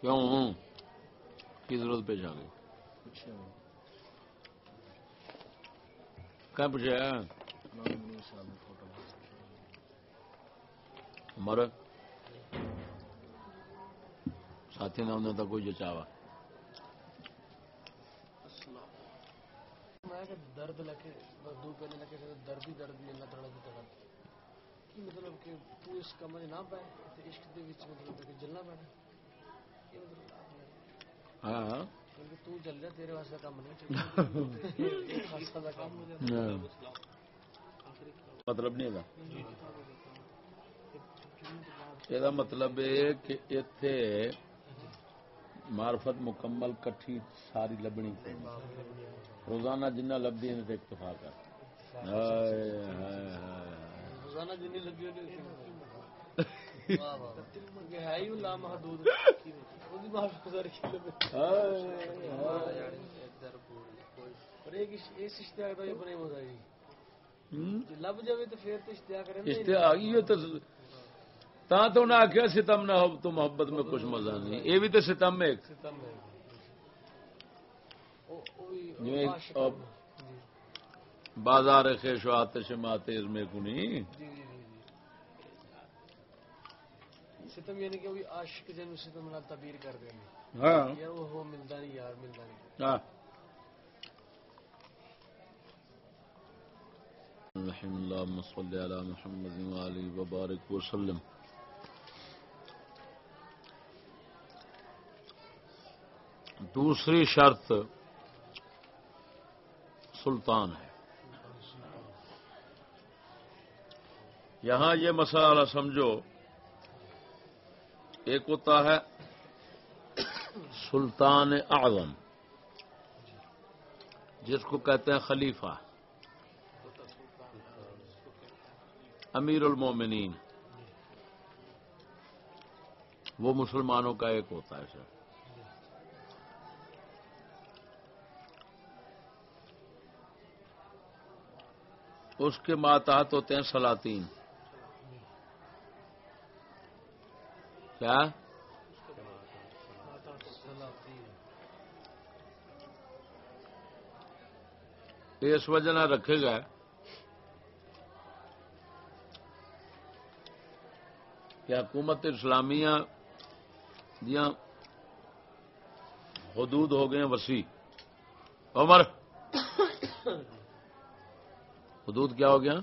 کیوں؟ کی ضرورت پیش آ گئی؟ کیا پوچھا ہمارا ساتھی نام نے تو کوئی جچاوا۔ درد لگے دو پہلے لگے درد ہی درد اللہ تعالیٰ کی طرف۔ کی مطلب کہ تو اس کمرے نہ پائے تو عشق دے وچ مطلب کہ جلنا مطلب ہاں۔ مطلب نہیں ہے۔ یہ مطلب ہے کہ اتے معرفت مکمل کٹھی ساری لبنی۔ روزانہ جنہ ہے ہائے ہائے ہائے۔ روزانہ جنی تو آخیا ستم نہ ہو تو محبت میں کچھ مزہ نہیں یہ بھی تو ستم ہے بازار خیش و آتش ماتیز میں کنی ستم یعنی کہ وہ عاشق جن ستم نال تعبیر کر دیں ہاں۔ یار وہ ملدا نہیں یار ملدا نہیں۔ ہاں۔ رحم اللہ صل علی محمد و علی وبارک وسلم دوسری شرط سلطان ہے۔ یہاں یہ مسئلہ سمجھو۔ ایک ہوتا ہے سلطان اعظم، جس کو کہتے ہیں خلیفہ، امیر المومنین۔ وہ مسلمانوں کا ایک ہوتا ہے سر۔ اس کے ماتحت ہوتے ہیں سلاطین۔ کیا؟ اس وجہ نہ رکھے گا۔ کہ حکومت اسلامیہ دیا حدود ہو گئے وسیع۔ عمر، حدود کیا ہو گیا؟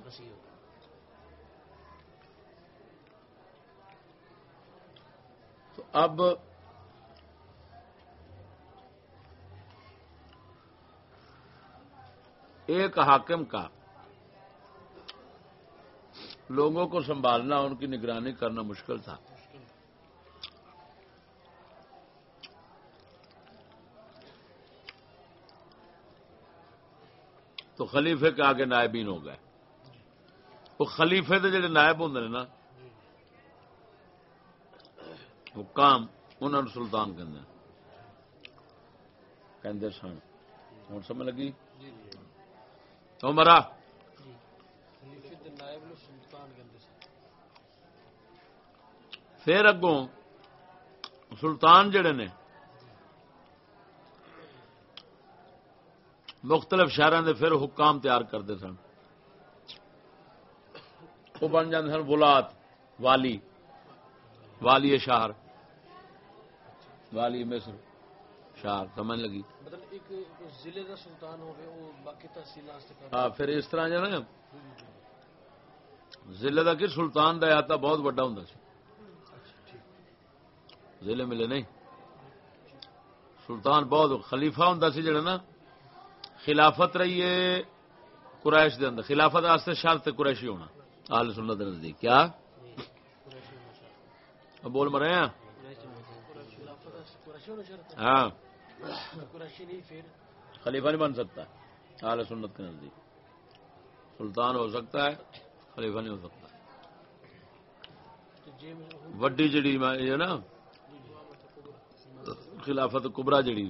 اب ایک حاکم کا لوگوں کو سنبھالنا، ان کی نگرانی کرنا مشکل تھا۔ تو خلیفے کے آگے نائبین ہو گئے۔ وہ خلیفے کے جڑے نائب ہوں نا حکام انہوں نے سلطان کہ سن۔ ہوں سمجھ لگی؟ عمرہ پھر اگوں سلطان جڑے نے مختلف شہروں کے پھر حکام تیار کرتے سن۔ وہ بن جاتے سن بلات والی والی شہر۔ والی مصر شار سمجھ لگی۔ ہاں پھر اس طرح جانا ضلع کا کہ سلطان کا آتا بہت بڑا ہوں ضلع ملے نہیں۔ سلطان بہت خلیفہ ہوں سی جڑا خلافت رہیے قرائش دے اندر۔ خلافت واسطے شرط قریشی ہونا۔ آل سنت نزدیک۔ کیا؟ بول مرے ہیں۔ ہاں۔ خلیفہ نہیں بن سکتا۔ آل سنت کے نزدیک۔ سلطان ہو سکتا ہے خلیفہ نہیں ہو سکتا۔ وڈی جڑی ہے نا خلافت کبرا جڑی۔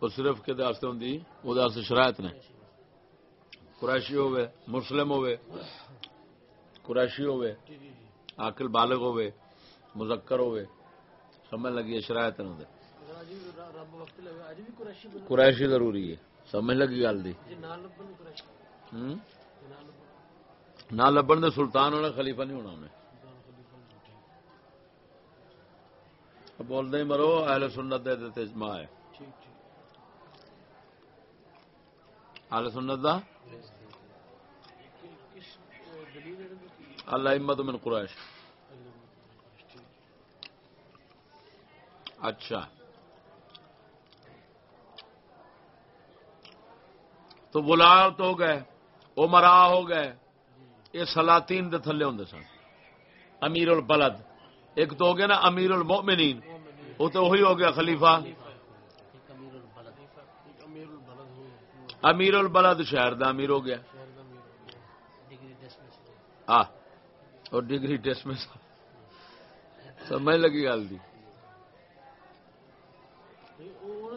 وہ صرف کہ ہوں وہ شرائط نے۔ قریشی ہوئے مسلم ہوئے قریشی ہوئے آکل بالغ ہوئے مذکر ہوئے سمجھ لگی ہے شرائط نو دے۔ قریشی ضروری ہے۔ سمجھ لگی گل دی۔ جی نہ لبن؟ جی نہ لبن نہ لبن دے سلطان ہونا خلیفہ نہیں ہونا انہیں۔ بول دے مرو اہل سنت دے دیتے اجماع ہے۔ ٹھیک ٹھیک۔ اہل سنت دا؟ اللہ امت من قریش۔ اچھا۔ تو بلا تو ہو گئے عمرا ہو گئے، یہ سلاطین دے تھلے ہوں سن۔ امیر البلد ایک تو ہو گیا نا امیر المؤمنین وہ تو وہی ہو گیا خلیفہ۔ امیر البلد شہر دا امیر ہو گیا۔ کا امیر ہو گیا ڈگری ڈسمس۔ سمجھ لگی گل دی۔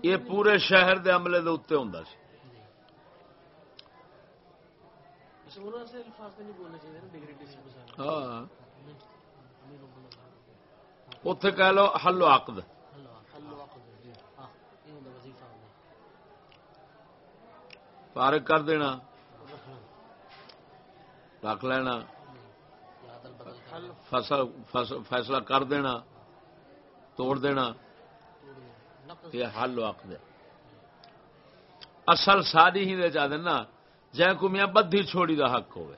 یہ پورے شہر دے عملے دے اتنے ہوں ہاں۔ اتے کہہ لو ہلو عقد۔ جی۔ ہاں فارغ کر دینا۔ رکھ لینا۔ فیصلہ کر دینا۔ توڑ دینا۔ یہ حل و عقد اصل ساری ہی دے چاہ دینا جے کو میاں بدھی چھوڑی دا حق ہوئے۔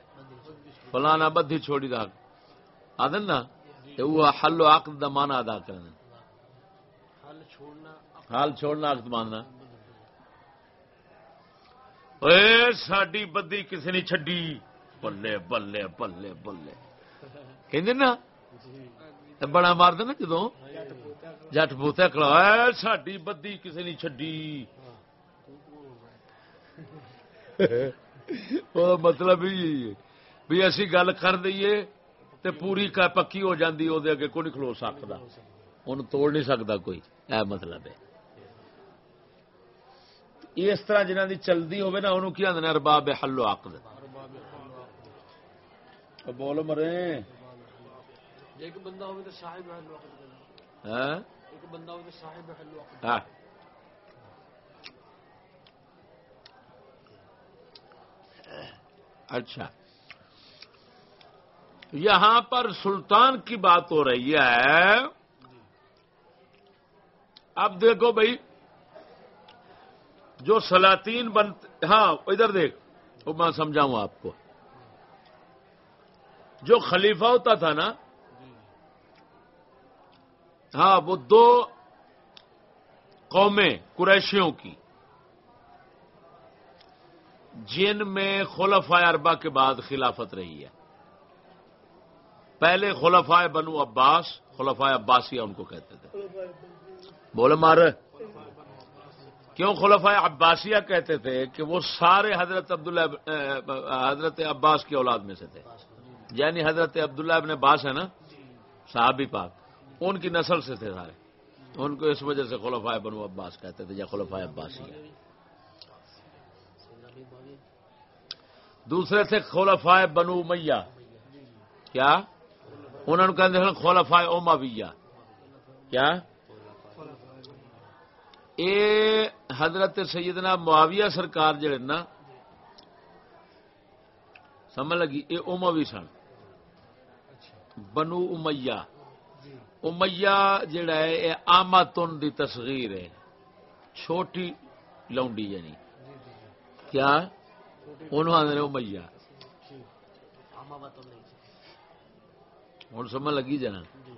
فلانا بدھی چھوڑی دا حق۔ آدن نا کہ وہ حل و عقد دا مانا ادا کرنا۔ حل چھوڑنا، عقد ماننا۔ اے ساڈی بدھی کسی نے چھڈی۔ بلے بلے بلے بلے۔ کہندے نا تے بڑا مار نا جدوں جٹ پوتے کلا ساڈی بدھی کسی نے چھڈی وہ مطلب بھی اسی گل کر دئیے تے پوری کا پکی ہو جاندی او دے اگے کوئی نہیں کھلو سکدا اونوں توڑ نہیں سکدا کوئی اے مطلب ہے اس طرح جنہاں دی چلدی ہوے نا اونوں کی آندے ارباب حل و عقد او بول مرے ایک بندہ ہوئے تو صاحب حل وقت ہیں ایک بندہ ہوئے تو صاحب حل وقت ہاں۔ اچھا۔ یہاں پر سلطان کی بات ہو رہی ہے۔ اب دیکھو بھائی جو سلاطین بنتے ہاں ادھر دیکھ۔ وہ میں سمجھاؤں آپ کو۔ جو خلیفہ ہوتا تھا نا ہاں وہ دو قومیں قریشیوں کی۔ جن میں خلفائے اربا کے بعد خلافت رہی ہے۔ پہلے خلفائے بنو عباس، خلفائے عباسیہ ان کو کہتے تھے۔ بولے مار کیوں خلفائے عباسیہ کہتے تھے کہ وہ سارے حضرت عبداللہ حضرت عباس کی اولاد میں سے تھے۔ یعنی حضرت عبداللہ ابن عباس ہے نا؟ صحابی پاک۔ ان کی نسل سے تھے سارے۔ ان کو اس وجہ سے خلفائے بنو عباس کہتے تھے یا خلفائے عباسیہ دوسرے تھے خلفائے بنو میاں کیا؟ انہوں نے کہتے ہیں خلفائے امویہ کیا؟ اے حضرت سیدنا معاویہ سرکار جڑے نا، سمجھ لگی، اے اموی سن۔ بنو امیہ۔ امیہ جڑا ہے اے آماتن دی تصغیر ہے۔ چھوٹی لونڈی یعنی۔ کیا؟ انہوں آدھے امیہ۔ ہوں سمجھ لگی جنا جی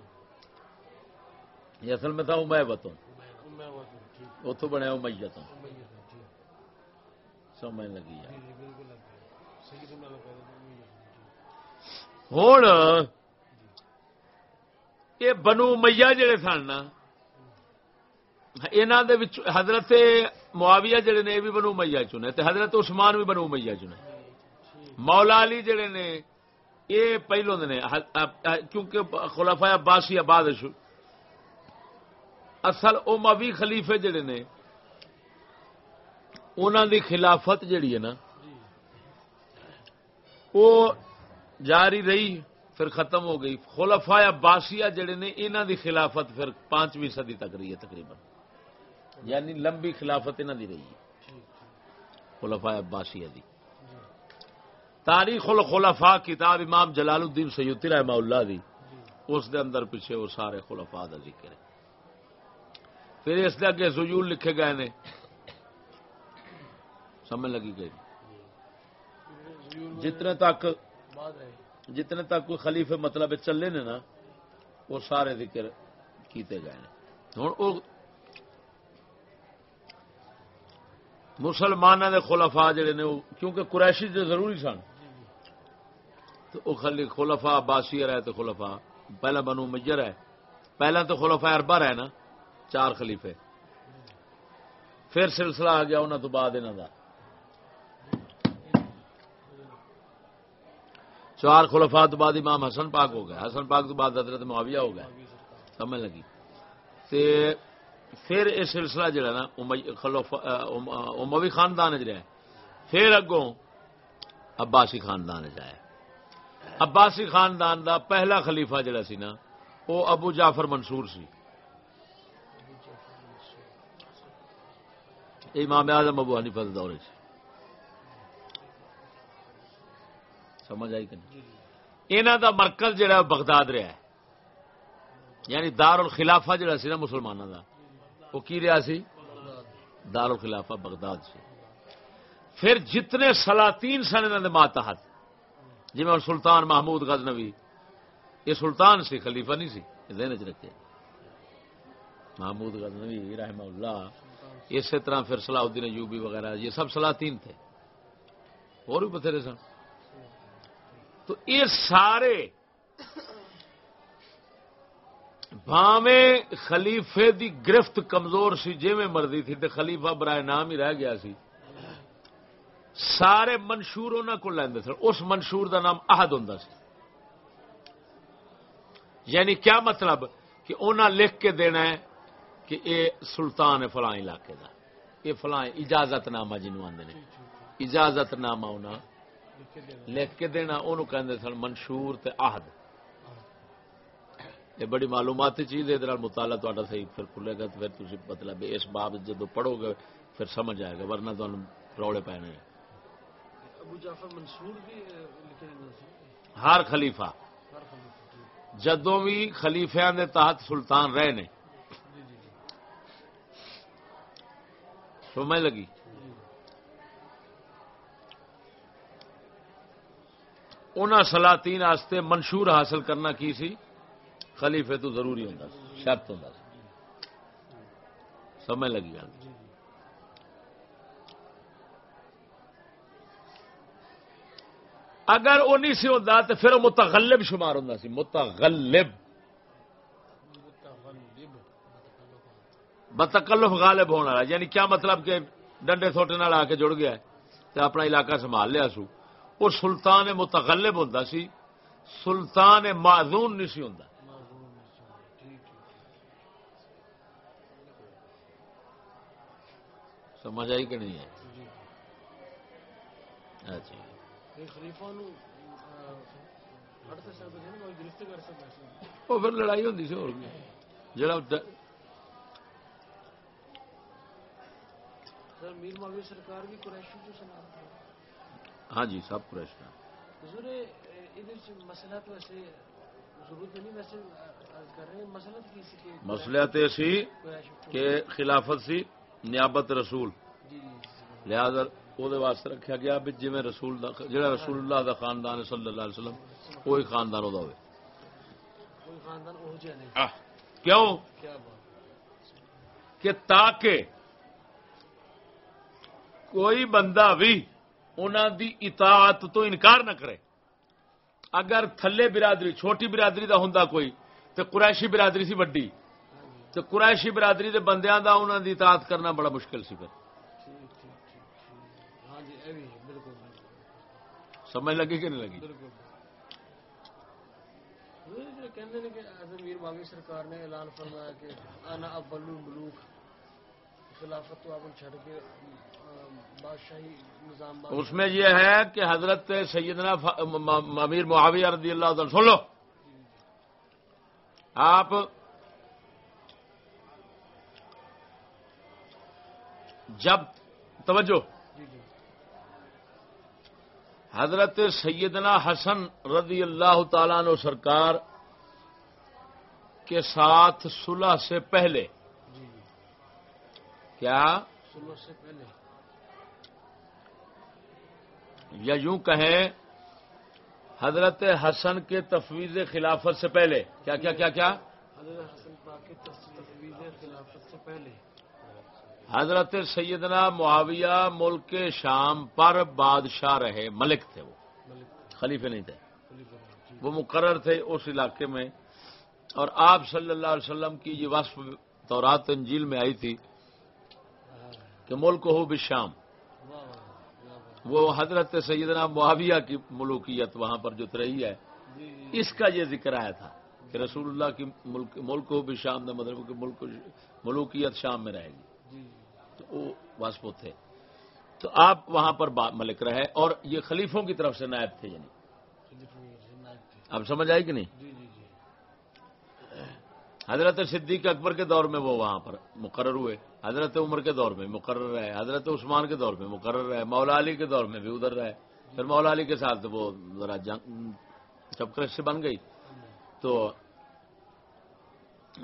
یہ اصل میں تھا امے بتوں اتوں بنیا امیہ تو سمجھ لگی ہے جی بالکل لگ گیا صحیح سے میں لگا رہا ہوں جی ہوں یہ بنو میاں جڑے سن وچ حضرت معاویہ جڑے نے یہ بھی بنو میاں چنے تے حضرت عثمان بھی بنو میاں چنے مولا علی جڑے نے یہ پہلو نے کیونکہ خلفاء عباسی آباد اصل اموی خلیفے جڑے نے انہوں دی خلافت جڑی ہے نا وہ جاری رہی۔ پھر ختم ہو گئی۔ خلفا عباسیہ جڑے نے انہوں دی خلافت پھر پانچویں صدی تک رہی ہے تقریباً۔ یعنی لمبی خلافت انہوں دی رہی ہے۔ خلفا عباسیہ دی۔ تاریخ الخلفاء کتاب امام جلال الدین سیدی رحمہ اللہ دی۔ اس دے اندر پیچھے وہ سارے خلفاء دا ذکر ہے۔ پھر اس دے اگے زجول لکھے گئے نے۔ سمجھ لگی گئی۔ جتنے تک جتنے تک کوئی خلیفے مطلب چلے نے نا، وہ سارے ذکر کیتے گئے ہیں۔ ہوں وہ مسلمانوں کے خلفا جڑے نے کیونکہ قریشی جو ضروری سن۔ تو وہ خلی خلفا عباسی رہے تو خلفا پہلا بنو مجر ہے۔ پہلا تو خلفا اربا رہے نا، چار خلیفے۔ پھر سلسلہ آ گیا انہوں تو بعد انہوں کا چار خلفاء تو بعد امام حسن پاک ہو گیا حسن پاک تو بعد حضرت معاویہ ہو گیا سمجھ لگی۔ تے پھر یہ سلسلہ جڑا نا، اموی خاندان چ رہا ہے۔ پھر اگوں عباسی خاندان چ آیا عباسی خاندان دا پہلا خلیفہ جڑا سی نا، وہ ابو جعفر منصور سی۔ امام اعظم ابو حنیفہ دے دور سمجھ آئی کہ نہیں؟ انہوں دا مرکز جڑا بغداد رہا ہے۔ یعنی دار الخلافہ جڑا سی نا مسلمانوں دا وہ کی رہا سی؟ دار الخلافہ بغداد سے۔ پھر جتنے سلاطین سن انہوں نے ماتحت جی میں سلطان محمود غزنوی یہ سلطان سی خلیفہ نہیں سی ذہن چ رکھے محمود غزنوی رحمہ اللہ اسی طرح پھر صلاح الدین ایوبی وغیرہ یہ سب سلاطین تھے۔ اور بھی بتھیرے سن۔ تو یہ سارے بھاویں خلیفے دی گرفت کمزور سی جی میں مرضی تھی تے خلیفہ برائے نام ہی رہ گیا سی۔ سارے منشور انہوں کو لیندے سن۔ اس منشور دا نام عہد ہوں سی۔ یعنی کیا مطلب؟ کہ انہاں لکھ کے دینا ہے کہ اے سلطان ہے فلاں علاقے دا۔ یہ فلاں اجازت نامہ جنوں آندے نے۔ اجازت نامہ انہاں لکھ کے دینا انہوں کہندے سن منشور تے عہد۔ یہ بڑی معلوماتی چیز ہے ادھر مطالعہ تا صحیح پھر کھلے گا تو پھر مطلب اس باب جب پڑھو گے پھر سمجھ آئے گا ورنہ تو روڑے پینے۔ ہیں ابو جعفر منصور بھی اہ، لکھے دینا سی ہر خلیفہ۔ جدوں بھی خلیفیاں دے تحت سلطان رہے نے۔ جی جی جی۔ سمجھ لگی؟ انہاں سلاطین آستے منشور حاصل کرنا کی سی؟ خلیفے تو ضروری ہوں شرط ہوں سمجھ لگی جی اگر وہ نہیں سی ہوتا تو پھر وہ متغلب شمار ہوں سی، متغلب۔ بتکلف غالب ہونے والا یعنی کیا مطلب کہ ڈنڈے تھوٹے آ کے جڑ گیا ہے اپنا علاقہ سنبھال لیا سو؟ وہ سلطان متغلب ہوں سی سلطان معذون نہیں سی ہوں سمجھ آئی کہ نہیں ہاں جی۔ ہے۔ وہ پھر لڑائی ہوتی سی جڑا میر مولوی سرکار بھی قریشی تو سنا ہاں جی سب قریش کا۔ حضور ادھر سے مسئلہ تو ایسے مسئلہ تو سی کہ خلافت سی نیابت رسول۔ جی جی جی لہذا وہ واسطے رکھا گیا بھی جی رسول جڑا رسول اللہ دا خاندان ہے صلی اللہ علیہ وسلم وہی خاندان ہوئے۔ نہیں۔ کیوں؟ کہ تاکہ کوئی بندہ بھی انہوں دی اطاعت تو انکار نہ کرے۔ اگر تھلے برادری، چھوٹی برادری دا ہوندا کوئی تو قریشی برادری سی وڈی تو قریشی برادری دے بندیاں دا انہوں دی اطاعت کرنا بڑا مشکل سی پھر۔ سمجھ لگی کہ نہیں لگی؟ بالکل کہ میر باغی سرکار نے اعلان فرمایا کہ انا خلافت کے بادشاہی نظام اس میں یہ ہے کہ حضرت سیدنا امیر معاویہ رضی اللہ عنہ سن لو۔ آپ جب توجہ۔ جی جی۔ حضرت سیدنا حسن رضی اللہ تعالیٰ عنہ سرکار کے ساتھ صلح سے پہلے کیا؟ سے پہلے یا یوں کہیں، حضرت حسن کے تفویض خلافت سے پہلے، کیا کیا کیا کیا؟ حضرت حسن پاک کی تفویض خلافت سے پہلے حضرت سیدنا معاویہ ملک شام پر بادشاہ رہے، ملک تھے وہ، خلیفے نہیں تھے۔ وہ مقرر تھے اس علاقے میں، اور آپ صلی اللہ علیہ وسلم کی یہ وصف تورات انجیل میں آئی تھی۔ کہ ملک ہو بشام وہ حضرت سیدنا معاویہ کی ملوکیت وہاں پر جو رہی ہے اس کا یہ ذکر آیا تھا کہ رسول اللہ کی ملک ملک ہو بشام نے مطلب کہ ملک ملوکیت شام میں رہے گی۔ تو وہ واسپو تھے۔ تو آپ وہاں پر ملک رہے اور یہ خلیفوں کی طرف سے نائب تھے یعنی۔ اب سمجھ آئی کہ نہیں؟ جی جی۔ حضرت صدیق اکبر کے دور میں وہ وہاں پر مقرر ہوئے۔ حضرت عمر کے دور میں مقرر رہے۔ حضرت عثمان کے دور میں مقرر رہے۔ مولا علی کے دور میں بھی ادھر رہے۔ پھر مولا علی کے ساتھ وہ ذرا جنگ چپکرش سے بن گئی۔ تو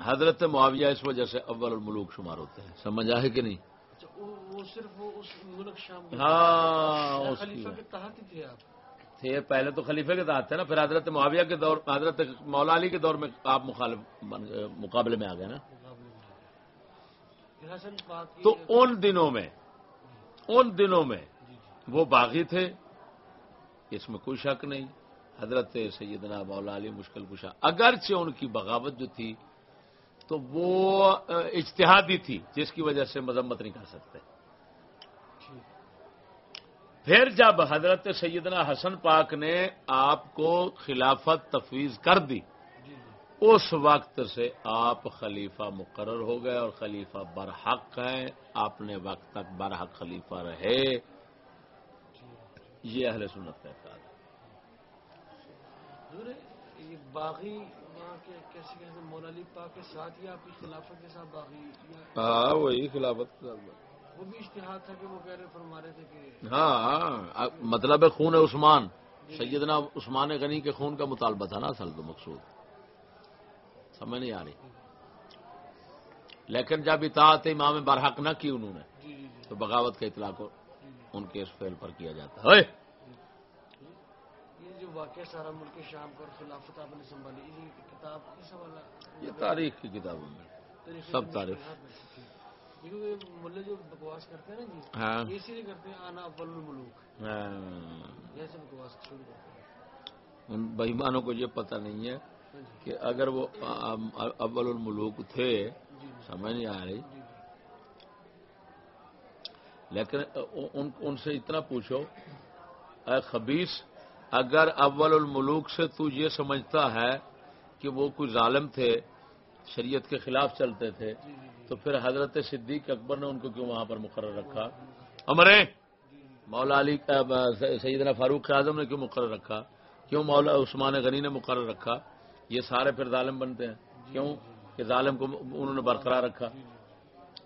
حضرت معاویہ اس وجہ سے اول الملوک شمار ہوتے ہیں۔ سمجھ آئے کہ نہیں؟ اچھا وہ وہ صرف وہ اس ملک شام کے ہاں تھے، پہلے تو خلیفے کے تحت تھے نا، پھر حضرت معاویہ کے دور، حضرت مولا علی کے دور میں آپ مقابلے میں آ گئے نا۔ تو ان دنوں میں، ان دنوں میں وہ باغی تھے۔ اس میں کوئی شک نہیں، حضرت سیدنا مولا علی مشکل کشا۔ اگرچہ ان کی بغاوت جو تھی، تو وہ اجتہادی تھی، جس کی وجہ سے مذمت نہیں کر سکتے۔ پھر جب حضرت سیدنا حسن پاک نے آپ کو خلافت تفویض کر دی جی جی۔ اس وقت سے آپ خلیفہ مقرر ہو گئے اور خلیفہ برحق ہیں۔ اپنے وقت تک برحق خلیفہ رہے۔ یہ اہل سنت کا یہ باغی وہاں کے کیسے کیسے مولا علی پاک کے ساتھ یا آپ کی خلافت کے ساتھ باغی؟ ہاں وہی خلافت کہ ہاں مطلب ہے خون عثمان۔ سیدنا عثمان غنی کے خون کا مطالبہ تھا نا اصل تو مقصود۔ سمجھ نہیں آ رہی۔ لیکن جب اطاعت امام برحق نہ کی انہوں نے جی جی جی۔ تو بغاوت کا اطلاع کو ان کے اس فیل پر کیا جاتا ہے۔ یہ جو واقعہ سارا ملک شام کا اور خلافت آپ نے سنبھالی یہ کتاب تاریخ کی کتابوں میں سب تاریخ۔ مشکلات میں سے تھی۔ کیونکہ ملے جو بکواس کرتے ہیں نا جی ہاں۔ یہ اسی لیے کرتے ہیں آنا اول الملوک۔ ہاں۔ جیسے بکواس شروع کرتے ہیں۔ ان بہیمانوں کو یہ پتہ نہیں ہے ہاں جی۔ کہ اگر وہ اول الملوک تھے جی سمجھ نہیں آ رہی؟ لیکن ان ان سے اتنا پوچھو اے خبیص اگر اول الملوک سے تو یہ سمجھتا ہے کہ وہ کوئی ظالم تھے شریعت کے خلاف چلتے تھے جی جی جی۔ تو پھر حضرت صدیق اکبر نے ان کو کیوں وہاں پر مقرر رکھا؟ امرے! مولا علی سیدنا فاروق اعظم نے کیوں مقرر رکھا؟ کیوں مولا عثمان غنی نے مقرر رکھا؟ یہ سارے پھر ظالم بنتے ہیں۔ کیوں؟ کہ ظالم کو انہوں نے برقرار رکھا۔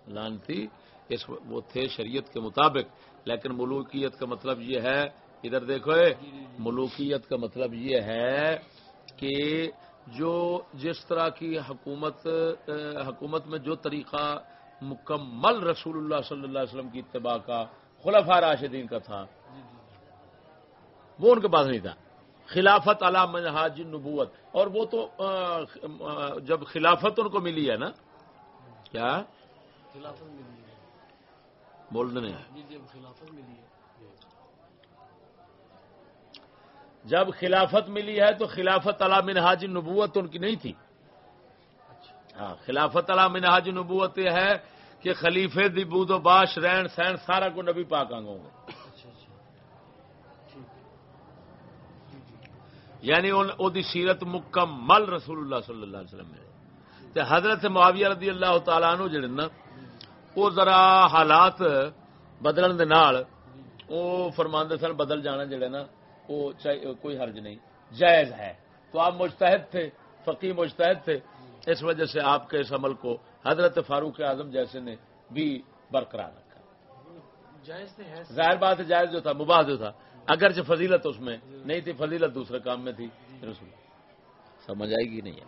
لانتی اس وہ تھے شریعت کے مطابق لیکن ملوکیت کا مطلب یہ ہے ادھر دیکھو ملوکیت کا مطلب یہ ہے کہ جو جس طرح کی حکومت حکومت میں جو طریقہ مکمل رسول اللہ صلی اللہ علیہ وسلم کی اتباع کا خلفاء راشدین کا تھا وہ ان کے پاس نہیں تھا۔ خلافت علی منہاج نبوت اور وہ تو جب خلافت ان کو ملی ہے نا کیا؟ خلافت ملی ہے۔ بول دیں جی جی خلافت ملی ہے۔ جب خلافت ملی ہے تو خلافت علی منہاج نبوت ان کی نہیں تھی۔ ہاں خلافت علی منہاج نبوت یہ ہے کہ خلیفے دی بود و باش، رہن سہن سارا کو نبی پاک آنگوں گے۔ یعنی ان، او دی سیرت مکمل رسول اللہ صلی اللہ علیہ وسلم میں تے حضرت معاویہ رضی اللہ تعالیٰ عنہ جڑے نا وہ ذرا حالات بدلن دے نال وہ فرماندے سن بدل جانا جڑے نا۔ وہ کوئی حرج نہیں۔ جائز ہے۔ تو آپ مجتہد تھے فقی مجتہد تھے۔ اس وجہ سے آپ کے اس عمل کو حضرت فاروق اعظم جیسے نے بھی برقرار رکھا۔ ظاہر بات ہے جائز جو تھا مباح جو تھا۔ اگرچہ فضیلت اس میں نہیں تھی فضیلت دوسرے کام میں تھی۔ رسول سمجھ آئے گی نہیں۔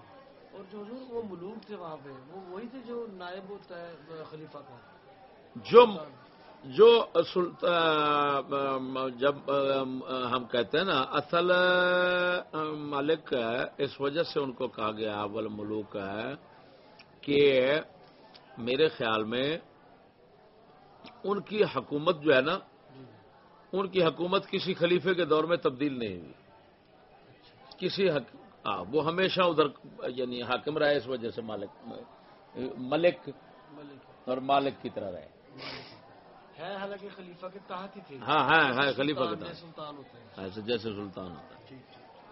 اور جو حضور وہ ملوک تھے وہاں پہ وہ وہی تھے جو نائب ہوتا ہے خلیفہ کا۔ جو جو جب ہم کہتے ہیں نا اصل مالک ہے اس وجہ سے ان کو کہا گیا اول ملوک ہے کہ میرے خیال میں ان کی حکومت جو ہے نا ان کی حکومت کسی خلیفے کے دور میں تبدیل نہیں ہوئی۔ کسی حق آ, وہ ہمیشہ ادھر یعنی حاکم رہے اس وجہ سے مالک ملک اور مالک کی طرح رہے۔ حالانکہ خلیفہ کے تحت ہی تھے۔ ہاں ہاں ہے خلیفہ کے تحت۔ سلطان ہوتے ہیں۔ ایسے جیسے سلطان ہوتا ہے۔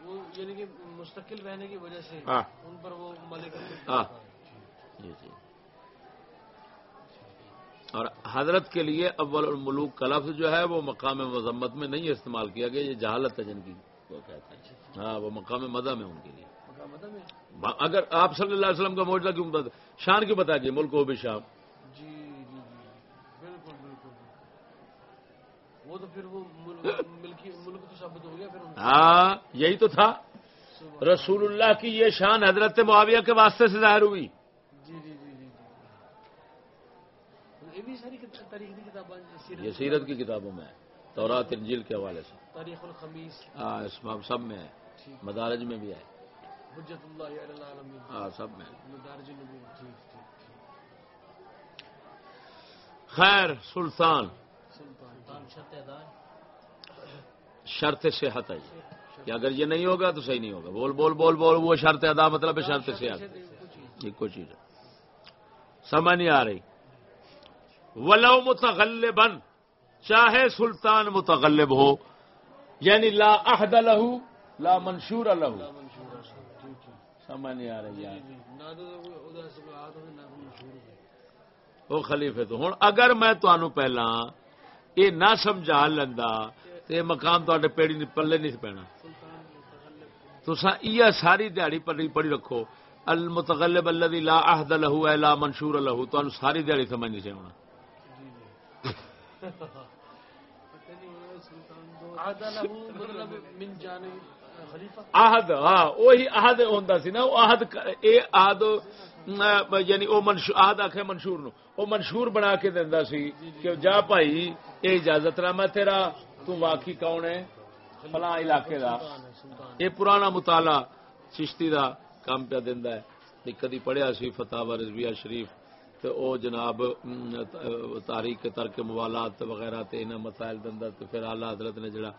وہ یعنی کہ مستقل رہنے کی وجہ سے ہاں۔ ان پر وہ ملک ہاں۔ جی جی۔ اور حضرت کے لیے اول الملوک کا لفظ جو ہے وہ مقام مذمت میں نہیں استعمال کیا گیا یہ جہالت ہے جن کی وہ کہتے ہیں۔ ہاں وہ مقام مدم ہے ان کے لیے۔ میں؟ اگر آپ صلی اللہ علیہ وسلم کا موجودہ کیوں بتا شان کیوں بتا دیے ملک ہو بھی شام جی جی جی بالکل بالکل وہ تو پھر وہ ملک ملکی ملک تو ثابت ہو گیا پھر ان کا ہاں یہی تو تھا۔ رسول اللہ کی یہ شان حضرت معاویہ کے واسطے سے ظاہر ہوئی۔ جی جی جی یہ سیرت کی کتابوں میں تورات انجیل کے حوالے سے۔ تاریخ الخمیس۔ ہاں میں سب میں ہے۔ مدارج میں بھی ہے۔ حجت اللہ ہاں سب میں خیر سلطان۔ شرط صحت ہے جی۔ کہ اگر یہ نہیں ہوگا تو صحیح نہیں ہوگا۔ بول بول بول بول، وہ شرط ادا مطلب ہے شرط صحت۔ یہ کوئی چیز ہے۔ سمجھ نہیں آ رہی۔ ولو متغلبن چاہے سلطان متغلب ہو یعنی لا عہد لہو، لا منشور لہو۔ سمجھ نہیں آ رہی وہ خلیفے تو ہوں۔ اگر میں تمہوں پہلا یہ نہ سمجھا لینا تو یہ مقام تے پیڑی پلے نہیں پینا۔ سلطان تو یہ ساری دیہی پڑی پڑھی رکھو۔ المتغلب الذي لا عهد له الا منشور له تو ساری دیہی سمجھ نہیں سے ہونا۔ جی پتہ نہیں سلطان دو عہدہ لہو مطلب من جانب عہد ہاں وہی عہد ہوندا سی نا، وہ عہد اے عہد یعنی او منشور عہد آکھے منشور نو او منشور بنا کے دیندا سی کہ جا بھائی، اے اجازت نامہ تیرا، تو واقعی کون ہے؟ فلاں علاقے دا۔ سلطان پرانا مطالعہ چشتی دا کام پہ دیندا ہے۔ کدی پڑھیا سی فتح رضویہ شریف، تے او جناب تاریخ ترک موالات وغیرہ تے انہاں مسائل دندا تے پھر اعلی حضرت نے جڑا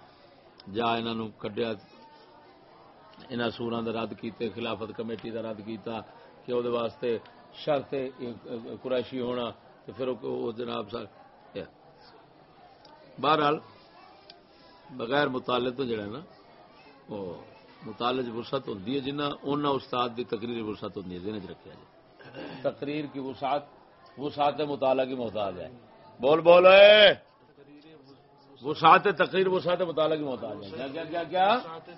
جا انہاں نو کڈیا انہاں سوراں دا رد کیتے، خلافت کمیٹی دا رد کیتا کہ او دے واسطے شرط قریشی ہونا تے پھر او- جناب سا بہرحال، بغیر مطالعے تو جڑا نا وہ مطالعے کی وسعت ہوتی ہے جنہ ان استاد کی تقریر وسعت ہوتی ہے، ذہن چ رکھا جائے۔ تقریر کی وسعت وسعت مطالعہ کی محتاج ہے۔ بول بول اے وسعت تقریر وسعت مطالعہ کی محتاج ہے کیا کیا کیا کیا؟ ساتھ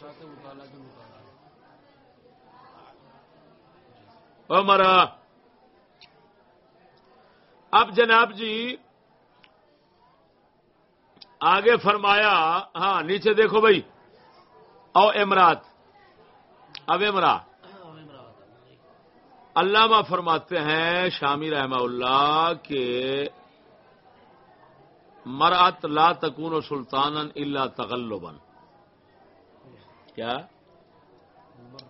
ساتھ مطالعہ کے مطالعہ مرا اب جناب جی آگے فرمایا ہاں نیچے دیکھو بھائی۔ او امرات اب امرا۔ علامہ فرماتے ہیں شامی رحمہ اللہ کہ مرات لا تکون و سلطان اللہ تغلبن کیا؟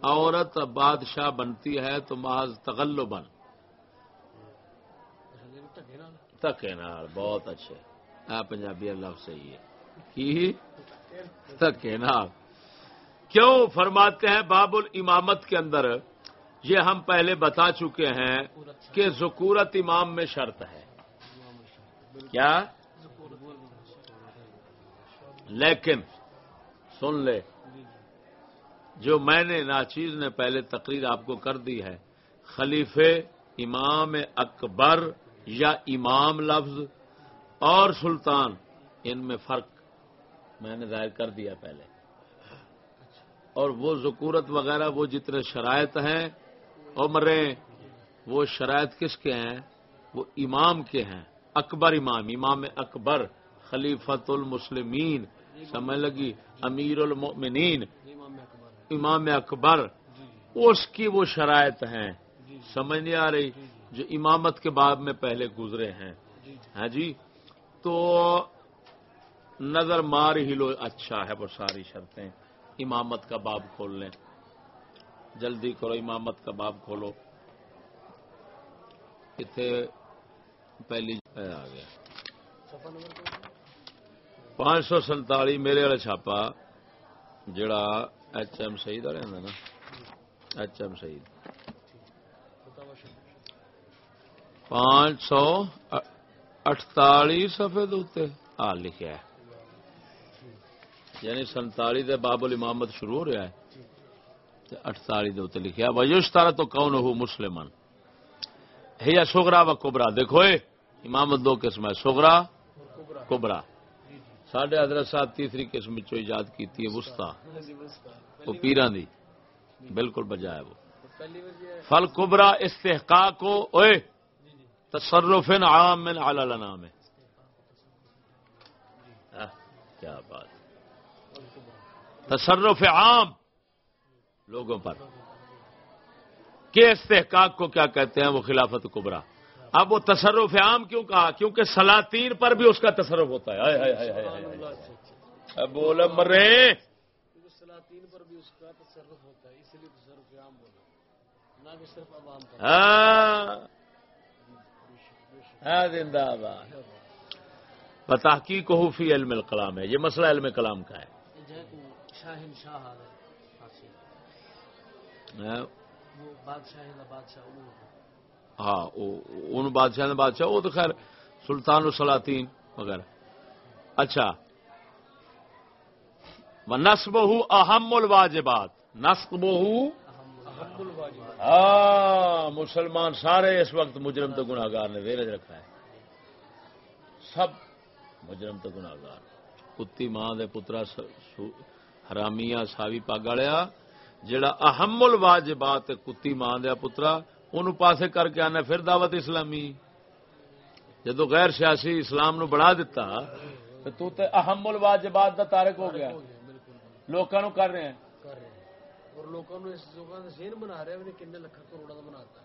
عورت بادشاہ بنتی ہے تو محض تغلبن تکے تکے نال، بہت اچھے. آ، پنجابی لفظ صحیح ہے. کی؟ تکے نال. کیوں فرماتے ہیں باب الامامت کے اندر؟ یہ ہم پہلے بتا چکے ہیں کہ ذکورت امام میں شرط ہے. کیا؟ لیکن سن لے، جو میں نے ناچیز نے پہلے تقریر آپ کو کر دی ہے، خلیفے امام اکبر یا امام لفظ اور سلطان، ان میں فرق میں نے ظاہر کر دیا پہلے۔ اور وہ ذکورت وغیرہ، وہ جتنے شرائط ہیں اور مرے وہ شرائط کس کے ہیں؟ وہ امام کے ہیں۔ اکبر امام امام اکبر خلیفت المسلمین سمجھ لگی؟ امیر المؤمنین، امام اکبر، اس کی وہ شرائط ہیں۔ سمجھ نہیں آ رہی جو امامت کے بعد میں پہلے گزرے ہیں۔ ہاں جی؟ تو نظر مار ہی لو اچھا ہے وہ ساری شرطیں۔ امامت کا باب کھول لیں۔ جلدی کرو، امامت کا باب کھولو۔ اتنے پہلی آ گیا۔ پانچ سو سنتالی میرے والا چھاپا، جڑا ایچ ایم شہید والے نا۔ ایچ ایم شہید پانچ سو اٹتالی سفے آ لکھا ہے۔ یعنی سنتالی دے باب الامامت شروع ہو رہا ہے۔ اٹتالی دے لکھا وجوش تارا تو کون ہو مسلمان۔ ہے یا سوگرا و کوبرا دیکھو امامت دو قسم ہے سوگرا کوبرا سڈے حضرت صاحب تیسری قسم ایجاد کی وسطا وہ پیران دی۔ بالکل بجائے وہ۔ فل کبرا استحقاق کو اوے تصرف عام من علی الانام کیا بات۔ تصرف عام لوگوں پر۔ کے استحقاق کو کیا کہتے ہیں؟ وہ خلافت کبرا۔ اب وہ تصرف عام کیوں کہا؟ کیونکہ سلاطین پر بھی اس کا تصرف ہوتا ہے۔ بول مرے۔ سلاطین پر بھی اس کا تصرف ہوتا ہے اس لیے تصرف عام بولا نہ کہ صرف عوام ہاں۔ زندہ آباد۔ بتحقیق فی علم الکلام ہے؟ یہ مسئلہ علم کلام کا ہے۔ ہاں ان بادشاہ بادشاہ، وہ تو خیر، سلطان السلاطین وغیرہ۔ اچھا۔ نسب ہو اہم الواجبات۔ نسب ہو ہاں مسلمان سارے اس وقت مجرم تو گناگار نے ویرج رکھا ہے۔ سب مجرم تو گناگار کتی ماں دے پترا حرامیاں، ساوی پاگالیا جڑا اہم الواجبات کتی ماں دیا پترا ان پاسے کر کے آنا پھر دعوت اسلامی۔ جدو غیر سیاسی اسلام نو بڑھا دیتا تو تے اہم الواجبات دا تارک ہو گیا۔ لوکاں کر رہے ہیں۔ اور لوگوں نے ذہن بنا رہے ہیں کنے لکھ کروڑا کا بناتا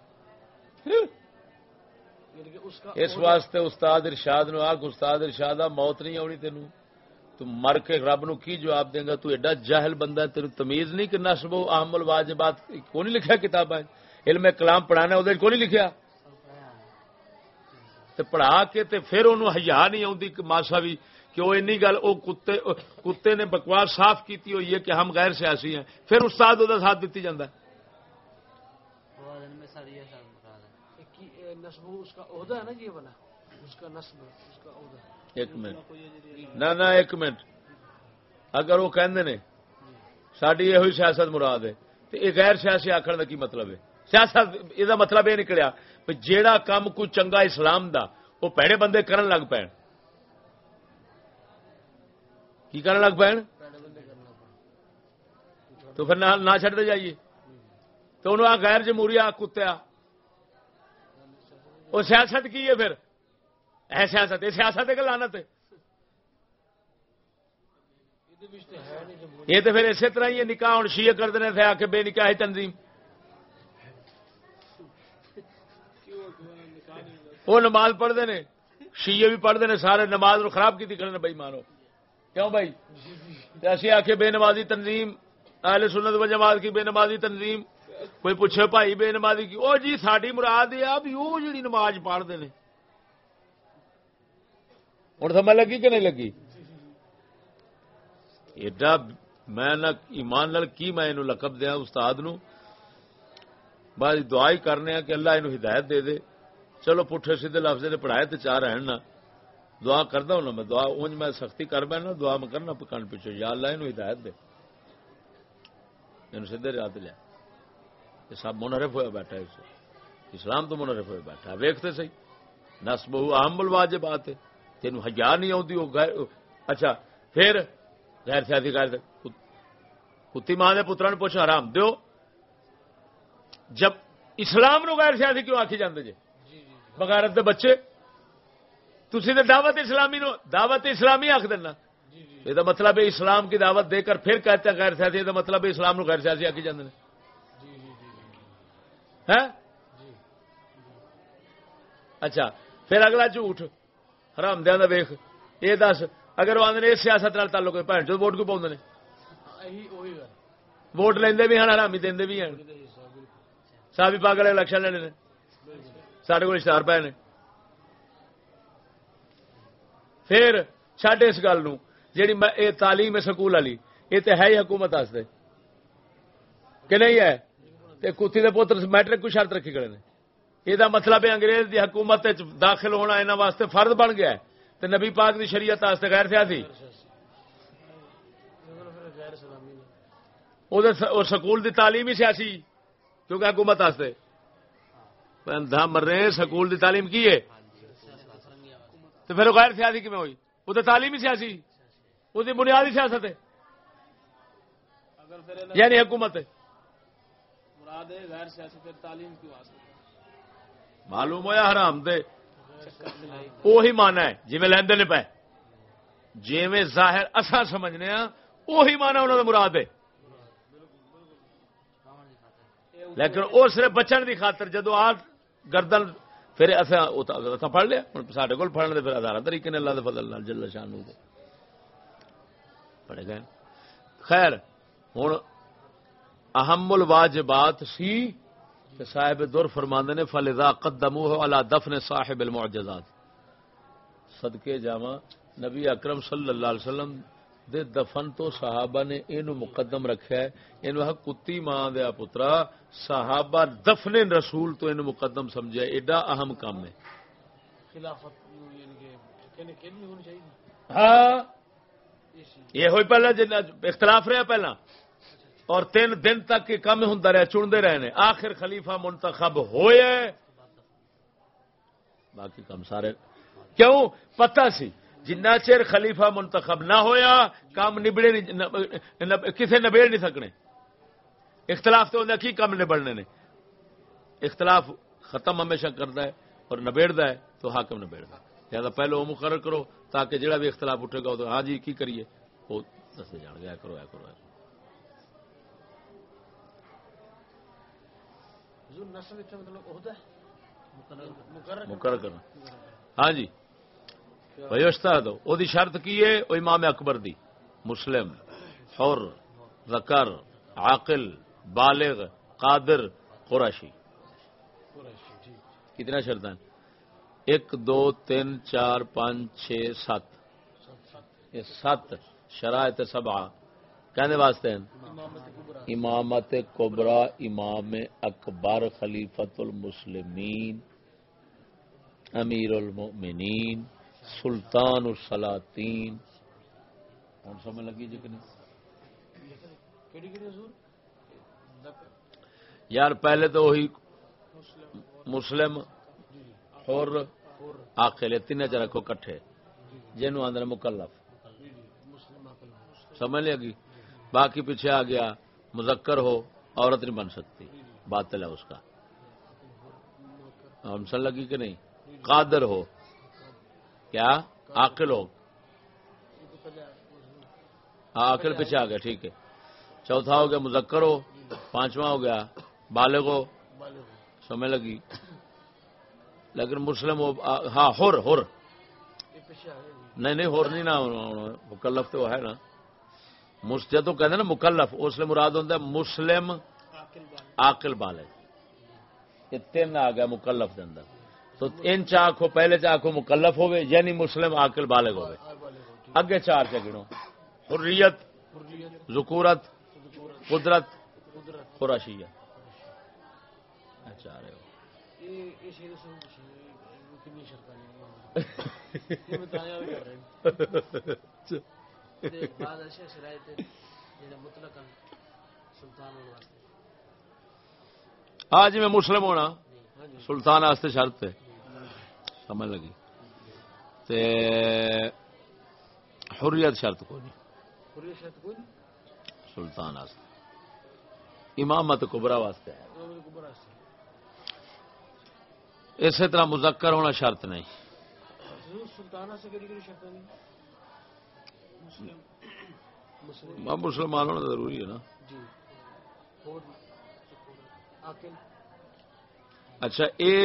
یعنی اس واسطے استاد ارشاد نو آگ استاد ارشاد موت نہیں آنی تینوں۔ تو مر کے رب نو کی جواب دیں گا؟ تو ایڈا جاہل بندہ تین تمیز نہیں کہ نسب احم الواجبات کو نہیں لکھا کتاب علم کلام پڑھانا وہ کو نہیں لکھا پڑھا کے تے پھر انہوں ہیا نہیں آتی ماسا بھی کہ وہ اینی گل وہ کتے کتے نے بکواس صاف کیتی ہوئی ہے کہ ہم غیر سیاسی ہیں۔ پھر استاد وہ ساتھ دیتی جاتا ہے۔ ایک منٹ۔ نہ ایک منٹ۔ اگر وہ کہ ساری یہ سیاست مراد ہے تو یہ غیر سیاسی آخر کا کی مطلب ہے؟ سیاست یہ مطلب یہ نکلیا جیڑا کام کوئی چنگا اسلام دا، وہ پیڑے بندے کرن لگ پے کی لگ پے تو پھر نہ چڑھتے جائیے۔ تو انہوں آ غیر جمہوری آ۔ کتیا وہ سیاست کی ہے پھر؟ اے سیاست، یہ سیاست ہے کہ لانت ہے؟ یہ تو پھر اسی طرح ہی نکاح ہوں شیئر کرتے ہیں آ کے بے نکاح ہے تنظیم۔ وہ نماز پڑھتے ہیں۔ شیئے بھی پڑھتے ہیں، سارے نماز خراب کی کرنے بھائی مانو۔ کیوں بھائی؟ ایسی آ کے بے نمازی تنظیم، اہل سنت و جماعت کی بے نمازی تنظیم۔ کوئی پوچھے بھائی بے نمازی کی؟ او جی ساری مراد ہے بھی وہ جی نماز پڑھتے ہیں۔ ہوں سمجھ لگی کہ نہیں لگی؟ ایڈا میں نہ ایمان نال کی میں لقب دیا استاد نو؟ بعد دعا ہی کرنے کہ اللہ یہ ہدایت دے دے۔ چلو پٹھے سیدھے لفظ نے پڑھائے تو چار رہن نا۔ دعا کرتا ہوں نا میں، دعا اونج میں سختی کر بینا دعا میں کرنا پکان پیچھے۔ یا اللہ یہ ہدایت دے۔ یہ سیدھے رات لیا۔ یہ سب منرف ہوا بیٹھا ہے اسلام تو منرف ہوا بیٹھا ویختے سی نس بہو اہم بلواج بات ہے تین ہزار نہیں آتی اچھا پھر غیر سیاسی کر کتی ماں نے پترا نے پوچھا آرام دیو۔ جب اسلام نو غیر سیاسی کیوں آخی جاندے جی جی بغیرت دے بچے۔ تسی تے دعوت اسلامی نو دعوت اسلامی آخ دینا۔ جی جی یہ مطلب ہے اسلام کی دعوت دے کر پھر کہتے ہیں غیر سیاسی، یہ مطلب ہے اسلام نو غیر سیاسی آخی جاندے ہیں اچھا پھر اگلا جھوٹ۔ حرام دیا ویخ یہ دس، اگر وہ آدھے سیاست نال تعلق ہے، بھن چو ووٹ کیوں پاؤں ووٹ لیندے بھی ہیں، حرامی دیندے بھی ہیں۔ یہ صاحب پاگل الیکشن لینے سارے کو اشتہار پے نے پھر چڈ اس گل جیڑی میں یہ تعلیم ہے سکول والی یہ تو ہے ہی حکومت واسطے کہ نہیں ہے تے کتی دے پوتر میٹرک کو شرط رکھی کھڑے نے یہ مطلب ہے انگریز دی حکومت داخل ہونا انہاں واسطے فرض بن گیا ہے تے نبی پاک دی شریعت واسطے غیر سیاسی مطلب سکول دی تعلیم ہی سیاسی کیونکہ حکومت واسطے اندھا مر رہے سکول دی تعلیم کی ہے؟ تو پھر غیر سیاسی کیوں ہوئی؟ وہ تو تعلیم ہی سیاسی، وہ دی بنیادی سیاست ہے۔ یعنی حکومت ہے۔ غیر سیاسی پھر تعلیم کیوں معلوم ہوا حرام دے۔ وہی مانا ہے جی میں لیندے نے پے جی ظاہر اصا سمجھنے ہاں وہی مانا انہوں نے مراد ہے۔ لیکن وہ صرف بچن دی خاطر، جدو آ گردن، پھر اصا پڑھ لیا، ہوں سارے کو پڑھنے دے پھر ہزار طریقے نے اللہ دے فضل نال، جل شانو دے۔ پڑھے گئے؟ خیر، ہوں، اہم الواجبات سی کہ صاحب در فرماندے نے، فلذا قدموه على دفن صاحب المعجزات۔ صدقے جاواں نبی اکرم صلی اللہ علیہ وسلم دے دفن تو صحابہ نے اینو مقدم رکھا ہے۔ اینو ہے کتی ماں دیا پترا صحابہ دفن رسول تو اینو مقدم سمجھا ایڈا اہم کام ہے۔ یعنی ہاں۔ یہ ہوئی پہلا جن اختلاف رہا پہلا۔ اور تین دن تک یہ کم ہوں رہا چنتے رہے نے آخر خلیفہ منتخب ہوئے۔ باقی کم سارے۔ کیوں؟ پتہ سی۔ جنہ چیر خلیفہ منتخب نہ ہویا کام نبڑے کسے نبیڑ نہیں سکنے۔ اختلاف تو کی کم نبڑنے نے؟ اختلاف ختم ہمیشہ کرتا ہے اور نبیڑتا ہے تو حاکم نبیڑتا ہے لہذا پہلے وہ مقرر کرو تاکہ جڑا بھی اختلاف اٹھے گا تو ہاں جی کی کریے؟ وہ دسے جان گیا کرو اے کرو مطلب مقرر کرنا۔ ہاں جی۔ ویوشتا دو او دی شرط کی ہے؟ امام اکبر دی۔ مسلم، حر ذکر عاقل، بالغ، قادر قرشی قریشی۔ ٹھیک کتنا شرط ہیں؟ ایک، دو، تین، چار، پانچ، چھ، سات۔ سات یہ سات شرائط سبع کہنے واسطے ہیں۔ امامت کبرا، امام اکبر خلیفت المسلمین، امیر المؤمنین۔ سلطان السلاطین۔ کون سمجھ لگی جی کہ نہیں یار پہلے تو وہی مسلم اور آخر تین چ رکھو کٹھے جنہوں آدھے مکلف۔ سمجھ لے گی باقی پیچھے آ گیا مذکر ہو عورت نہیں بن سکتی باطل ہے اس کا۔ ہم سن لگی کہ نہیں؟ قادر ہو۔ کیا؟ عاقل ہو۔ ہاں عاقل پیچھے آ گیا، ٹھیک ہے۔ چوتھا ہو گیا، مذکر ہو۔ پانچواں ہو گیا، بالغ ہو۔ بالغ ہو سمجھ لگی۔ لیکن مسلم ہو ہاں ہر ہر نہیں نہیں ہور نہیں نا مکلف تو ہے نا۔ مس- جدو کہتے نا مکلف، اس لیے مراد ہوتا ہے مسلم عاقل بالغ۔ بالغ یہ تین آ گیا مکلف کے اندر۔ تو ان چاخو پہلے چاخو مکلف ہوئے یعنی مسلم عاقل بالغ ہوئے اگے چار سے گنو حریت، ذکورت، قدرت اور واسطے ہاں جی میں مسلم ہونا، سلطان شرط ہے۔ سمجھ لگی۔ تے حریت شرط کوئی نہیں سلطان واسطے۔ امامت کبرا واسطے کو اسی طرح مذکر ہونا شرط نہیں۔ مسلمان ہونا ضروری ہے نا۔ جی۔ اچھا اے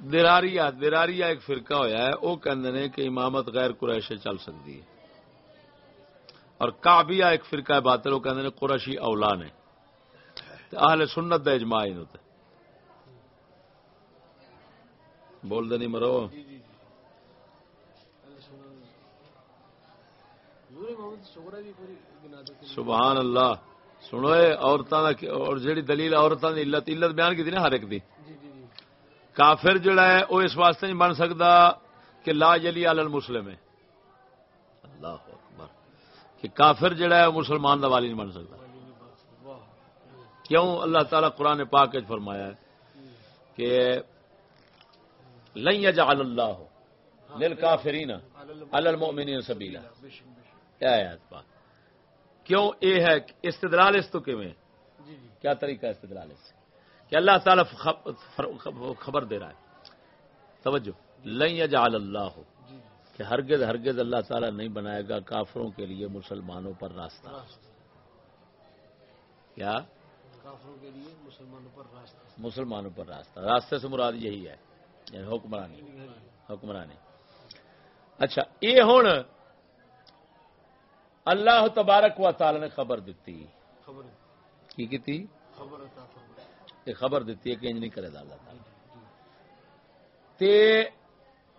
دراریا دراریا ایک فرقہ ہویا ہے وہ کہندے نے کہ امامت غیر قریش چل سکتی ہے۔ اور کعبیہ ایک فرقہ ہے باطل وہ کہندے نے قریشی اولا نے۔ اہل سنت دا اجماع ہی ہوتا بول دے نہیں مرو۔ جی جی جی۔ سبحان اللہ۔ سنو اے عورتاں دا کی- اور جیڑی دلیل عورتاں دی علت علت بیان کی نا ہر ایک دی۔ کافر جڑا ہے وہ اس واسطے نہیں بن سکتا کہ لا جلی علی المسلم ہے۔ اللہ اکبر۔ کہ کافر جڑا ہے وہ مسلمان دا والی نہیں بن سکتا۔ کیوں؟ اللہ تعالی قرآن پاک فرمایا ہے کہ لن یجعل اللہ للکافرین علی المؤمنین سبیلا۔ بے شک بے شک کیا پاک۔ کیوں؟ اے ہے استدلال اس تو کیویں؟ جی جی۔ کیا طریقہ استدلال اس؟ سے کہ اللہ تعالیٰ خب- خب- خبر دے رہا ہے۔ توجہ۔ لن یجعل اللہ جی کہ ہرگز ہرگز اللہ تعالیٰ نہیں بنائے گا کافروں کے لیے مسلمانوں پر راستہ۔ کیا؟ کافروں کے لیے مسلمانوں پر راستہ۔ مسلمانوں پر راستہ۔ راستے سے مراد یہی ہے یعنی حکمرانی۔ حکمرانی۔ اچھا یہ ہوں اللہ تبارک و تعالی نے خبر دیتی۔ خبر۔ کی کی تھی خبر یہ خبر دیتی ہے کہ انج نہیں کرے گا اللہ تعالی۔ تے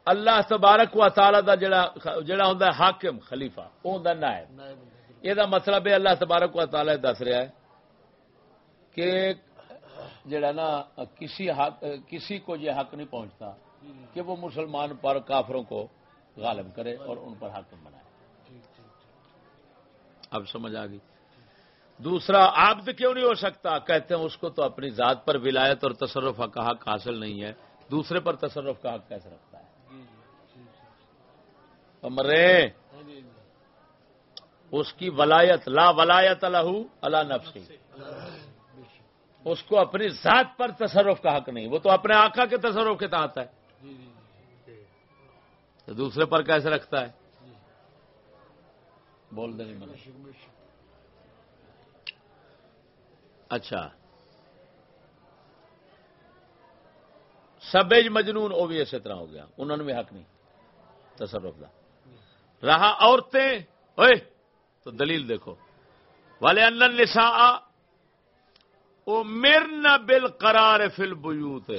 اللہ تبارک و تعالی دا جڑا جڑا ہوندا ہے حاکم خلیفہ او ہوندا نائب۔ یہ دا مطلب ہے اللہ تبارک و تعالی دس رہا ہے کہ جڑا نا کسی حق کسی کو یہ حق نہیں پہنچتا جی جی کہ وہ مسلمان پر کافروں کو غالب کرے اور ان پر حاکم بنائے۔ ٹھیک ٹھیک اب سمجھ آ گئی۔ دوسرا عبد کیوں نہیں ہو سکتا؟ کہتے ہیں اس کو تو اپنی ذات پر ولایت اور تصرف کا حق حاصل نہیں ہے۔ دوسرے پر تصرف کا حق کیسے رکھتا ہے؟ جی جی امرے ہاں جی جی۔ اس کی ولایت لا ولایت لہو اللہ نفسی۔ اس کو اپنی ذات پر تصرف کا حق نہیں۔ وہ تو اپنے آقا کے تصرف کے تحت ہے۔ جی جی جی۔ تو دوسرے پر کیسے رکھتا ہے؟ جی۔ بول دے نہیں بے مگر شک بے شک اچھا۔ سبج مجنون، وہ بھی اسی طرح ہو گیا۔ انہوں نے بھی حق نہیں۔ تصرف دا۔ رہا عورتیں۔ اوئے، تو دلیل دیکھو۔ والے ان نسا مرنا بل قرار فل بوت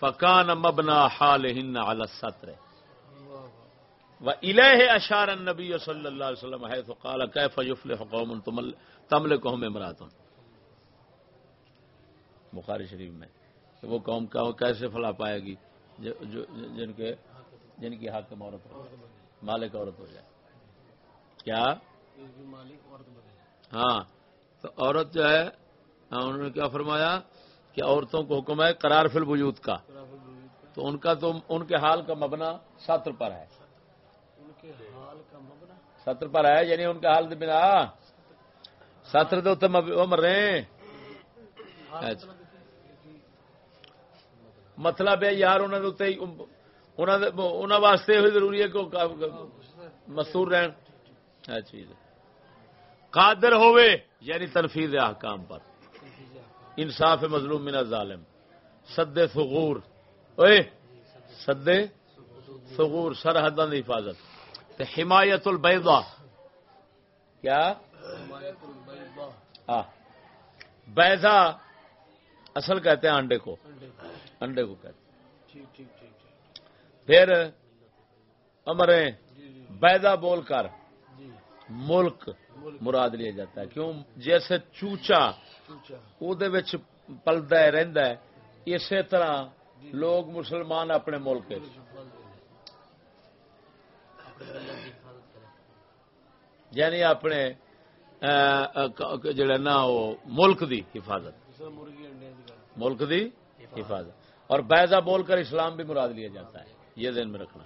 فکان مبنا حال ہن السطر۔ و الہ اشار النبی صلی اللہ علیہ وسلم ہے تو قال کیف یفلح قوم تملکہم امراتن بخاری شریف میں، کہ وہ قوم کا کیسے فلا پائے گی؟ جو جو جن کے جن کی حق عورت ہو مالک عورت ہو جائے۔ کیا؟ مالک ہاں۔ تو عورت جو ہے ہاں، انہوں نے کیا فرمایا کہ عورتوں کو حکم ہے قرار فل وجود کا الوجود کا۔ تو ان کا تو ان کے حال کا مبنا سطر پر ہے۔ ان سطر پر ہے یعنی ان کا حال بنا۔ سطر تو مر رہے ہیں۔ اچھا حال اچھا۔ مطلب کہ مطلب ہے یار انہوں نے انہوں واسطے یہ ضروری ہے کہ وہ مستور رہن۔ چیز قادر ہوئے یعنی تنفیذ احکام پر۔ انصاف مظلوم من الظالم۔ سد ثغور۔ اوئے سد ثغور سرحدوں کی حفاظت۔ تے حمایت البیضا۔ کیا؟ بیضا، اصل کہتے ہیں انڈے کو۔ انڈے کو کہتے ہیں۔ پھر امریں جی جی بیضا بول کر جی۔ ملک مراد لیا جاتا ہے۔ کیوں؟ جیسے چوچا وہ پلدا ہے رہندا ہے اسی طرح لوگ مسلمان اپنے ملک یعنی اپنے جڑا نا وہ ملک دی حفاظت۔ ملک دی حفاظت۔ اور بیضا بول کر اسلام بھی مراد لیا جاتا ہے، یہ ذہن میں رکھنا۔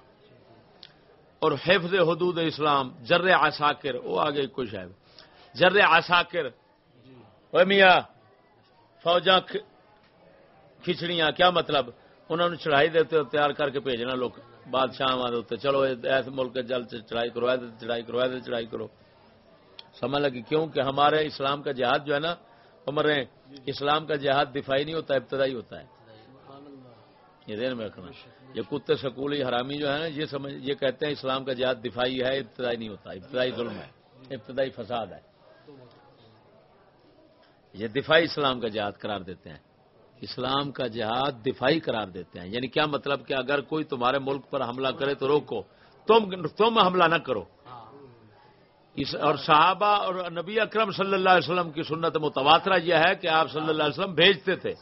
اور حفظ حدود اسلام، جر عساکر، وہ آگے کچھ ہے۔ جر عساکر۔ جی وہ میاں، فوجاں کھچڑیاں، کیا مطلب؟ انہوں نے چڑھائی دیتے ہو تیار کر کے بھیجنا لوگ بادشاہ والے چلو ایسے ملک جل چڑھائی کرو ایسے چڑھائی کرو ایسے چڑھائی کرو۔ سمجھ لگی کیوں کہ ہمارے اسلام کا جہاد جو ہے نا عمر اسلام کا جہاد دفاعی نہیں ہوتا، ابتدائی ہوتا ہے۔ یہ دیر میں رکھنا۔ یہ کتے سکولی حرامی جو ہے نا یہ سمجھ یہ کہتے ہیں اسلام کا جہاد دفاعی ہے، ابتدائی نہیں ہوتا، ابتدائی ظلم ہے، ابتدائی فساد ہے۔ یہ دفاعی اسلام کا جہاد قرار دیتے ہیں۔ اسلام کا جہاد دفاعی قرار دیتے ہیں۔ یعنی کیا مطلب کہ اگر کوئی تمہارے ملک پر حملہ کرے تو روکو۔ تم تم حملہ نہ کرو۔ اور صحابہ اور نبی اکرم صلی اللہ علیہ وسلم کی سنت متواترہ یہ ہے کہ آپ صلی اللہ علیہ وسلم بھیجتے تھے۔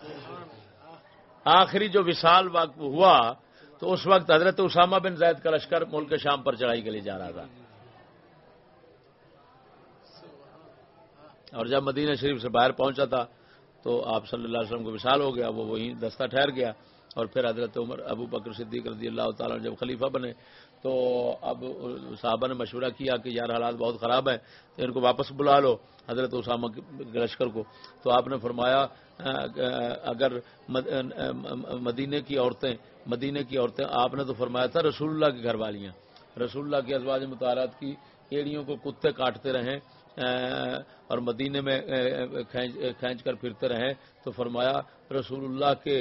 آخری جو وشال وقت ہوا، تو اس وقت حضرت اسامہ بن زید کا لشکر ملک شام پر چڑھائی کے لیے جا رہا تھا۔ اور جب مدینہ شریف سے باہر پہنچا تھا، تو آپ صلی اللہ علیہ وسلم کو وشال ہو گیا، وہ وہیں دستہ ٹھہر گیا۔ اور پھر حضرت عمر، ابو بکر صدیق رضی اللہ تعالیٰ جب خلیفہ بنے تو اب صحابہ نے مشورہ کیا کہ یار حالات بہت خراب ہیں، تو ان کو واپس بلا لو حضرت اسامہ لشکر کو۔ تو آپ نے فرمایا، اگر مدینے کی عورتیں مدینے کی عورتیں، آپ نے تو فرمایا تھا رسول اللہ کی گھر والیاں رسول اللہ کی ازواج مطالعات کی ایڑیوں کو کتے کاٹتے رہیں، اور مدینے میں، کھینچ کر پھرتے رہیں۔ تو فرمایا رسول اللہ کے،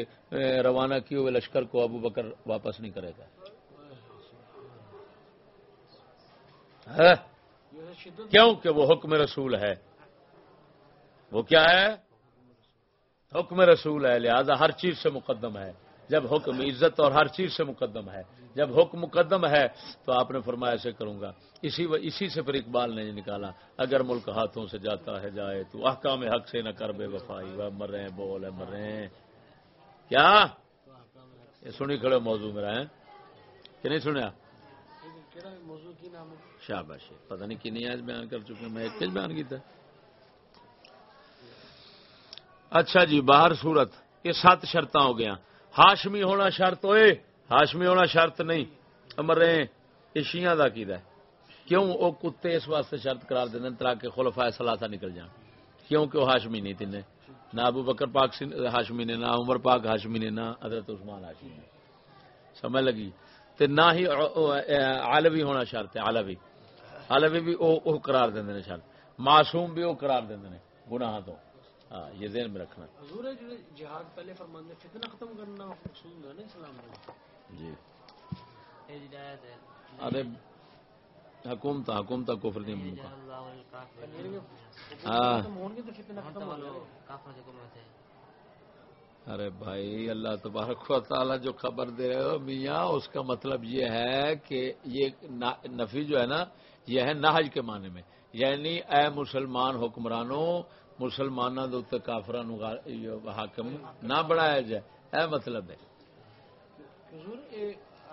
روانہ کیے ہوئے لشکر کو ابو بکر واپس نہیں کرے گا۔ کیوں کہ وہ حکم رسول ہے؟ وہ کیا ہے؟ حکم رسول ہے، لہذا ہر چیز سے مقدم ہے۔ جب حکم عزت اور ہر چیز سے مقدم ہے۔ جب حکم مقدم ہے تو آپ نے فرمایا ایسے کروں گا۔ اسی و، اسی سے پھر اقبال نے نکالا۔ اگر ملک ہاتھوں سے جاتا ہے، جائے تو۔ احکام حق سے نہ کر بے وفائی۔ وہ مر رہے ہیں بول ہے مر رہے ہیں کیا؟ یہ سنی کھڑے موضوع میرا ہے کہ نہیں سنیا؟ شاباش پتہ نہیں کنی آج بیان کر چکے میں ایک بیان کیتا اچھا جی باہر صورت یہ سات شرط ہو گیا ہاشمی ہونا شرط ہوئے، ہاشمی ہونا شرط نہیں۔ امر رہے اشیاں دا کی کیوں وہ کتے اس واسطے شرط قرار دیں تاکہ خلفا سلاسا نکل جان کیوں کہ وہ ہاشمی نہیں تین نہ ابو بکر پاک ہاشمی نے، نہ عمر پاک ہاشمی نے، نہ حضرت عثمان ہاشمی نے۔ سمجھ لگی؟ تے نہ ہی عالوی ہونا شرط ہے عالوی عالوی بھی او قرار دیں شرط۔ معصوم بھی وہ قرار دیں گناہ تو۔ ہاں یہ ذہن میں رکھنا۔ جہاد پہلے فرمانے فتنہ ختم کرنا مقصود ہے نا اسلام جی۔ ارے حکومت حکومت کفر نہیں ممکن۔ ہاں۔ ارے بھائی، اللہ تبارک و تعالیٰ جو خبر دے رہے ہو، میاں، اس کا مطلب یہ ہے کہ یہ نفی جو ہے نا، یہ ہے نہج کے معنی میں۔ یعنی اے مسلمان حکمرانوں مسلمانوں کے کافران حاکم نہ بنایا جائے۔ اے مطلب ہے۔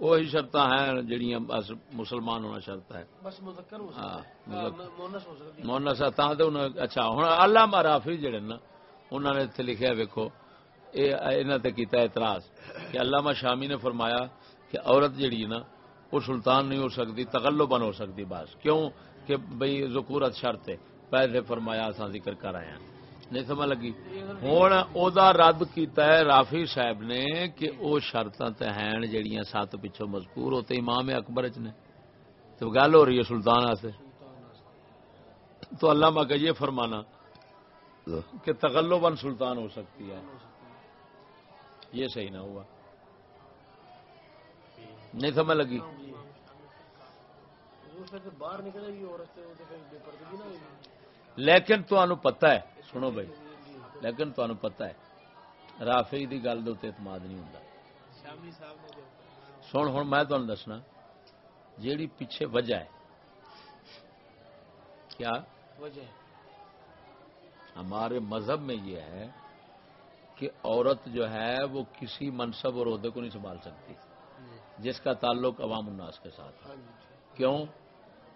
وہی شرط ہیں جہیا بس مسلمان ہونا شرط ہے۔ مونس اچھا ہوں اللہ رافی جڑے نا انہوں نے اتنے لکھا ویکو یہ کیتا اعتراض کہ علامہ شامی نے فرمایا کہ عورت جڑی نا وہ سلطان نہیں ہو سکتی تغلو بن ہو سکتی بس۔ کیوں؟ کہ بھئی ذکورت شرط ہے۔ پہلے فرمایا ذکر کر آئے ہیں۔ نہیں سمجھ لگی۔ ہوں رد کیتا ہے رافی صاحب نے کہ وہ شرط ہیں جہیا سات پچھوں مذکور ہوتے امام اکبر چ نے۔ تو گل ہو رہی ہے سلطان سے تو اللہ کا یہ فرمانا کہ تغلو بن سلطان ہو سکتی ہے۔ یہ صحیح نہ ہوا۔ نہیں سمجھ لگی۔ باہر نکلے گی۔ لیکن تو پتا ہے سنو بھائی لیکن تمہیں پتا ہے رافی کی گل اعتماد نہیں ہوں سن ہوں میں تمہیں دسنا جیڑی پیچھے وجہ ہے کیا؟ وجہ ہمارے مذہب میں یہ ہے کہ عورت جو ہے وہ کسی منصب اور عہدے کو نہیں سنبھال سکتی جس کا تعلق عوام الناس کے ساتھ ہے۔ ہاں جی۔ کیوں؟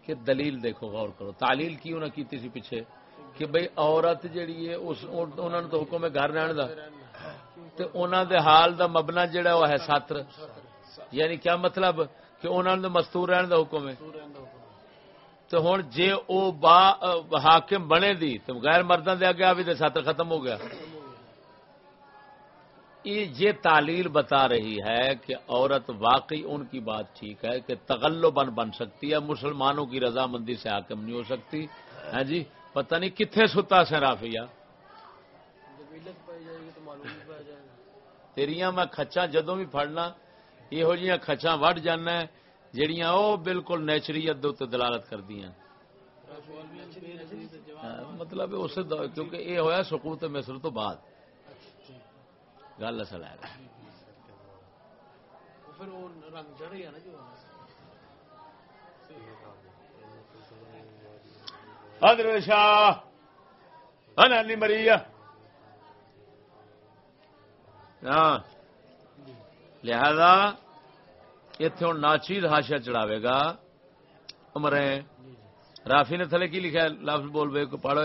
کہ دلیل دیکھو، غور کرو۔ تعلیل کیوں نہ کی سی پیچھے؟ کہ بھئی عورت جیڑی ہے، اس انہوں نے تو حکم ہے گھر رہن دا۔ تے انہوں دے حال دا مبنا جڑا وہ ہے ساتر۔ یعنی کیا مطلب؟ کہ انہوں نے مستور رہن دا حکم ہے۔ تو ہوں جے او با حاکم بنے دی تو غیر مردوں دے اگے بھی تے ساتر ختم ہو گیا۔ یہ تعلیل بتا رہی ہے کہ عورت واقعی ان کی بات ٹھیک ہے کہ تغلو بن بن سکتی ہے، مسلمانوں کی رضامندی سے حاکم نہیں ہو سکتی۔ ہے جی؟ پتہ نہیں کتنے ستا سے رافیہ تیریاں میں کچا جدوں بھی پڑنا یہو جہاں کچا وڈ جانا ہے جہاں وہ بالکل نیچریت دلالت کر ہاں، مطلب اس کیونکہ یہ ہوا سکوت مصر تو بعد۔ گل اصل ہے حضرت شاہ انانی مری ہاں لہذا اتے ہوں ناچیر ہاشا چڑھاوے گا امرے رافی نے تھلے کی لکھا ہے لفظ بول بے کو پڑھو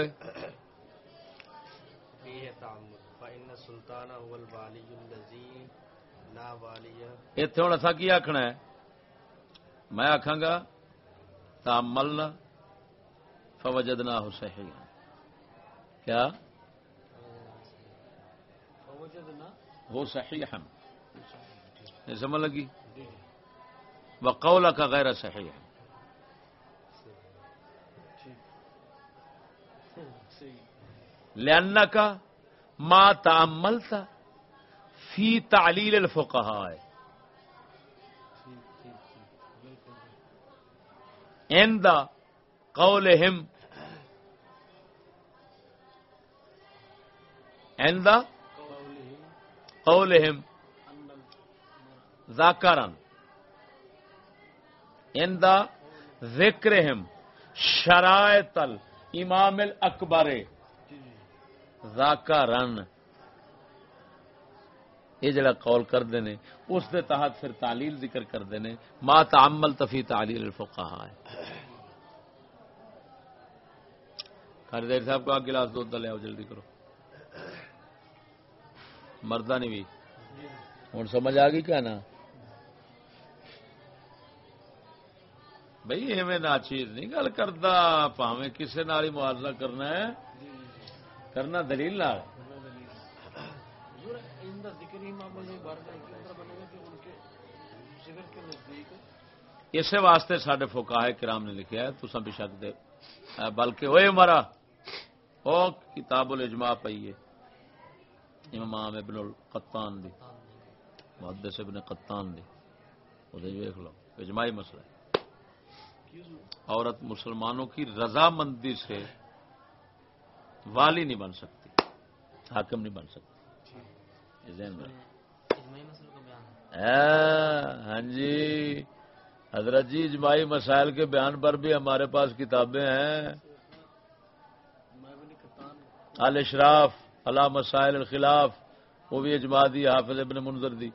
اتے ہوں اصا کی آخنا ہے؟ میں آخا گا تامل فوجد نہ ہو صحیح کیا ہو صحیح ہم نہیں سمجھ لگی؟ وقولا کا غیر صحیح۔ ہے لأن کا ما تعملتا فی تعلیل الفقہاء عند قولهم عند قولهم ذاکرن عند ذکرهم شرائط الامام الاکبر ذاکرن یہ جڑا قول کرتے ہیں اس دے تحت پھر تعلیل ذکر کرتے ہیں ما تعمل تفی تعلیل الفقہاء۔ ہے خریدار صاحب کو گلاس دودھ لے جلدی کرو۔ مردہ نہیں بھی۔ ہوں سمجھ آ گئی کیا نا؟ بھائی ایویں ناچیز نہیں گل کرتا پاویں کسے نال ہی معاوضہ کرنا ہے۔ کرنا دلیل نال۔ اسی واسطے سڈے فوکا کرام نے لکھا ہے تو بھی شک دے بلکہ ہوئے مرا او کتاب الاجماع پئی ہے۔ امام ابن القطان دی محدث ابن قطان دی۔ وہ دیکھ لو اجماعی مسئلہ ہے۔ عورت مسلمانوں کی رضامندی سے والی نہیں بن سکتی حاکم نہیں بن سکتی۔ ہاں جی۔ حضرت جی اجماعی مسائل کے بیان پر بھی ہمارے پاس کتابیں ہیں۔ الاشراف اللہ مسائل الخلاف وہ بھی اجماع دی حافظ ابن منظر دی۔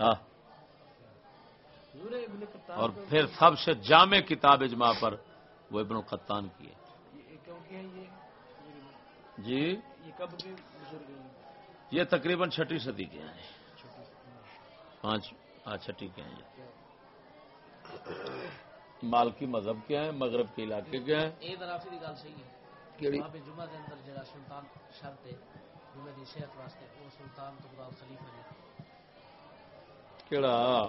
ہاں۔ اور پھر سب سے جامع کتاب اجماع پر۔ وہ ابن القطان کی ہے۔ جی؟ یہ تقریباً چھٹی صدی کے ہیں۔ پانچ چھٹی کے ہیں۔ مالکی مذہب کے ہیں مغرب کے علاقے کے ہیں۔ کیڑا؟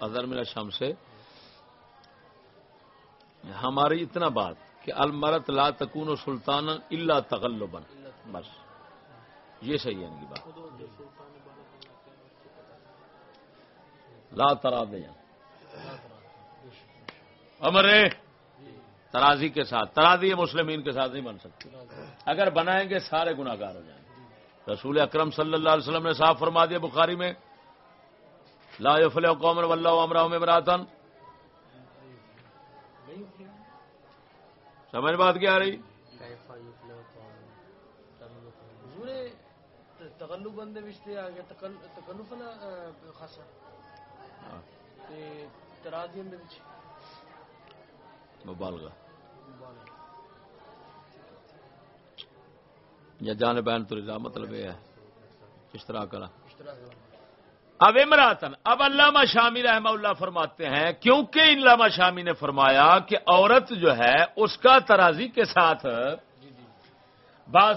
ازر میرا شام سے۔ ہماری اتنا بات کہ المرت لا تکون سلطان اللہ تغلبن بس۔ یہ صحیح ہے ان کی بات۔ لا ترا دے امرے ترازی کے ساتھ۔ ترازی مسلمین کے ساتھ نہیں بن سکتی۔ اگر بنائیں گے سارے گناگار ہو جائیں گے۔ رسول اکرم صلی اللہ علیہ وسلم نے صاف فرما دیا بخاری میں، لا یفلح قوم واللہ امرہم امراتن سمجھ بات کیا آ رہی؟ ہاں، مبالغہ۔ یا جان بین تو مطلب یہ ہے۔ طرح کرا؟ اس طرح سے اب امراتن، اب علامہ شامی رحمہ اللہ فرماتے ہیں، کیونکہ علامہ شامی نے فرمایا کہ عورت جو ہے، اس کا ترازی کے ساتھ جی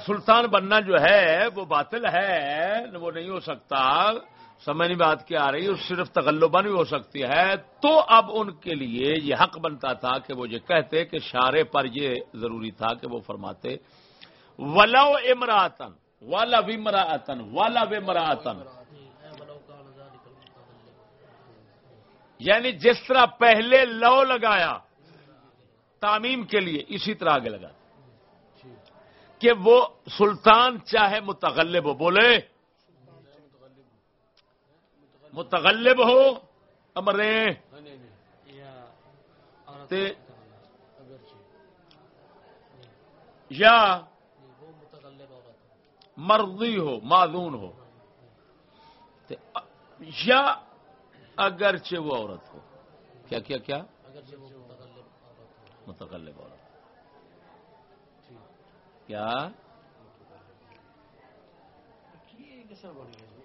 سلطان بننا جو ہے، وہ باطل ہے، وہ نہیں ہو سکتا، سمجھ نہیں بات کیا آ رہی ہے صرف تغلبہ نہیں ہو سکتی ہے۔ تو اب ان کے لیے یہ حق بنتا تھا کہ وہ یہ کہتے کہ شارے پر یہ ضروری تھا کہ وہ فرماتے۔ ولو امراتن والا ومراطن والا ومراطن اے ولو کان ذالک المتغلب یعنی جس طرح پہلے لو لگایا، تعمیم کے لیے اسی طرح آگے لگا۔ کہ وہ سلطان چاہے متغلب ہو، بولے، متغلب ہو، امرے۔ یا مرضی ہو، معذون ہو۔ یا اگرچہ وہ عورت ہو۔ کیا کیا کیا؟ متغلب عورت کیا جی۔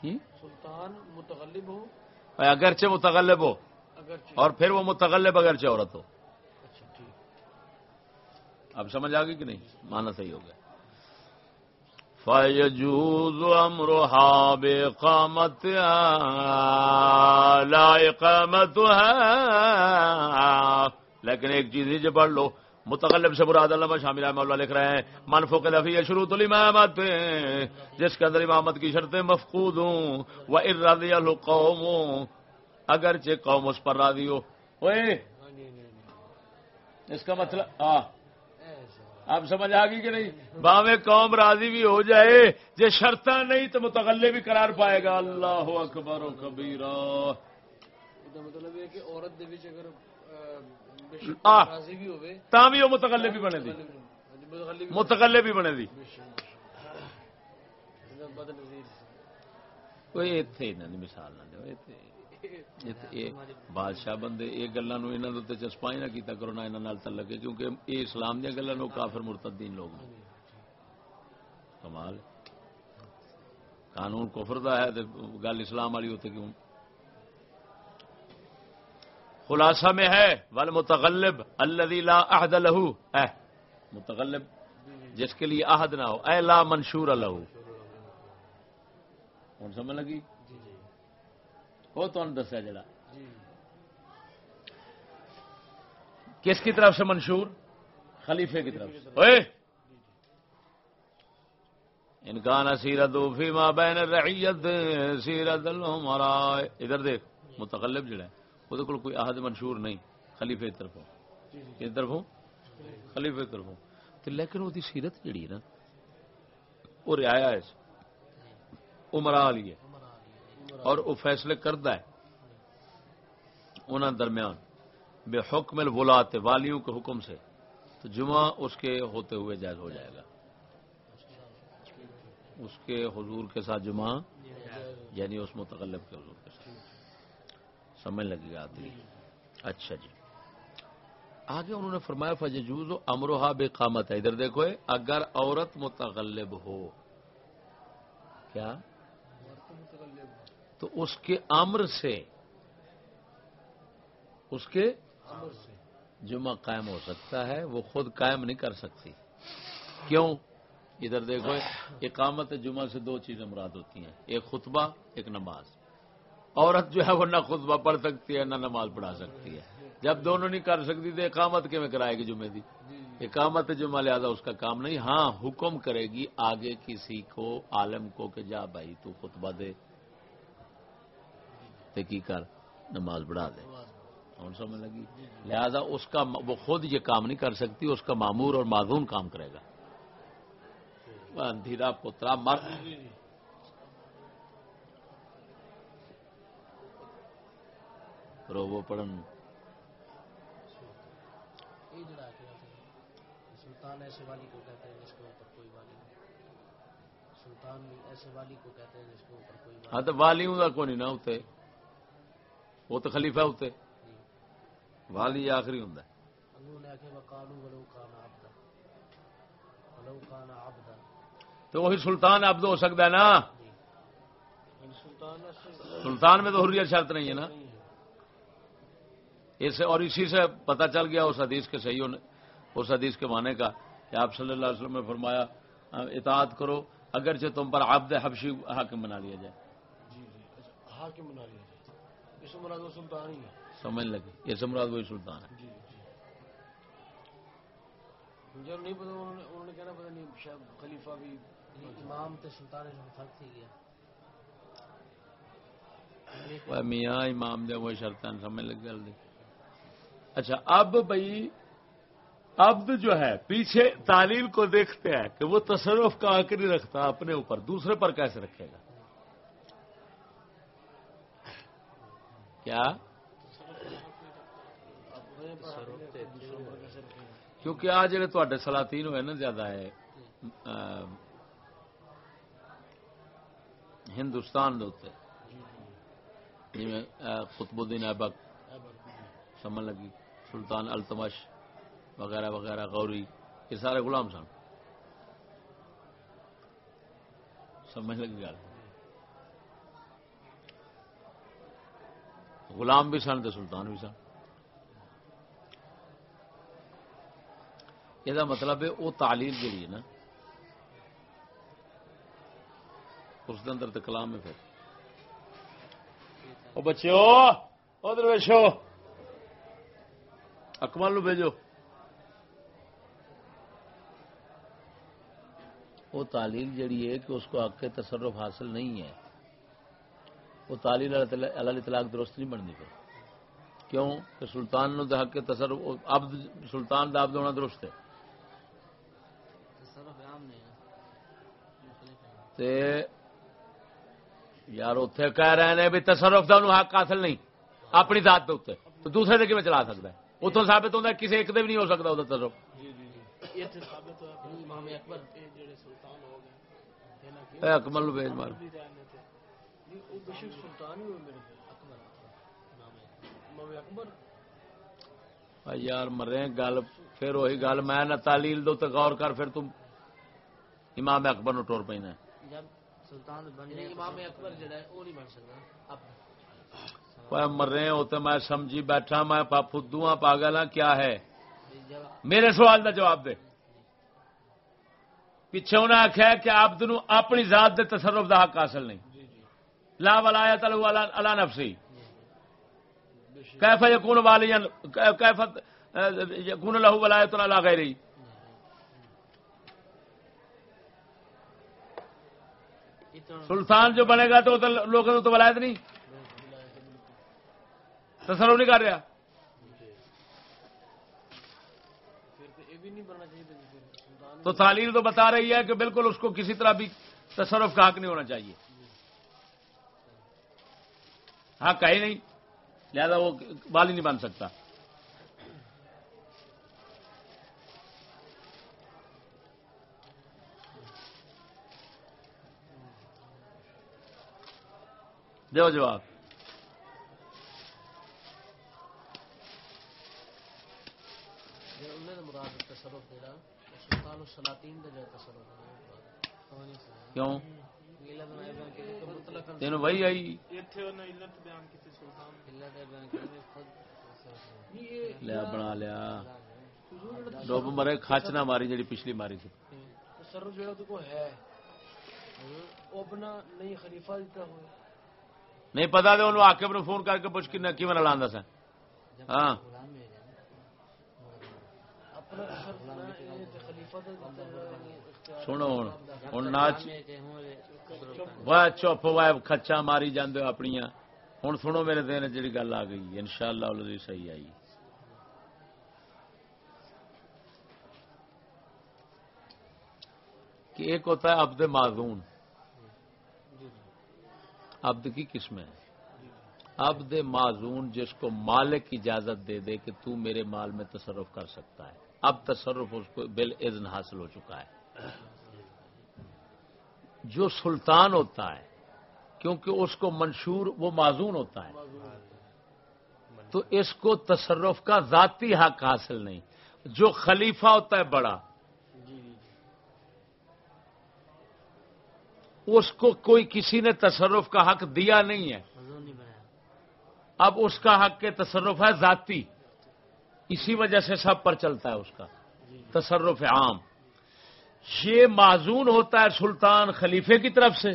کی؟ سلطان متغلب ہو۔ اگرچہ متغلب ہو۔ اور پھر وہ متغلب اگرچہ عورت ہو۔ اچھا اب سمجھ آ گئی کہ نہیں؟ مانا صحیح ہو گیا۔ فیجوز امرها بقامت لا اقامت لیکن ایک چیز ہی جو پڑھ لو، متغلب سے مراد علامہ شامل رحمہ اللہ لکھ رہے ہیں، من فوق لفی شروط الامامت، جس کے اندر امامت کی شرطیں مفقود ہوں وہ ارادی القوم اگرچہ قوم اس پر راضی ہو۔ اوئے، اس کا مطلب ہاں آپ سمجھ آ گئی کہ نہیں؟ باوے قوم راضی بھی ہو جائے جی شرط نہیں تو متغلے بھی قرار پائے گا۔ اللہ اکبر و کبیرا مطلب ہے کہ عورت بھی بھی متغلے بھی بنے دی۔ متغلے بھی بنے دی۔ کوئی اتنے مثال نہ دے بادشاہ بندے، یہ گلوں یہاں چسپائی نہ کیتا کرو، نہ یہاں تل لگے کیونکہ یہ اسلام دیا گلوں کافر مرتدین لوگ کمال۔ قانون کفر دا ہے گل اسلام والی اتنے کیوں؟ خلاصہ میں ہے ول متغلب الذي لا عہد لہو۔ اے، متغلب، جس کے لیے عہد نہ ہو۔ اے، لا منشور لہو۔ ہوں، سمجھ لگی؟ جی، جی۔ وہ تمہیں دسیا جڑا۔ کس کی طرف سے منشور؟ خلیفے کی طرف سے۔ ان کا نا سیرت فیما بین رعیت سیرت المرا ادھر دیکھ متقلب جڑا ہے وہ تو کوئی احد منشور نہیں خلیفے کی کس طرف طرفوں خلیفے طرف طرفوں تو لیکن وہ سیرت جڑی ہے نا وہ رعایا ہے امرا علی ہے۔ اور وہ فیصلے کردہ ہے۔ انہوں درمیان بے حکم الولات والیوں کے حکم سے تو جمعہ اس کے ہوتے ہوئے جائز ہو جائے گا۔ اس کے حضور کے ساتھ جمعہ یعنی اس متغلب کے حضور کے ساتھ۔ سمجھ لگی آتی۔ اچھا جی۔ آگے انہوں نے فرمایا فجوز و امروہا بے قامت ہے ادھر دیکھو، اگر عورت متغلب ہو، کیا؟ تو اس کے امر سے، اس کے جمعہ قائم ہو سکتا ہے، وہ خود قائم نہیں کر سکتی۔ کیوں؟ ادھر دیکھو، اقامت جمعہ سے دو چیزیں مراد ہوتی ہیں۔ ایک خطبہ، ایک نماز۔ عورت جو ہے وہ نہ خطبہ پڑھ سکتی ہے، نہ نماز پڑھا سکتی ہے۔ جب دونوں نہیں کر سکتی تو اقامت کے میں کرائے گی جمعے دی؟ اقامت جمعہ لہذا اس کا کام نہیں۔ ہاں حکم کرے گی آگے کسی کو، عالم کو کہ جا بھائی تو خطبہ دے۔ تے کی کر نماز بڑھا دے۔ ہوں سمجھ لگی؟ لہذا اس کا وہ خود یہ کام نہیں کر سکتی اس کا معمور اور معذون کام کرے گا۔ اندھیرا پترا مر۔ رو پڑھن۔ سلطان ایسے والی کو کہتے ہیں جس کے اوپر کوئی والی سلطان ایسے والی کو کہتے ہیں جس کے اوپر کوئی ہاں تو والیوں کا کوئی نہیں نہ ہوتے وہ تو خلیفہ نہیں والی آخری ہوں تو وہی سلطان عبد ہو سکتا ہے نا۔ جی۔ سلطان میں تو حریت شرط نہیں ہے نا۔ اس اور اسی سے پتہ چل گیا اس حدیث کے صحیح ہونے اس حدیث کے معنی کا کہ آپ صلی اللہ علیہ وسلم نے فرمایا اطاعت کرو اگرچہ تم پر عبد حبشی حاکم بنا لیا جائے۔ جی جی حاکم بنا لیا جائے۔ مراد وہ سلطان ہی ہے سمجھ لگی۔ یہ سمراد وہی سلطان ہے جی جی۔ جب نہیں پتا انہوں نے کہنا پتا نہیں شاید خلیفہ بھی امام تے سلطان میں فرق تھی گیا۔ وہ میاں امام دے وہ شرط سمجھ لگ گل اچھا اب بھائی عبد جو ہے پیچھے تعلیل کو دیکھتے ہیں کہ وہ تصرف کا نہیں رکھتا اپنے اوپر دوسرے پر کیسے رکھے گا؟ کیا؟ کیونکہ آ جڑے تے سلاطین ہوئے نا زیادہ ہے ہندوستان دے جی قطب الدین ایبک سمجھ لگی، سلطان التمش وغیرہ وغیرہ، غوری، یہ سارے غلام سن۔ سمجھ لگی گل؟ غلام بھی سن تو سلطان بھی سن۔ یہ مطلب ہے وہ تعلیم جی ہے نا، اس اندر تو کلام ہے پھر۔ وہ بچے ادھر ویچو اکمل نو بھیجو۔ وہ تعلیم جڑی ہے کہ اس کو حق کے تصرف حاصل نہیں ہے۔ وہ تعلیم اللہ طلاق درست نہیں بننی پھر۔ کیوں؟ کہ سلطان نو حق کے تصرف عبد سلطان دا عبد ہونا درست ہے۔ تے یار اتے کہہ رہے ہیں بھی تصرف کا حق حاصل نہیں۔ اپنی ذات اتنے تو دوسرے دے چلا سکتا ہے؟ اتوں ثابت ہوتا ہے کسی ایک دے بھی نہیں ہو سکتا وہ تصرف۔ امام اکبر جڑے سلطان ہو گئے اے اکمل بھیج مار۔ وہ میرے اکبر اکبر۔ آ یار مرے گل پھر وہی گل میں نہ تعلیل دو تو غور کر پھر تم امام اکبر نو ٹور پینا جب سلطان بننے امام اکبر جڑا ہے وہ نہیں بن سکتا۔ اب وہ مرے ہو تو میں سمجھی بیٹھا میں فدو ہاں پاگل ہاں کیا ہے؟ جب میرے سوال کا جواب دے۔ پیچھے انہیں آخیا کہ نو اپنی ذات دے تصرف دا حق حاصل نہیں۔ جی جی لا ولایت له علی علی نفسی. کیف یکون والیا کیف یکون له ولایت علی غیری. سلطان جو بنے گا تو لوگوں تو ولایت نہیں. تصرف نہیں کر رہا. تو تعلیم تو بتا رہی ہے کہ بالکل اس کو کسی طرح بھی تصرف کا حق نہیں ہونا چاہیے. ہے ہی نہیں۔ لہذا وہ والی نہیں بن سکتا۔ دو جواب۔ کیوں؟ تین وہی آئی۔ لیا بنا لیا۔ ڈوب مرے کھچ نہ ماری جی پچھلی ماری تھی۔ تصرف جو تو کو ہے۔ وہ اپنا نہیں خلیفہ دیتا ہوئے۔ نہیں پتا تو انہوں آکے نے فون کر کے پوچھ کی کی میں لانا سا۔ ہاں۔ اپنا خلیفہ دیتا سنو ہوں ہوں ناچ وہ چپ وہ کچا ماری جاندے ہو اپنی ہوں سنو میرے دن جی گل آ گئی ان شاء اللہ صحیح آئی کہ ایک ہوتا ہے عبد معذون عبد کی قسم ہے عبد معذون جس کو مالک اجازت دے دے کہ تو میرے مال میں تصرف کر سکتا ہے اب تصرف اس کو بل اذن حاصل ہو چکا ہے جو سلطان ہوتا ہے، کیونکہ اس کو منشور، وہ معذون ہوتا ہے۔ تو اس کو تصرف کا ذاتی حق حاصل نہیں۔ جو خلیفہ ہوتا ہے بڑا، اس کو کوئی کسی نے تصرف کا حق دیا نہیں ہے۔ اب اس کا حق کے تصرف ہے ذاتی۔ اسی وجہ سے سب پر چلتا ہے اس کا۔ تصرف عام۔ یہ معذون ہوتا ہے سلطان خلیفے کی طرف سے۔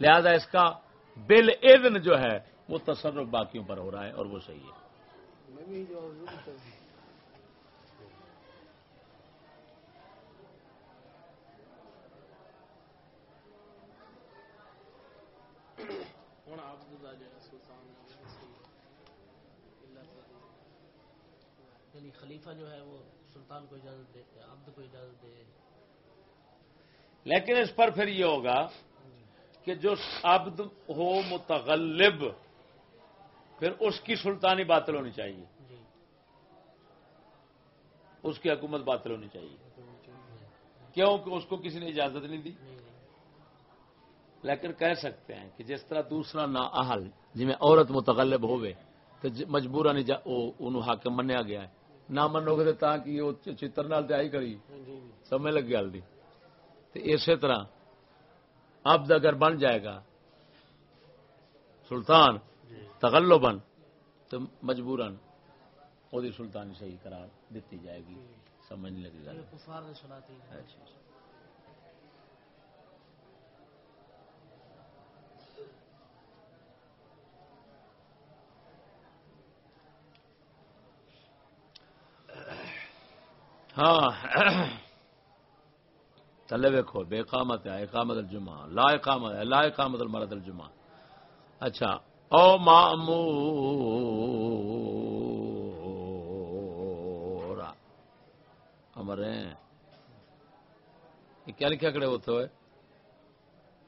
لہذا اس کا بل اذن جو ہے، وہ تصرف باقیوں پر ہو رہا ہے اور وہ صحیح ہے۔ یعنی خلیفہ جو ہے، وہ سلطان کو اجازت دے، عبد کو اجازت دے۔ لیکن اس پر پھر یہ ہوگا کہ جو عبد ہو متغلب پھر اس کی سلطانی باطل ہونی چاہیے۔ جی۔ اس کی حکومت باطل ہونی چاہیے۔ کیوں؟ کہ اس کو کسی نے اجازت نہیں دی۔ نہیں لیکن کہہ سکتے ہیں کہ جس طرح دوسرا نا اہل جی میں عورت متغلب ہوئے تو مجبور نہیں جا انہوں حاکم منیا گیا ہے۔ نہ منو گے تاکہ وہ چتر نال آئی کری۔ جی۔ سمجھ لگ دی تو اسی طرح عبد اگر بن جائے گا سلطان تغلو بن تو مجبوراً وہ سلطانی صحیح قرار دیتی جائے گی۔ سمجھ نے سناتی ہے اچھا ہاں۔ تلے ویکو بے قامت ہے، اقامت الجمعہ، لا اقامت ہے، لا اقامت المرد الجمعہ۔ اچھا او مامورا امرے یہ کیا لکھا کڑے ہوتے ہوئے؟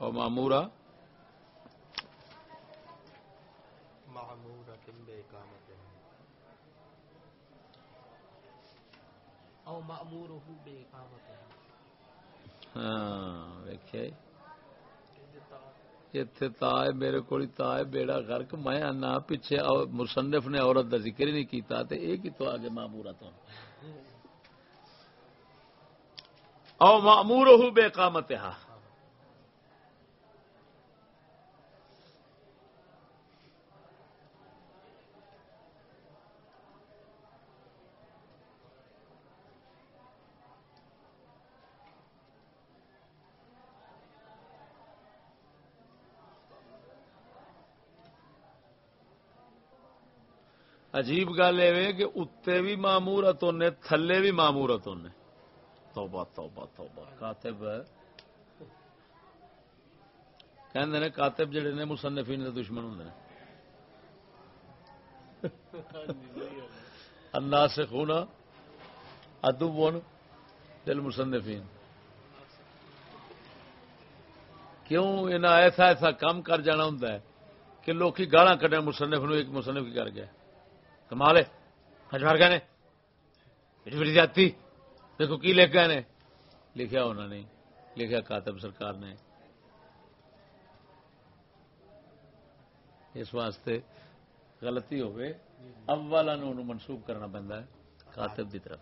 او مامورا او معمور ہو بے اقامت ہے ہاں ویکھے جی۔ اتنے تا ہے، میرے کو تا ہے، بیڑا غرق۔ میں آنا پیچھے مصنف نے عورت کا ذکر ہی نہیں کیتا تے ایک ہی تو آگے معمورہ تو۔ او معمور ہو بے قامتہا۔ عجیب گل یہ کہ اتنے بھی مامورت نے تھلے بھی مامورت نے توبہ توبہ توبہ۔ کاتب کہندے نے کاتب جڑے نے مصنفین دے دشمن ہوندے نے۔ الناس خونا ادبون دل مصنفین۔ کیوں انہاں ایسا ایسا کام کر جانا ہوں کہ لوگ گالا کڈن مصنف نو ایک مصنف کی کر گیا۔ کمال ہے ہزار گئے بڑی بڑی جاتی دیکھو کی لکھ گئے نے لکھا انہوں نے لکھا کاتب سرکار نے۔ اس واسطے غلطی ہوئے اولا نو منسوخ کرنا پہنتا ہے، کاتب دی طرف۔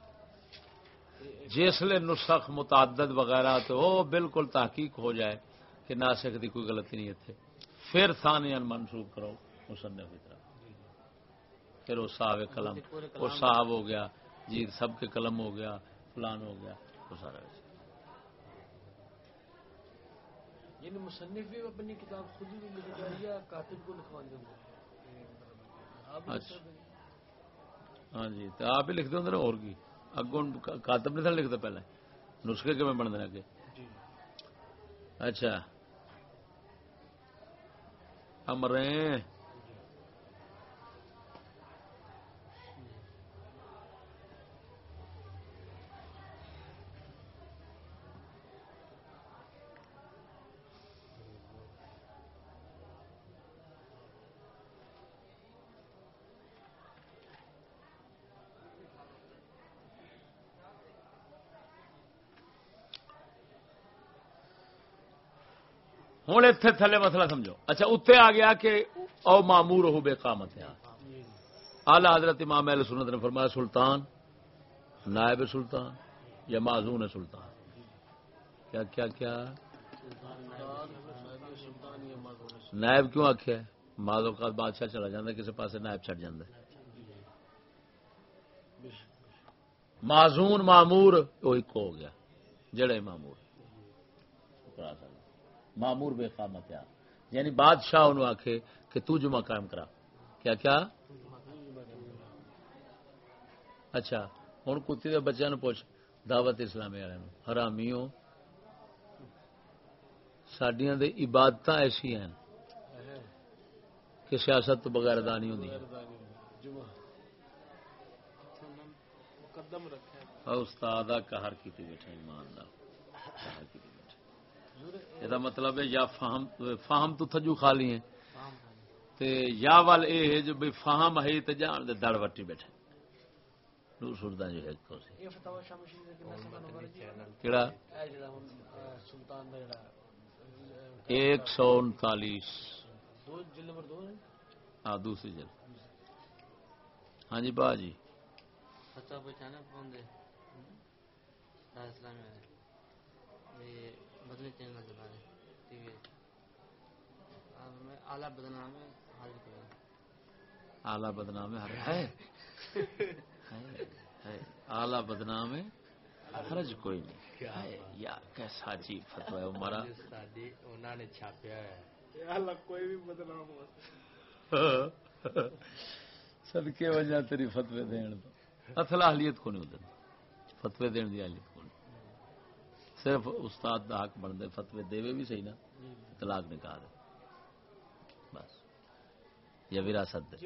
جسل نسخ متعدد وغیرہ تو وہ بالکل تحقیق ہو جائے کہ ناسخ دی کوئی غلطی نہیں اتنے پھر ثانیہ منسوخ کرو مصنف کی طرف۔ پھر وہ صاحب قلم وہ صاحب ہو گیا جی سب کے قلم ہو گیا فلان ہو گیا وہ سارا یعنی مصنف بھی اپنی کتاب خود ہی لکھ جائے یا کاتب کو لکھوا دیں گے آپ بھی اچھا۔ ہاں جی تو آپ ہی لکھ دیں اور کی؟ اگوں کاتب نہیں تھا لکھتا پہلے نسخے کے میں بن دینا کہ۔ جی۔ اچھا۔ امریں ہوں اتنے تھلے مسئلہ سمجھو۔ اچھا اتنے آ گیا کہ او معمور ہو بے قامت ہے اعلی حضرت امام اہل سنت نے فرمایا، سلطان، نائب سلطان یا معذون سلطان؟ کیا کیا کیا؟ نائب کیوں آخیا بعض اوقات بادشاہ چلا جاتا کسی پاسے نائب چڑ جاتا معذون معمور وہ ایک ہو گیا، جڑے معمور معمور بے قامت یعنی بادشاہ انہوں آکھے کہ تو جمعہ قائم کرا۔ کیا کیا؟ اچھا ہوں کتی کے بچوں نے پوچھ دعوت اسلامی والے حرامیوں سڈیا عبادت ایسی ہیں کہ سیاست تو بغیر دا نہیں ہوں استاد کہر کی بیٹھا ایماندار یہ مطلب ہے یا فہم فہم تو تھجو خالی ہیں تے یا وال اے ہے جو بھئی فہم ہے تے جان دے دڑ وٹی بیٹھے نور سردہ جو ہے تو سی کیڑا ایک سو انتالیس ہاں دوسری جلد ہاں جی با جی بدلے چینل کے بارے ٹی وی آلہ بدنام آلہ بدنام ہے؟ آلہ بدنام حرج کوئی نہیں۔ یا کیسا جی فتوا ہے ہمارا انہوں نے چھاپیا ہے۔ کوئی بھی بدنام ہو سدکے وجہ تیری فتوی دین اصل اہلیت کو نہیں ادھر فتوی دین دی اہلیت۔ صرف استاد دا حق بن دے فتوی دے بھی صحیح نا طلاق نکاح دے۔ بس۔ یا وراثت دے۔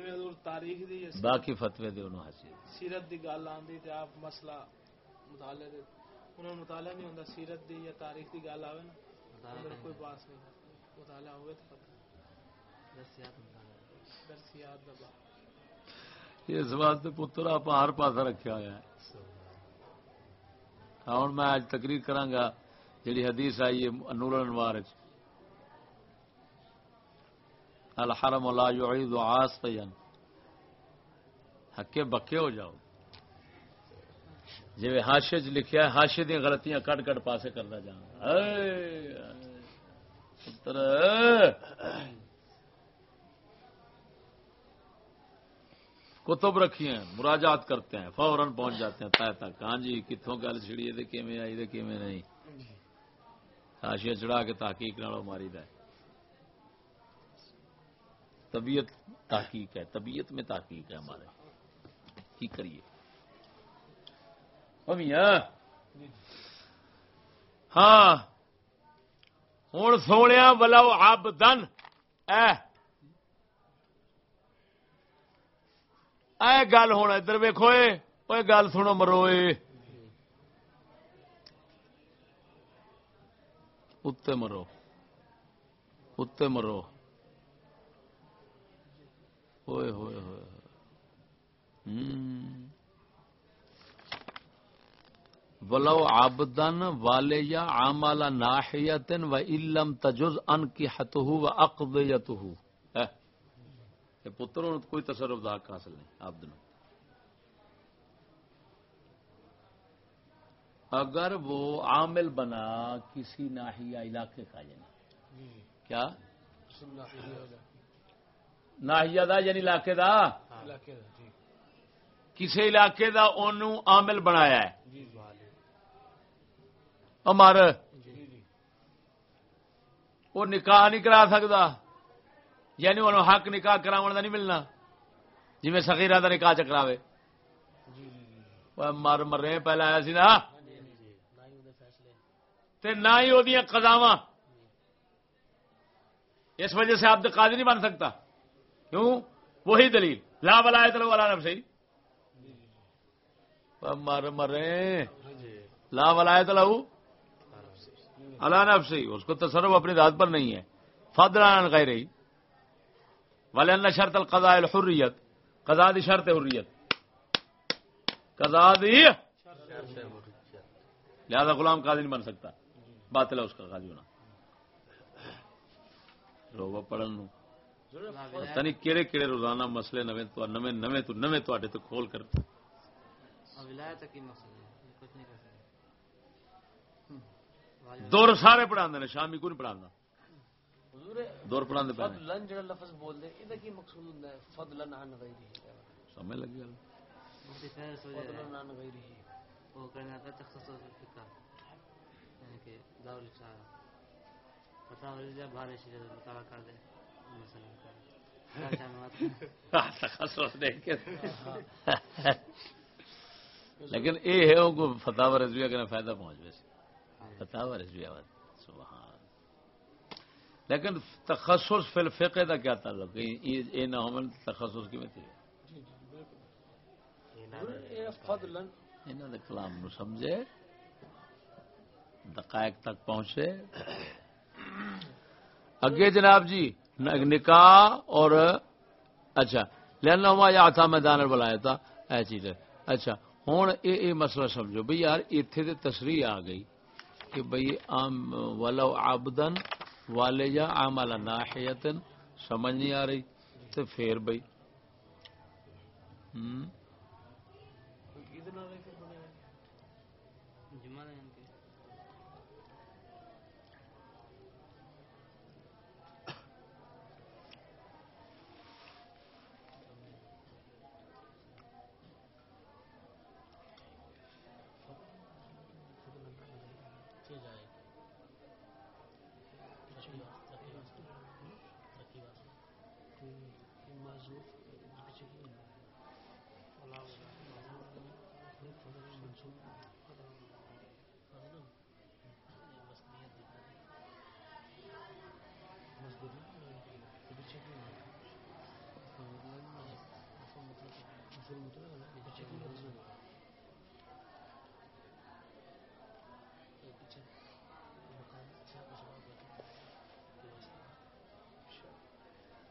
تاریخ دی باقی فتوی دے انہوں حاصل۔ سیرت دی گل آندی تے آپ مسئلہ مطالعے دے انہوں مطالعہ نہیں ہوندا سیرت دی یا تاریخ دی گل آوے نا اگر کوئی باس نہیں مطالعہ ہوئے تو پتہ۔ درسیات دا اس واسطے پتر آپ ہر پاسا رکھا ہوا ہے ہاں، ہوں میں اج تقریر کرانگا، جیڑی حدیث آئی ہے نور انوار الحرم لا يعيد عاصيا ہکے بکے ہو جاؤ۔ جی ہاشے چ لکھیا ہے ہاشے دی غلطیاں کٹ کٹ پاسے کرنا جانا۔ کتب رکھی ہیں مراجات کرتے ہیں، فوراً پہنچ جاتے ہیں طے تک ہاں جی کتوں گل چڑی ہے کیویں آئی دے کیویں نہیں؟ ہاشیا چڑھا کے تحقیق نالوں ماری دے۔ طبیعت تحقیق ہے، طبیعت میں تحقیق ہے ہمارے۔ کی کریے؟ ہاں۔ ہوں سونے بلاؤ اب دن اے۔ اے گل ہونا ادھر ویکو گل سنو مروئے اتنے مرو اتنے مرو۔ ہوئے ہوئے ہوئے ولو آبدن والے یا آمالا ناحیتن و علم تجز ان کی حت ہو و اقدیت ہو پتر کوئی تصرف دا حاصل نہیں آپ دنوں۔ اگر وہ عامل بنا کسی ناحیہ علاقے کا یعنی کیا؟ ناحیہ دا یعنی علاقے دا؟ کسی علاقے دا انہوں عامل بنایا ہے۔ ہمار وہ نکاح نہیں کرا سکتا۔ یعنی انہوں حق نکاح کرا نہیں ملنا۔ جی میں سکیرا کا نکاح چکراوے۔ مر مرے پہلے آیا سی نا۔ نہ ہی وہ اس وجہ سے آپ قاضی نہیں بن سکتا۔ کیوں؟ وہی دلیل۔ لا بلا چلو والا نب سی مر مرے۔ لا بلا تو اللہ نب سی اس کو تصرف اپنی رات پر نہیں ہے۔ فدران کہہ رہی والے شرط القضاء الحریت قضاء دی شرط حریت قضاء دی لہذا غلام قاضی نہیں بن سکتا. باطل ہے اس کا قاضی ہونا. روبا پڑھن نو. لا پتہ نہیں کہڑے کہڑے روزانہ مسئلے نویں تو نویں نویں تو نویں تواڈے تو کھول کر. ولایت کی مقصد کچھ نہیں کر سکتے دور سارے پڑھاندے نے، شامی کو نہیں پڑھاندا حضور دور پڑھاندے پے نے۔ فضلن جڑا لفظ بول دے یہ کی مقصود ہوندا ہے؟ فضلن عن غیره سمجھ لگی گل؟ فضلن عن غیره وہ کرنا تخصص فقہ۔ یعنی کہ الشاہ پتہ ہو جائے بھارے مطالعہ کر دے مثلا جانوات تخصص دیکھ کے۔ لیکن اے ہے کو فتح رضویہ کا فائدہ پہنچ ویسے۔ فتح رضویہ سبحان لیکن تخصص فی الفقہ دا کیا تعلق ہے؟ یہ- یہ نہ ہومن تخصص کی میں تھی یہ فضلن انہوں نے کلام نو سمجھے دقائق تک پہنچے۔ اگے جناب جی نکاح اور اچھا لینا ہوا یا تھا میدان بلایا تھا اے چیز ہے۔ اچھا ہوں اے اے مسئلہ سمجھو۔ بھئی یار اتنے تے تصریح آ گئی کہ بھئی عام ولو عبدن والے یا عمل ناحیتن سمجھ نہیں آ رہی تو پھر بھائی ہوں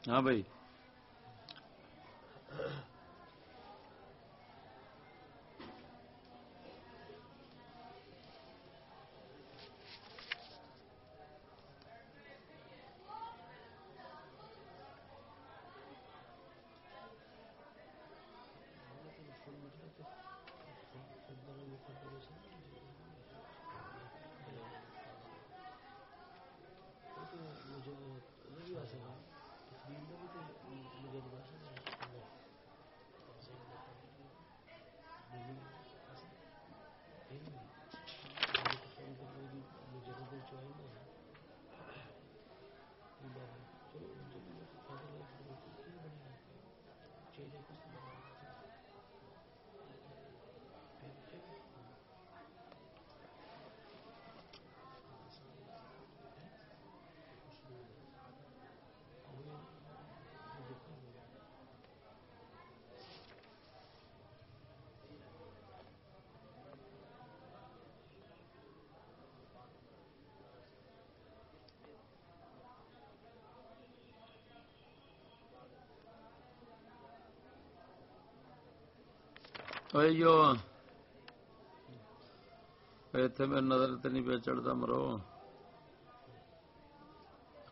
ہاں بھائی ایتھے میرے نظر تے نہیں پہ چڑھتا مرو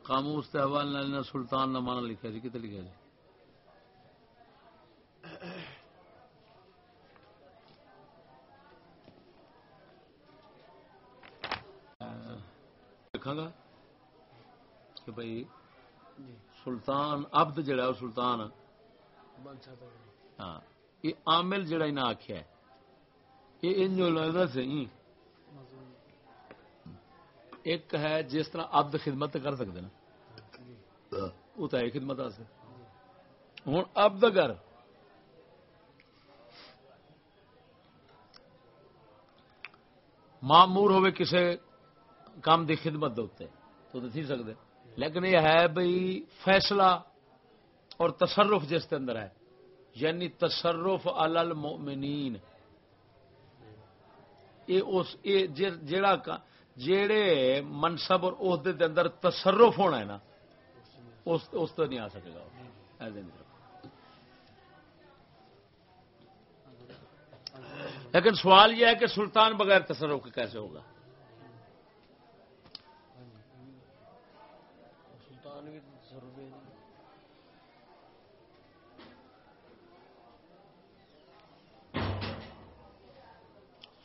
قاموس تے حوالے نہ سلطان نہ مانا لکھا جی کتے لکھا جی لکھاں گا کہ بھئی سلطان عبد جڑا سلطان یہ عامل جڑا انہیں آخیا یہ انجو لگتا سی۔ ایک ہے جس طرح عبد خدمت کر سکتے نا۔ وہ تو ہے خدمت واسطے ہوں عبد اگر معمور ہوئے کسی کام دی خدمت دے تو تو تھی سکتے لیکن یہ ہے بھئی فیصلہ اور تصرف جس کے اندر ہے۔ یعنی تصرف علی المؤمنین. یہ اس یہ جے- جیڑا جیڑے منصب اور عہدے دے اندر تصرف ہونا ہے نا، اس اس تو نہیں آ سکے گا. ایسے نہیں لیکن سوال یہ ہے کہ سلطان بغیر تصرف کے کیسے ہوگا؟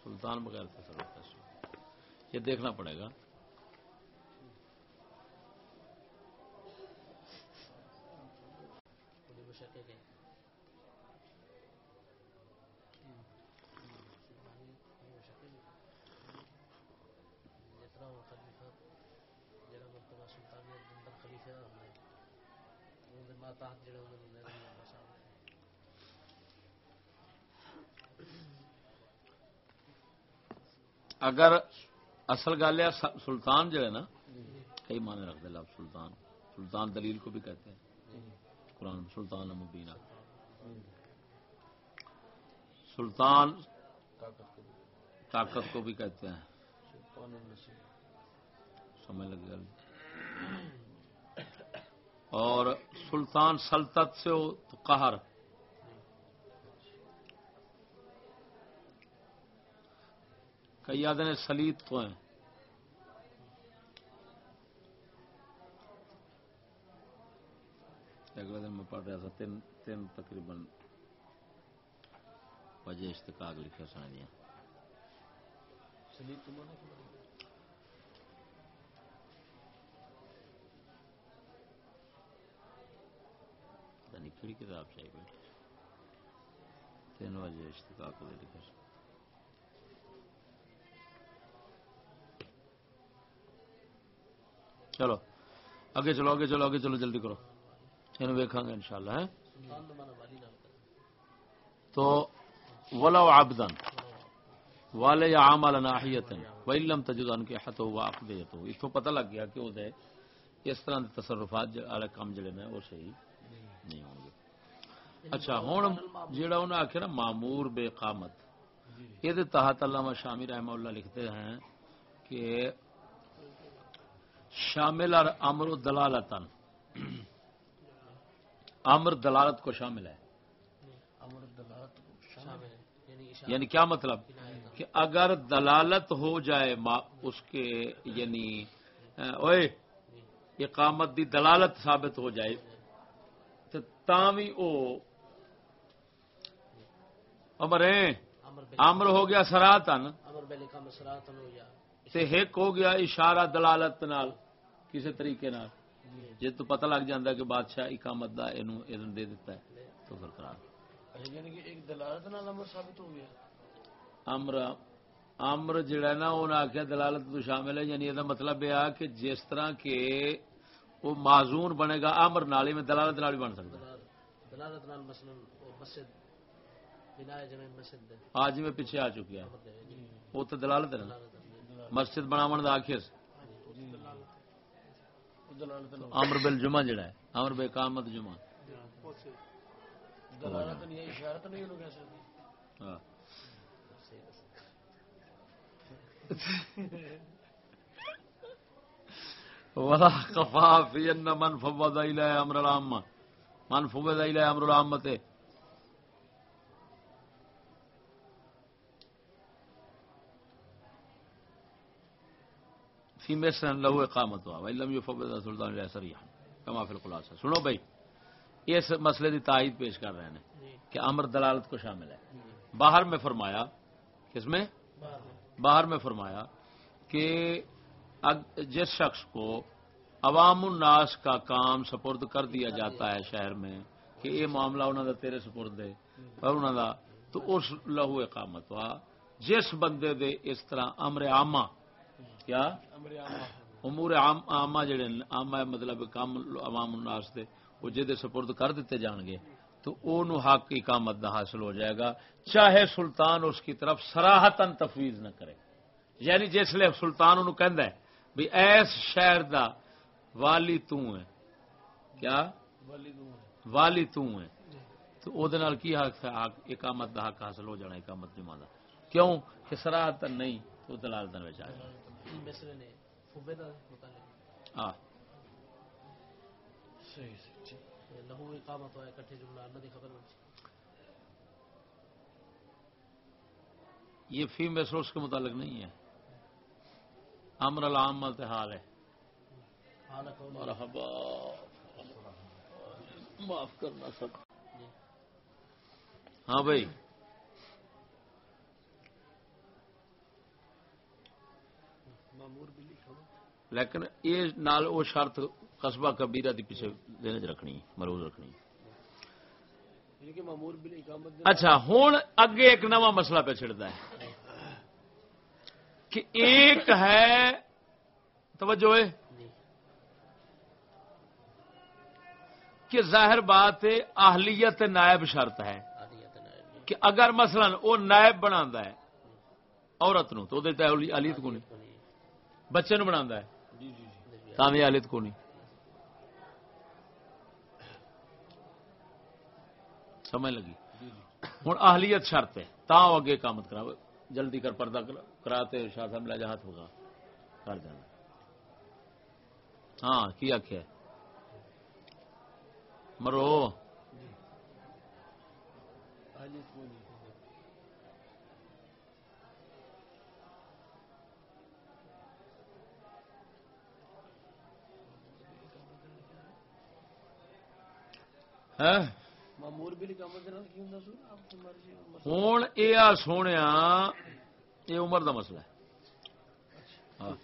سلطان بغیر تصرف یہ دیکھنا پڑے گا۔ جڑا مرتبہ سلطانیت دے اندر خلیفہ دا ہوندا ہے وہ دے ماتحت جڑے ہوندے نے انہاں دا بسا اگر اصل گل ہے، سلطان جو ہے نا، کئی معنی رکھ دے لفظ سلطان۔ سلطان دلیل کو بھی کہتے ہیں۔ قرآن سلطان مبینہ۔ سلطان طاقت کو بھی کہتے ہیں۔ سمجھ لگ گیا اور سلطان سلطت سے ہو تو قہر۔ کئی آدھے نے سلیت تو ہیں۔ اگلے دن میں پڑھ رہا تھا، تین تین تقریباً وجہ اشتقاق لکھے سنا دیا کتاب چاہیے تین وجہ اشتقاق لکھے سن۔ چلو اگے چلو اگے چلو اگے چلو، جلدی کرو۔ یہ ویکاں گے انشاءاللہ، ہیں؟ سلطان دا معنی والی نال کرے تو ولو عبدن والے یا عامل ناحیتن وَإِلَّمْ تَجُدْ أَنْ كِحَتُهُ وَعَقْدِيَتُهُ اس تو پتہ لگ گیا کہ وہ اس طرح دے تصرفات والے کام جڑے نے، وہ صحیح نہیں ہوں گے۔ اچھا ہن جڑا انہاں آکھیا نا، مامور بے قامت۔ یہ تحت علامہ شامی رحمہ اللہ لکھتے ہیں کہ شامل اور امر و دلالتن امر دلالت کو شامل ہے۔ امر دلالت شامل ہے۔ یعنی یعنی کیا مطلب؟ کہ اگر دلالت ہو جائے اس کے یعنی اے، اوئے اقامت دی دلالت ثابت ہو جائے تو تاوی او امر امر ہو گیا سراتن امر لکھا مسرات ہو یا تے ایک ہو گیا اشارہ دلالت نال کسی طریقے نال۔ جے تو پتہ لگ جاندا کہ بادشاہ اقامت دا اینو اذن دے دیتا ہے تو پھر قرار۔ یعنی کہ ایک دلالت نال امر ثابت ہو گیا۔ امر امر جڑا نا انہوں آخیا دلالت تو شامل ہے یعنی یہ مطلب یہ کہ جس طرح کے وہ معذون بنے گا امر نالی میں دلالت نال بھی بن سکتا ہے۔ دلالت نال مثلا مسجد بنا جمع مسجد آج میں پیچھے آ چکی ہے۔ جی۔ وہ تو دلالت ہے نا۔ مسجد بناون دا آخر امر بل جمعہ جڑا ہے۔ امر بے قامت جمعہ۔ ولا خفا في ان من فوض الى امر العامه من فوض الى امر العامه وان لم يفوض سلطان الخلاصه سنو بھائی اس مسئلے کی تائید پیش کر رہے ہیں جی۔ کہ امر دلالت کو شامل ہے۔ باہر میں فرمایا کس میں؟ باہر میں فرمایا کہ جس شخص کو عوام الناس کا کام سپرد کر دیا جاتا ہے شہر میں کہ یہ معاملہ انہوں دا تیرے سپرد ہے اور انہوں دا تو اس لہو اقامت ہوا۔ جس بندے دے اس طرح امر عامہ کیا؟ امور عام- عامہ جڑے عامہ مطلب کام عوام الناس دے وہ جدے سپرد کر دیتے جان گے تو اونو حق اقامت دا حاصل ہو جائے گا چاہے سلطان اس کی طرف سراہتن تفویض نہ کرے۔ یعنی جس لیے سلطان انہوں کہندا ہے بھی ایس شہر دا والی تو ہے۔ کیا؟ والی تو ہے۔ تو او دے نال کی حق اقامت دا حق حاصل ہو جانا اقامت دا۔ کیوں؟ کہ سراہتن نہیں تو وچ آ جائے متعلق ہاں صحیح صحیح. لہو اقامت اکٹھے جملہ اللہ دی خبر یہ فی اس کے متعلق نہیں ہے۔ امر العام حال ہے۔ مرحبا۔ معاف کرنا سب۔ ہاں بھائی۔ لیکن یہ نال وہ شرط قصبہ کبیرہ دی پیچھے دینے رکھنی مروز رکھنی۔ یعنی اچھا ہوں اگے ایک نواں مسئلہ پہ چڑھتا ہے۔ کہ ایک ہے توجہ ہے۔ کہ ظاہر بات ہے اہلیت نائب شرط ہے۔ کہ اگر مثلا وہ نائب بنا ہے عورت نو تو اہلیت کو نہیں۔ بچے نو بنا جی جی جی۔ بھی اہلیت کو نہیں سمجھ لگی۔ ہوں اہلیت شرط ہے۔ تا اگے کامت کرا جلدی کر پردہ کرا- کراتے شاہ صاحب لے جا ہاتھ ہوگا۔ کر جانا۔ ہاں کی آخیا مرو حاجت کو نہیں ہے معمور بل اقامت دے نال کی ہوندا سو آپ کی مرضی ہوں یہ سونے یہ عمر دا مسئلہ ہے۔ ہاں۔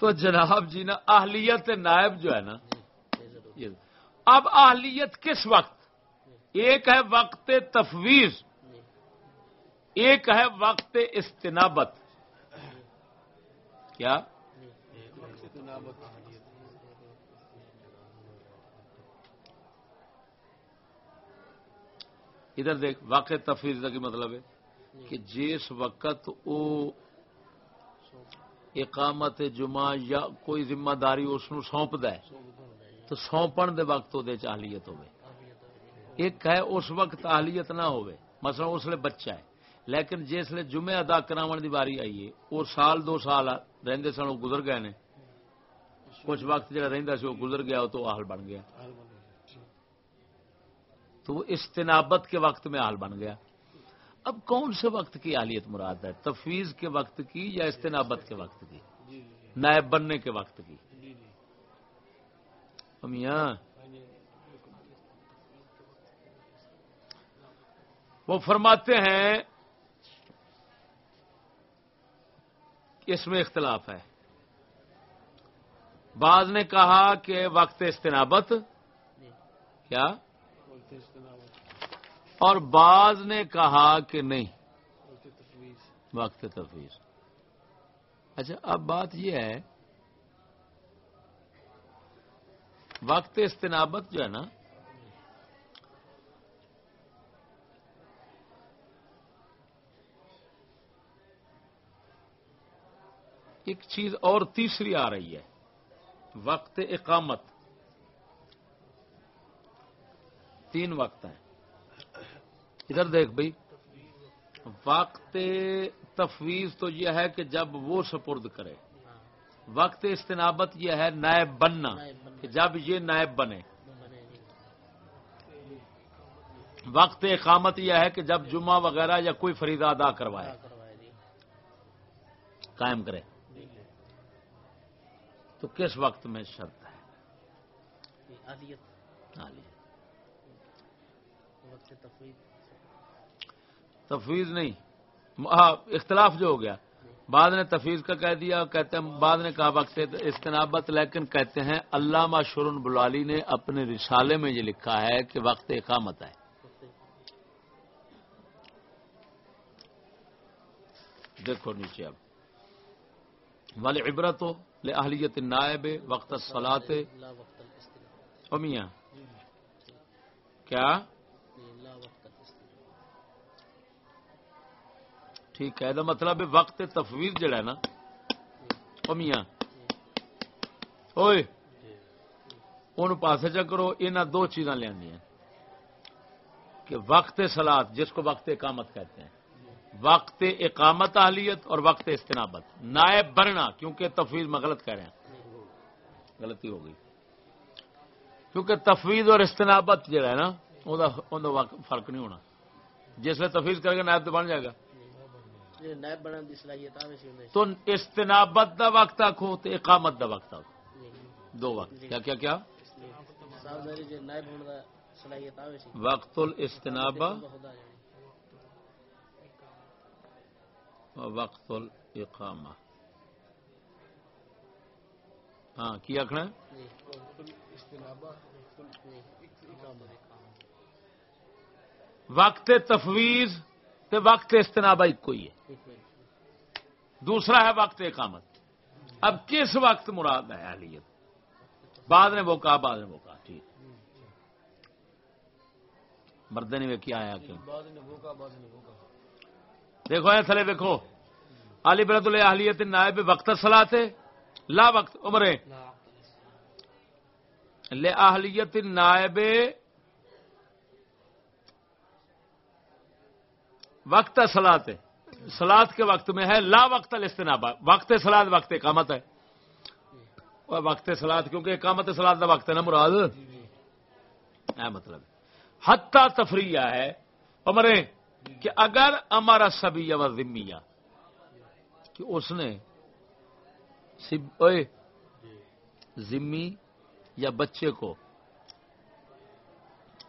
تو جناب جی نا اہلیت نائب جو ہے نا یہ اب اہلیت کس وقت؟ ایک ہے وقت تفویض جی ایک ہے وقت استنابت۔ کیا استنابت ادھر دیکھ واقع تفویض کا کی مطلب ہے؟ کہ جس وقت وہ اقامت جمعہ یا کوئی ذمہ داری اس نو سونپدا ہے، تو سونپن دے وقت وہ اہلیت ہوے۔ ایک ہے اس وقت اہلیت نہ ہوے، مثلا اس لیے بچہ ہے، لیکن جس لیے جمعے ادا کراون دی باری آئی ہے، وہ سال دو سال رہندے سن، وہ گزر گئے نے۔ کچھ وقت جڑا رہندا سی، وہ گزر گیا، وہ تو اہل بن گیا۔ تو وہ استنابت کے وقت میں حال بن گیا۔ اب کون سے وقت کی اہلیت مراد ہے؟ تفویض کے وقت کی یا استنابت کے وقت کی؟ نائب بننے کے وقت کی۔ میاں وہ فرماتے ہیں کہ اس میں اختلاف ہے۔ بعض نے کہا کہ وقت استنابت، کیا؟ اور بعض نے کہا کہ نہیں۔ وقت تفویض۔ اچھا اب بات یہ ہے۔ وقت استنابت جو ہے نا ایک چیز اور تیسری آ رہی ہے۔ وقت اقامت۔ تین وقت ہیں۔ ادھر دیکھ بھائی وقت تفویض تو یہ ہے کہ جب وہ سپرد کرے۔ وقت استنابت یہ ہے نائب بننا۔ کہ جب یہ نائب بنے۔ وقت اقامت یہ ہے کہ جب جمعہ وغیرہ یا کوئی فریضہ ادا کروائے۔ قائم کرے۔ تو کس وقت میں شرط ہے جی عادیت ہاں جی۔ وقت تفویض نہیں۔ ہاں اختلاف جو ہو گیا۔ بعد نے تفویض کا کہہ دیا کہتے ہیں بعد نے کہا وقت استنابت لیکن کہتے ہیں علامہ شرن بلالی نے اپنے رسالے میں یہ لکھا ہے کہ وقت اقامت ہے۔ دیکھو نیچے اب۔ والے عبرت ہو لے اہلیت نائب وقت سلاتے الاستنابت امیاں کیا؟ ٹھیک ہے مطلب وقت تفویض جڑا ہے نا۔ امیاں اوئے۔ ان پاسے چا کرو دو چیزاں لینی ہیں کہ وقت سلاد جس کو وقت اقامت کہتے ہیں۔ وقت اقامت اہلیت اور وقت استنابت۔ نائب بننا، کیونکہ تفویض میں غلط کہہ رہے ہیں۔ غلطی ہو گئی۔ کیونکہ تفویض اور استنابت جڑا ہے نا وہ فرق نہیں ہونا۔ جس میں تفویض کرے گا، نائب تو بن جائے گا۔ تو استنابت دا وقت آخو تو اقامت دا وقت آخو جی دو وقت۔ کیا کیا کیا؟ صاحب ظاہر جی نائب ہونے دا صلاحیت آوے سی۔ وقت الاستنابہ۔ وقت الاقامہ۔ ہاں کی آخنا جی۔ وقت تفویض۔ تے وقت استنابہ ایک کوئی ہے۔ دوسرا ہے وقت اقامت۔ اب کس وقت مراد ہے اہلیت؟ بعد نے وہ کہا، بعد نے وہ کہا، ٹھیک۔ مردے نے کیا آیا کیوں؟ دیکھو، اے تھلے دیکھو۔ علی برد اہلیت نائب وقت سلاتے لا وقت، عمرے۔ لے اہلیت نائب وقت سلاتے سلاد کے وقت میں ہے لا وقت الاستنابہ۔ وقت سلاد وقت اقامت ہے۔ اور وقت سلاد کیونکہ اقامت سلاد کا وقت ہے نا مراد؟ اے مطلب۔ حتی تفریح ہے عمرے کہ اگر ہمارا سبیہ و ذمیہ کہ اس نے سب- ذمی یا بچے کو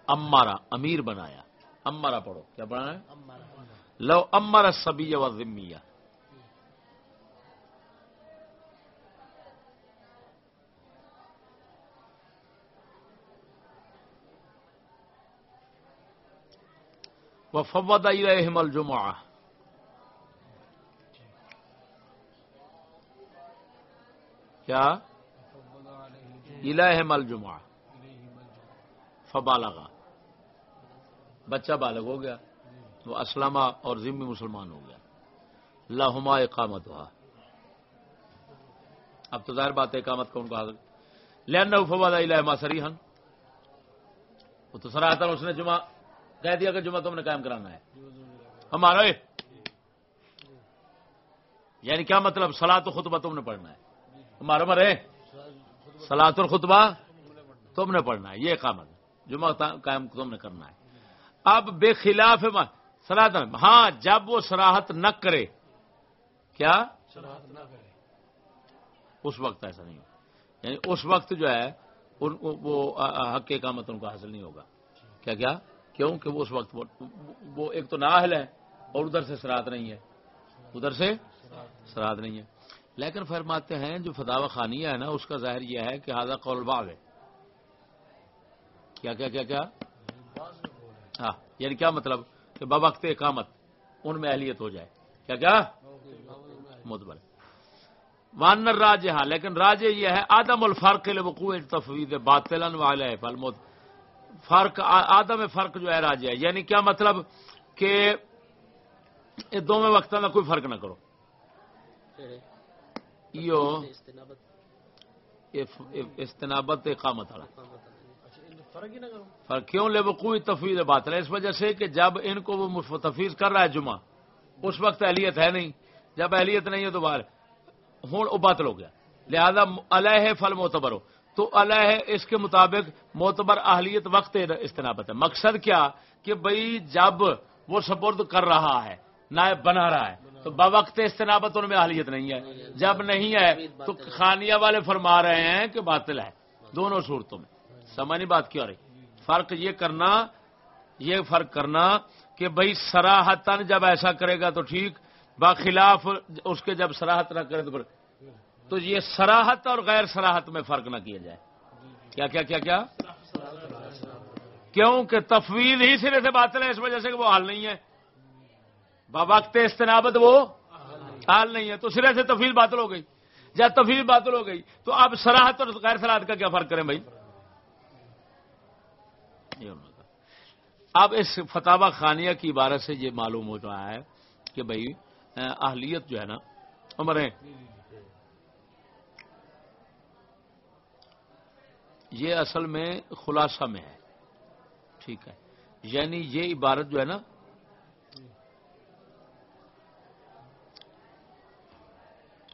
امارا امیر بنایا۔ امارا پڑھو کیا بنایا لو امر سبیہ و ذمیہ وفوض الیہم الجمعہ کیا الہم الجمعہ فبالغا. بچہ بالغ ہو گیا. وہ اسلامہ اور ذمی مسلمان ہو گیا۔ لاہما اقامت ہوا اب تو ظاہر بات ہے اقامت کون کو حاصل۔ لین فواد الہما سریحن وہ تو سراہتا اس نے جمعہ کہہ دیا کہ جمعہ تم نے قائم کرانا ہے۔ ہمارا یعنی کیا مطلب سلا تو خطبہ تم نے پڑھنا ہے؟ ہمارا مرے سلا تو خطبہ تم نے پڑھنا ہے، یہ اقامت جمعہ قائم تم نے کرنا ہے۔ اب بے خلاف سلاط ہاں جب وہ سراہت نہ کرے کیا؟ شراحت نہ کرے اس وقت ایسا نہیں ہوگا۔ یعنی اس وقت جو ہے ان کو وہ آ- آ- حق اقامت ان کو حاصل نہیں ہوگا۔ کیا کیا؟ کیوں کہ وہ اس وقت وہ, ایک تو نااہل ہے اور ادھر سے سرات نہیں ہے۔ ادھر سے سرات نہیں ہے۔ لیکن فرماتے ہیں جو فتح خانیہ ہے نا اس کا ظاہر یہ ہے کہ حاضر قول باغ ہے۔ کیا کیا کیا کیا؟ ہاں یعنی کیا مطلب؟ کہ بوقت اقامت ان میں اہلیت ہو جائے۔ کیا کیا؟ متبر وان راج ہاں لیکن راج یہ ہے آدم الفرق وقوع تفوید باطل والے فالموت۔ فرق آدم فرق جو ہے راج ہے یعنی کیا مطلب؟ کہ یہ دونوں وقتوں میں کوئی فرق نہ کرو۔ ایو استنابت اقامت والا۔ فرق کیوں؟ لے وقوع تفویض باطل ہے۔ اس وجہ سے کہ جب ان کو وہ تفیض کر رہا ہے جمعہ، اس وقت اہلیت ہے نہیں۔ جب اہلیت نہیں ہے تو باہر ہوں وہ باطل ہو گیا۔ لہذا علیہ فل معتبر ہو۔ تو علیہ اس کے مطابق معتبر اہلیت وقت استنابت ہے۔ مقصد کیا؟ کہ بھئی جب وہ سپرد کر رہا ہے نائب بنا رہا ہے، تو بوقت استنابت ان میں اہلیت نہیں ہے۔ جب نہیں ہے، تو خانیہ والے فرما رہے ہیں کہ باطل ہے۔ دونوں صورتوں میں۔ سمجھ نہیں بات کیوں رہی؟ فرق یہ کرنا، یہ فرق کرنا کہ بھائی سراہتن جب ایسا کرے گا تو ٹھیک، باخلاف اس کے جب سراہت نہ کرے تو پھر تو یہ سراہت اور غیر سراہت میں فرق نہ کیا جائے۔ کیا کیا کیا کیا؟ کیوں کہ تفویض ہی سرے سے باطل ہے اس وجہ سے کہ وہ حال نہیں ہے۔ وقت استنابت وہ حال نہیں ہے۔ تو سرے سے تفویض باطل ہو گئی۔ جب تفویض باطل ہو گئی تو اب سراہت اور غیر سراہت کا کیا فرق کریں بھائی یہ انہوں نے کہا۔ اب اس فتح خانیہ کی عبارت سے یہ معلوم ہو رہا ہے کہ بھائی اہلیت جو ہے نا عمریں یہ اصل میں خلاصہ میں ہے۔ ٹھیک ہے۔ یعنی یہ عبارت جو ہے نا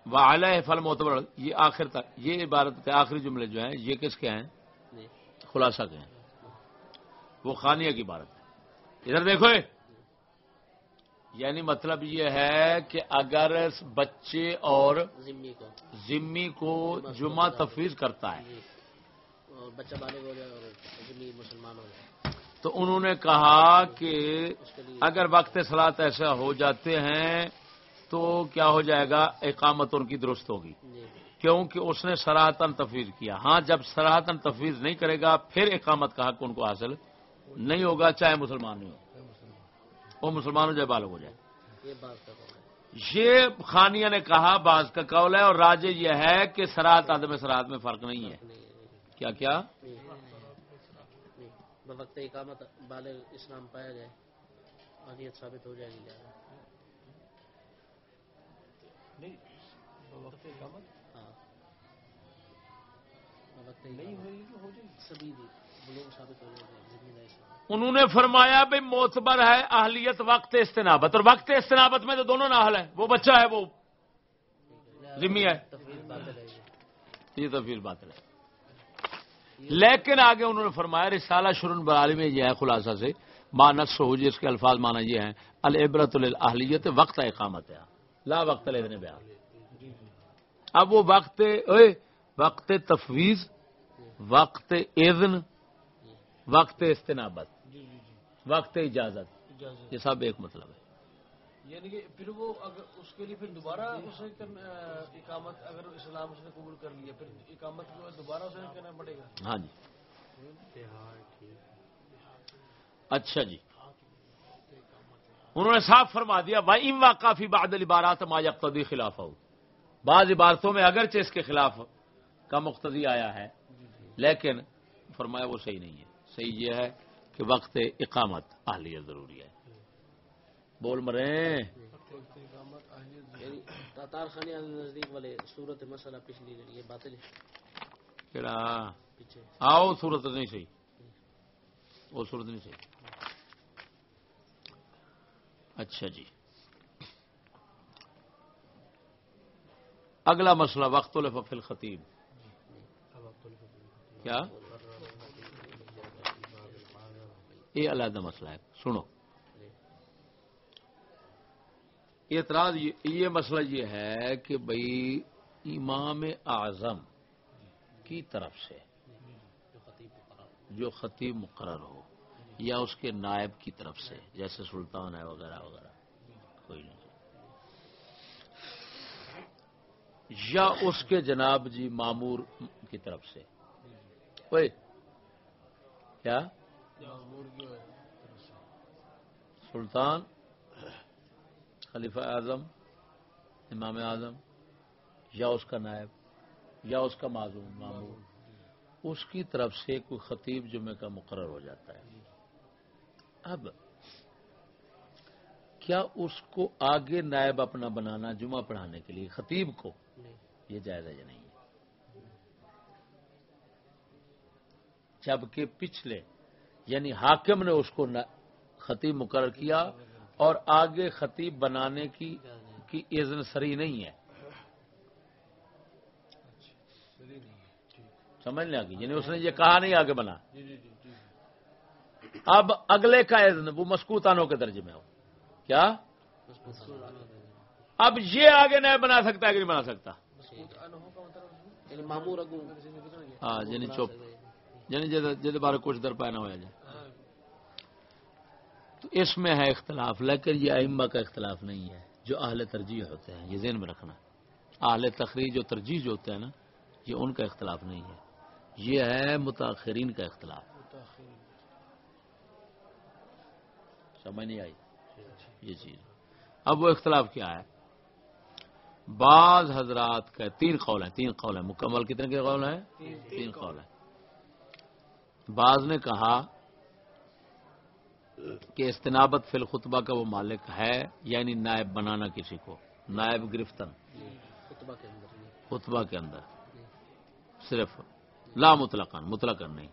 وہ اعلی فل معتبر یہ آخر تک یہ عبارت کے آخری جملے جو ہیں یہ کس کے ہیں؟ خلاصہ کے ہیں۔ وہ خانیہ کی عبارت ہے۔ ادھر دیکھو۔ یعنی مطلب یہ ہے کہ اگر بچے اور ذمی کو۔ جمعہ تفویض کرتا ہے۔ جی۔ اور بچہ بالغ ہو جائے اور ذمی مسلمان ہو جائے۔ تو انہوں نے کہا کہ اگر وقت سلاد ایسا ہو جاتے ہیں تو کیا ہو جائے گا؟ اقامت ان کی درست ہوگی۔ جی۔ کیونکہ اس نے سراہتن تفویض کیا۔ ہاں جب سراہتن تفویض نہیں کرے گا پھر اقامت کا حق ان کو حاصل نہیں ہوگا چاہے مسلمان نہیں ہو۔ وہ مسلمان ہو جائے بالغ ہو جائے۔ یہ خانیہ نے کہا بعض کا قول ہے اور راج یہ ہے کہ سرات عدم سرات میں فرق نہیں ہے۔ نہیں نہیں کیا کیا؟ نہیں نہیں بوقت اقامت بالغ اسلام پایا جائے۔ ثابت ہو جائے گی۔ زیادہ ہاں۔ بوقت سبھی بلوغ ثابت ہو جائے سے انہوں نے فرمایا بھائی موتبر ہے اہلیت وقت استنابت، اور وقت استنابت میں تو دونوں ناحل ہے وہ بچہ ہے، وہ ذمہ ہے۔ تفریح یہ یہ تو پھر بات ہے۔ لیکن آگے انہوں نے فرمایا، رسالہ شرن برالی میں یہ ہے خلاصہ سے مانس ہو جی، جس کے الفاظ مانا یہ ہیں العبرت الاہلیت وقت اقامت ہے۔ لا وقت لینے بیان۔ اب وہ وقت وقت تفویض، وقت اذن وقت استنابت وقت اجازت۔ یہ سب ایک مطلب ہے۔ یعنی کہ پھر وہ اگر اس کے لیے پھر دوبارہ اسے اقامت اگر اسلام اس نے قبول کر لیا پھر اقامت بعد دوبارہ اسے کرنا پڑے گا۔ ہاں جی۔ اچھا جی۔ انہوں نے صاف فرما دیا بھائی ام کافی باد عبارات ما یقتدی خلاف ہو بعض عبارتوں میں اگرچہ اس کے خلاف کا مقتدی آیا ہے لیکن فرمایا وہ صحیح نہیں ہے۔ صحیح یہ ہے کہ وقت اقامت اہلیت ضروری ہے۔ بول مرے۔ تاتار خانی والے نزدیک والے صورت مسئلہ پچھلی یہ باطل ہے کہڑا پیچھے۔ آؤ صورت نہیں صحیح۔ وہ صورت نہیں صحیح۔ اچھا جی۔ اگلا مسئلہ وقت الفل خطیب کیا؟ یہ علیحدہ مسئلہ ہے۔ سنو۔ اعتراض یہ مسئلہ یہ ہے کہ بھئی امام اعظم کی طرف سے جو خطیب مقرر ہو یا اس کے نائب کی طرف سے، جیسے سلطان ہے وغیرہ وغیرہ۔ کوئی نہیں۔ یا اس کے جناب جی معمور کی طرف سے۔ کیا؟ سلطان خلیفہ اعظم امام اعظم یا اس کا نائب یا اس کا معذوم معمور اس کی طرف سے کوئی خطیب جمعے کا مقرر ہو جاتا ہے۔ اب کیا اس کو آگے نائب اپنا بنانا جمعہ پڑھانے کے لیے خطیب کو؟ یہ جائز ہے یا نہیں؟ ہے جبکہ پچھلے یعنی حاکم نے اس کو خطیب مقرر کیا اور آگے خطیب بنانے کی کی اذن سری نہیں ہے۔ سمجھ لیں آگے یعنی اس نے یہ کہا نہیں آگے بنا۔ اب اگلے کا اذن وہ مسکوتانوں کے درجے میں ہو۔ کیا؟ اب یہ آگے نہیں بنا سکتا ہے کہ نہیں بنا سکتا۔ یعنی معمور اگو۔ ہاں یعنی چپ۔ یعنی جد- بارے کچھ در پہ نہ ہو جائے۔ تو اس میں ہے اختلاف، لیکن یہ ائمہ کا اختلاف نہیں ہے، جو اہل ترجیح ہوتے ہیں، یہ ذہن میں رکھنا۔ اہل تخریج جو ترجیح جو ہوتے ہیں نا، یہ ان کا اختلاف نہیں ہے۔ یہ ہے متاخرین کا اختلاف۔ سمجھ نہیں آئی؟ یہ چیز۔ اب وہ اختلاف کیا ہے؟ بعض حضرات کا تین قول ہیں، تین قول ہیں۔ مکمل کتنے کے قول ہیں؟ تین قول ہیں۔ بعض نے کہا کہ استنابت فی الخطبہ کا وہ مالک ہے یعنی نائب بنانا کسی کو، نائب گرفتن۔ خطبہ کے اندر۔ صرف۔ لا مطلقاً مطلقاً نہیں۔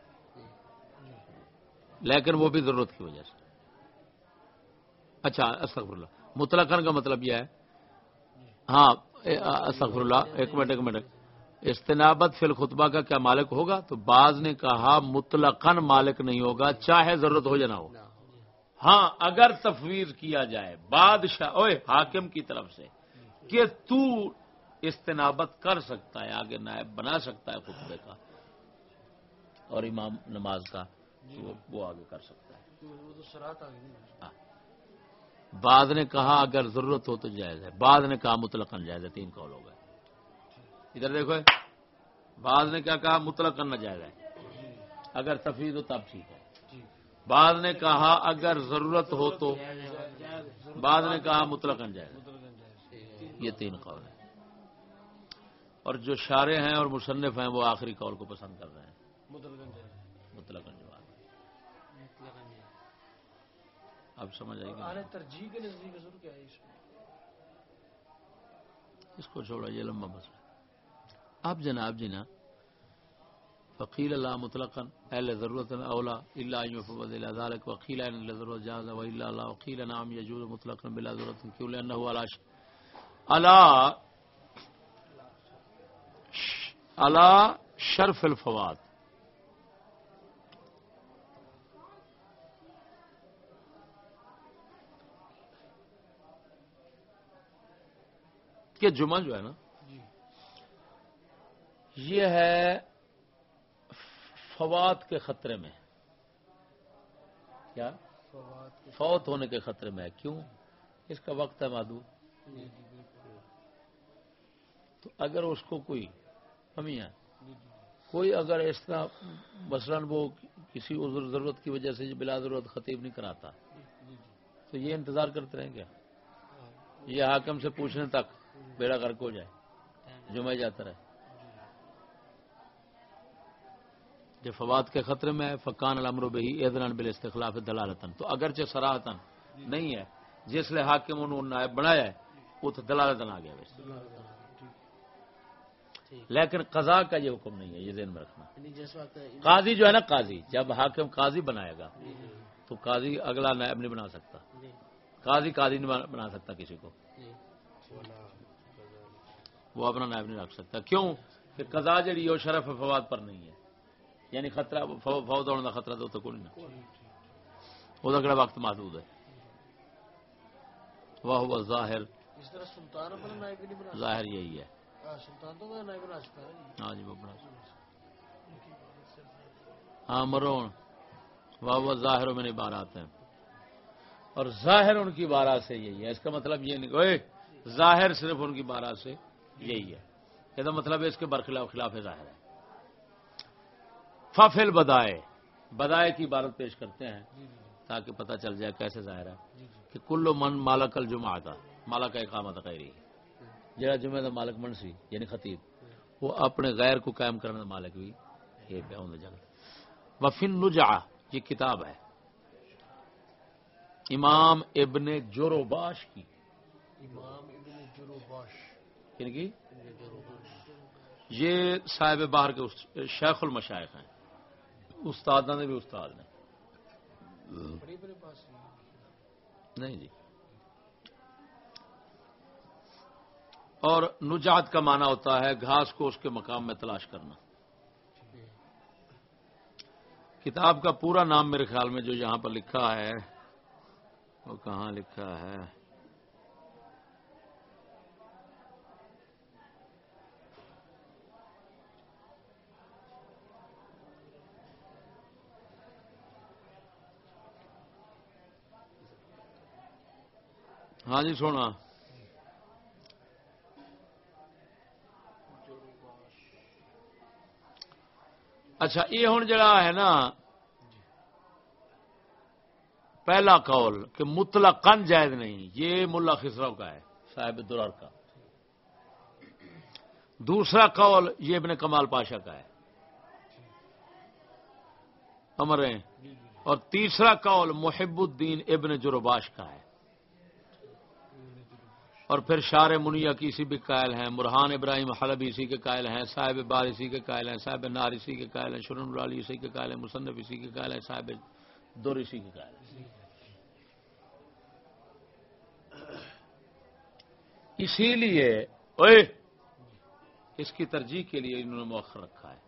لیکن وہ بھی ضرورت کی وجہ سے۔ اچھا استغفر اللہ۔ مطلقاً کا مطلب یہ ہے۔ ہاں استغفر اللہ۔ ایک منٹ ایک منٹ۔ استنابت فی الخطبہ کا کیا مالک ہوگا؟ تو بعض نے کہا مطلقاً مالک نہیں ہوگا، چاہے ضرورت ہو یا نہ ہو۔ ہاں اگر تفویض کیا جائے، بادشاہ اوے حاکم کی طرف سے، کہ تو استنابت کر سکتا ہے، آگے نائب بنا سکتا ہے خطبے کا، اور امام نماز کا وہ- وہ آگے کر سکتا ہے۔ ہاں۔ بعد نے کہا اگر ضرورت ہو تو جائز ہے بعد نے کہا مطلقاً جائز ہے، تین کال ہو گئے۔ ادھر دیکھو بعد نے کیا کہا مطلق کرنا جائے گا اگر تفریح ہو تب ٹھیک ہے۔ بعد نے کہا اگر ضرورت ہو تو۔ بعد نے کہا مطلق گا یہ تین قول ہیں۔ اور جو شارے ہیں اور مصنف ہیں وہ آخری قول کو پسند کر رہے ہیں۔ مطلق جواب اب سمجھ آئے گا ترجیح کے نزدیک ہے اس کو چھوڑا یہ لمبا مسئلہ اب جناب جی نا، فقیل اللہ مطلق اہل ضرورت اولا اللہ فبد الى ذلك وقیل ان ضرورت جاز و الا اللہ وقیل نام یجوز مطلق بلا ضرورت کیوں؟ لانه علا علا علا شرف الفوات کہ جمعہ جو ہے نا یہ ہے فوات کے خطرے میں کیا؟ فوت ہونے کے خطرے میں ہے۔ کیوں؟ اس کا وقت ہے مادو تو اگر اس کو کوئی کمی ہے، کوئی اگر اس طرح مثلا وہ کسی عذر ضرورت کی وجہ سے بلا ضرورت خطیب نہیں کراتا، تو یہ انتظار کرتے رہیں گے۔ یہ حاکم سے پوچھنے تک بیڑا گرک ہو جائے، جمعہ جاتا رہے۔ جو فواد کے خطرے میں ہے فقان الامر بہی ایدران بل استخلاف دلالتن تو اگرچہ سراہتن نہیں ہے جس لیے حاکم انہوں نے نائب بنایا ہے وہ تو دلالتن آ گیا ویسے۔ لیکن قضا کا یہ حکم نہیں ہے یہ ذہن میں رکھنا۔ یعنی قاضی جو ہے نا قاضی جب حاکم قاضی بنائے گا تو قاضی اگلا نائب نہیں بنا سکتا۔ قاضی قاضی نہیں بنا سکتا کسی کو۔ وہ اپنا نائب نہیں رکھ سکتا۔ کیوں؟ کہ قضا جڑی وہ شرف فواد پر نہیں ہے۔ یعنی خطرہ فوت ہونے کا خطرہ تو کوئی نہ. وہ کہڑا وقت محدود ہے. واہ ہوا ظاہر. ظاہر یہی ہے. ہے جی. ہاں جی وہ بڑا ہاں مرون. واہ ہوا ظاہر میں نہیں بارات ہیں. اور ظاہر ان کی بارہ سے یہی ہے. اس کا مطلب یہ نہیں ظاہر صرف ان کی بارہ سے یہی ہے. یہ مطلب ہے اس کے برخلاف خلاف ظاہر ہے. ففل بدائے۔ بدائے کی عبارت پیش کرتے ہیں تاکہ پتہ چل جائے کیسے ظاہر ہے کہ کلو من مالک الجمع آتا مالا کا اقامت غیری جڑا جمعہ دا مالک منسی یعنی خطیب وہ اپنے غیر کو قائم کرنے دا مالک بھی یہ پہ ہوں جگہ۔ وفن نجع یہ کتاب ہے۔ امام ابن جوروباش کی۔ امام ابن جروباش۔ یعنی کہ یہ صاحب باہر کے شیخ المشائق ہیں۔ استاد نے بھی استاد نے۔ نہیں جی۔ اور نجات کا معنی ہوتا ہے گھاس کو اس کے مقام میں تلاش کرنا۔ کتاب کا پورا نام میرے خیال میں جو یہاں پر لکھا ہے، وہ کہاں لکھا ہے؟ ہاں جی سونا۔ اچھا یہ ہوں جڑا ہے نا، پہلا قول کہ مطلق کن جائز نہیں، یہ ملا خسرو کا ہے، صاحب درار کا۔ دوسرا قول یہ ابن کمال پاشا کا ہے۔ امریں اور تیسرا قول محب الدین ابن جروباش کا ہے۔ اور پھر شار منیا کی اسی بھی قائل ہیں مرحان ابراہیم حلبی اسی کے قائل ہیں، صاحب بار اسی کے قائل ہیں، صاحب نار اسی کے قائل ہیں، شرن العلی اسی کے قائل ہیں، مصنف اسی کے قائل ہیں، صاحب دور اسی کے قائل ہیں۔ اسی لیے اوئے، اس کی ترجیح کے لیے انہوں نے مؤخر رکھا ہے۔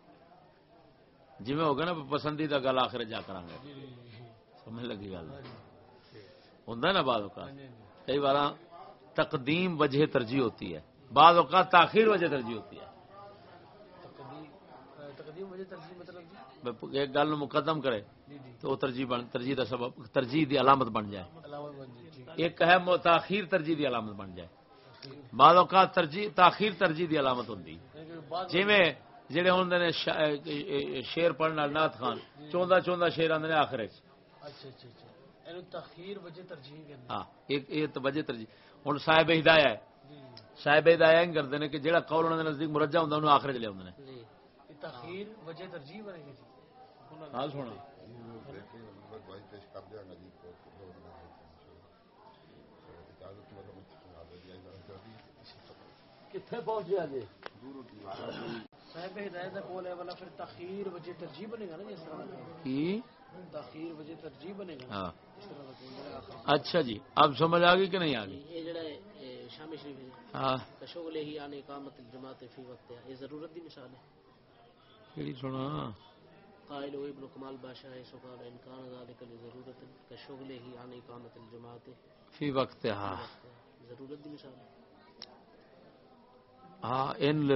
جی میں ہوگا نا، پسندیدہ گل آخر جا کر سمجھ لگی گل؟ ہوں نا بعض اوقات؟ کئی بار تقدیم وجہ ترجیح ہوتی ہے۔ بعض اوقات تاخیر وجہ ترجیح ہوتی ہے۔ مطلب جی؟ ایک گل مقدم کرے تو وہ ترجیح بن ترجیح دا سبب ترجیح دی علامت بن جائے۔ جی جی۔ ایک ہے تاخیر ترجیح دی علامت بن جائے۔ بعض اوقات ترجیح تاخیر ترجیح دی علامت ہوندی۔ جویں جڑے ہوندے نے شیر پڑھن نال نعت خان چوندا چوندا شیر آندے نے آخر اچھا اچھا اچھا۔ یعنی تاخیر وجہ ترجیح ہاں ایک یہ ترجیح۔ ہن صاحب ہدایہ ہے۔ جی صاحب ہدایہ ہی کردے نے کہ جڑا قول انہاں دے نزدیک مرجع ہوندا انہوں آخر نے۔ جی۔ جی انہوں نے- حال سونا جی۔ کتنے پہنچ گیا جی؟ صاحب ہدایت کا قول ہے والا پھر تاخیر وجہ ترجیح بنے گا نا جس طرح؟ کا کی؟ ہاں۔ اچھا جی اب سمجھ آ گئی کہ نہیں آ گئی؟ یہ جڑا ہے یہ شامی شریف ہے۔ ہاں۔ ضرورت دی مثال ہے۔ کیڑی سنا قائل ہوئی ابن کمال بادشاہ ہے سقال انکان ذالک ضرورت کشوگلے ہی آنے اقامت الجماعت فی وقت ہاں۔ ضرورت دی مثال ہے۔ ہاں ان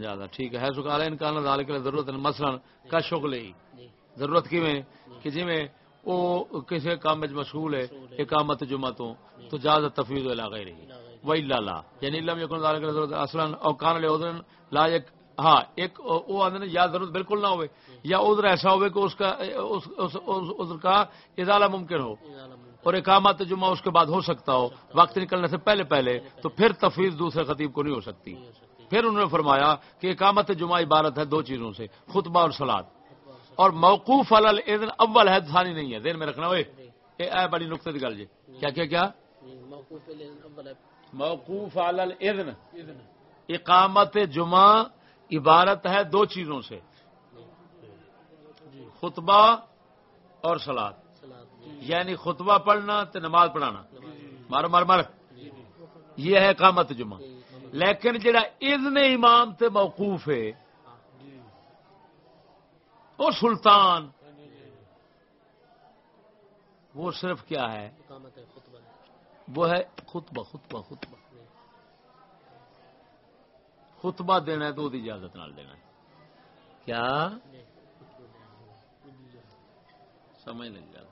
زیادہ۔ ٹھیک ہے۔ سکال ان کا ذالک مثلا شغل ہی۔ جی۔ ضرورت کی میں کہ جی میں او کسی کام میں مشغول ہے اقامت جمعہ تو تو جاز تفویض الی غیرہ۔ و الا لا یعنی لم یکن ذالک ضرورت اصلا او کان لے لا یک ہاں ایک او اندر یا ضرورت بالکل نہ ہوئے یا عذر ایسا ہوئے کہ اس کا اس عذر کا ازالہ ممکن ہو۔ اور اقامت جمعہ اس کے بعد ہو سکتا ہو۔ وقت نکلنے سے پہلے پہلے تو پھر تفویض دوسرے خطیب کو نہیں ہو سکتی۔ پھر انہوں نے فرمایا کہ اقامت جمعہ عبارت ہے دو چیزوں سے، خطبہ اور سلاد اور موقوف الاذن اول ہے ثانی نہیں ہے ذہن میں رکھنا ہوئے اے اے بڑی نقطے کی گل جی۔ کیا کیا کیا؟ موقوف ہے موقوف الاذن۔ اقامت جمعہ عبارت ہے دو چیزوں سے۔ خطبہ اور سلاد جی۔ یعنی خطبہ پڑھنا تو نماز پڑھانا۔ مر مر مر۔ یہ ہے اقامت جمعہ۔ لیکن جڑا اذن امام تے موقوف ہے وہ سلطان۔ وہ صرف کیا ہے؟ وہ ہے خطبہ خطبہ خطبہ۔ خطبہ دینا ہے تو وہ اجازت نال دینا ہے۔ کیا؟ سمجھ نہیں جاتا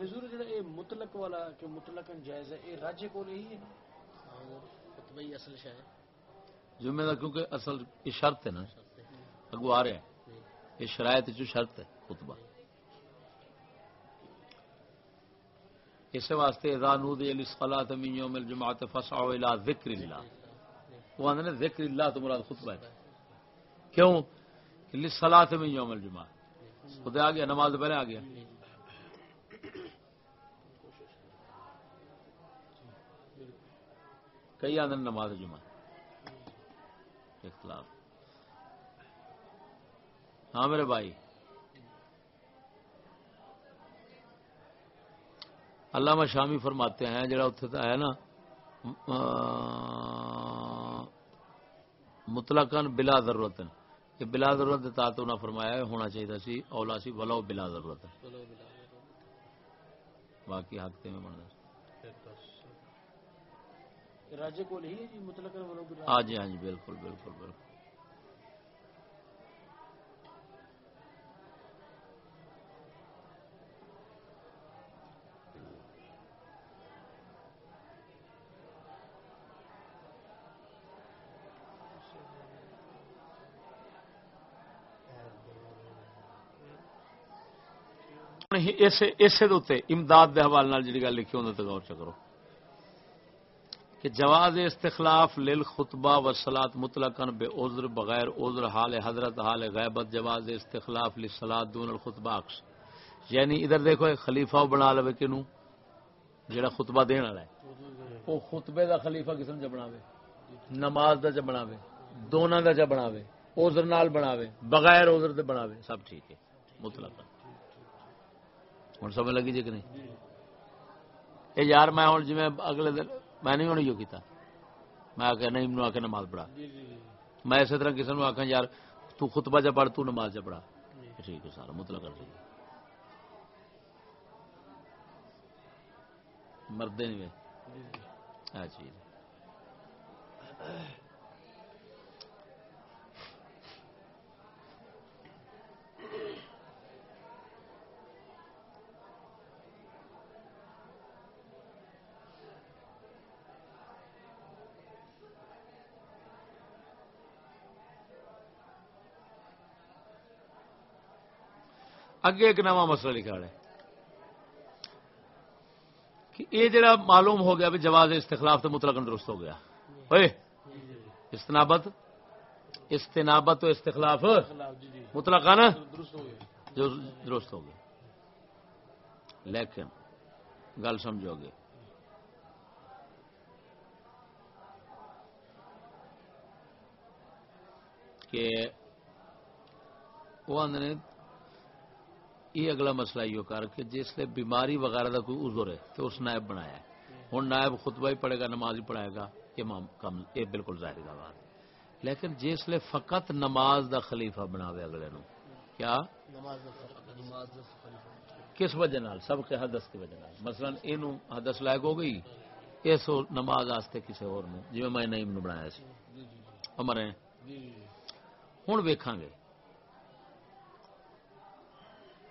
حضور، جڑا یہ مطلق والا کہ مطلق جائز ہے، یہ راجے کو نہیں ہے؟ ہاں، خطبہ ہی اصل شاہ ہے جمعے کا کیونکہ اصل یہ شرط ہے نا اگو آ رہا ہے یہ شرائط جو شرط ہے، خطبہ۔ اس واسطے اذا نودی للصلاۃ من یوم الجمعہ فسعوا الى ذکر اللہ۔ وہ اندر ذکر اللہ تو مراد خطبہ ہے۔ کیوں؟ کہ للصلاۃ من یوم الجمعہ خدا آ گیا، نماز پہلے آ گیا۔ کئی آدھے نماز جمعہ۔ اختلاف۔ ہاں میرے بھائی۔ علامہ شامی فرماتے ہیں، جڑا اتنے تو ہے نا مطلقاً بلا ضرورت۔ یہ بلا ضرورت تا تو انہاں فرمایا ہونا چاہیے سی، اولا سی ولو بلا ضرورت۔ چلو بلا باقی حق تے میں بندا ہاں جی ہاں جی بالکل بالکل بالکل۔ اسے اسے امداد دے حوالے نال جڑی گل لکھی ہوندا تے غور چ کرو۔ کہ جواز استخلاف للخطبہ والصلاة مطلقاً بے عذر بغیر عذر حال حضرت حال غیبت جواز استخلاف للصلاة دون الخطبہ عکس۔ یعنی ادھر دیکھو ایک خلیفہ بنا لے کنو جڑا خطبہ دین والا ہے۔ وہ خطبے دا خلیفہ قسم چ بناوے، نماز دا چ بناوے دونوں دا چ بناوے، عذر نال بناوے، بغیر عذر دے بناوے، سب ٹھیک ہے، مطلقاً۔ ہوں سمجھ لگی جی کہ نہیں؟ اے یار میں ہوں جی اگلے دن میں نہیں ہونی جو کیتا۔ میں آخیا نہیں منو آ کے نماز پڑھا۔ میں اسی طرح کسی نے آخا یار تو خطبہ جا پڑھ تو نماز جا پڑھا۔ ٹھیک ہے سارا مطلق کر دیا مردے نہیں ہے۔ چیز اگے ایک نواں مسئلہ لکھا ہے کہ یہ جڑا معلوم ہو گیا بھی جواز استخلاف تو مطلق درست ہو گیا۔ اوئے، استنابت استنابت تو استخلاف مطلق نا؟ درست ہو گیا جو درست ہو گیا۔ لیکن، گل سمجھو گے۔ کہ وہ آدھے یہ اگلا مسئلہ یہ کر کہ جس نے بیماری وغیرہ کا کوئی عذر ہے تو اس نائب بنایا ہے۔ ہوں نائب خطبہ ہی پڑھے گا نماز ہی پڑھائے گا یہ کم یہ بالکل ظاہر کا بات۔ ہے لیکن جس نے فقط نماز دا خلیفہ بناوے اگلے نو کیا؟ کس وجہ نال؟ سب کے حدث کی وجہ نال۔ مثلا اینو حدث لائق ہو گئی اس نماز واسطے کسی اور نو جویں میں نعیم نو بنایا سی۔ جی جی ہیں؟ جی جی۔ ہن ویکھاں گے۔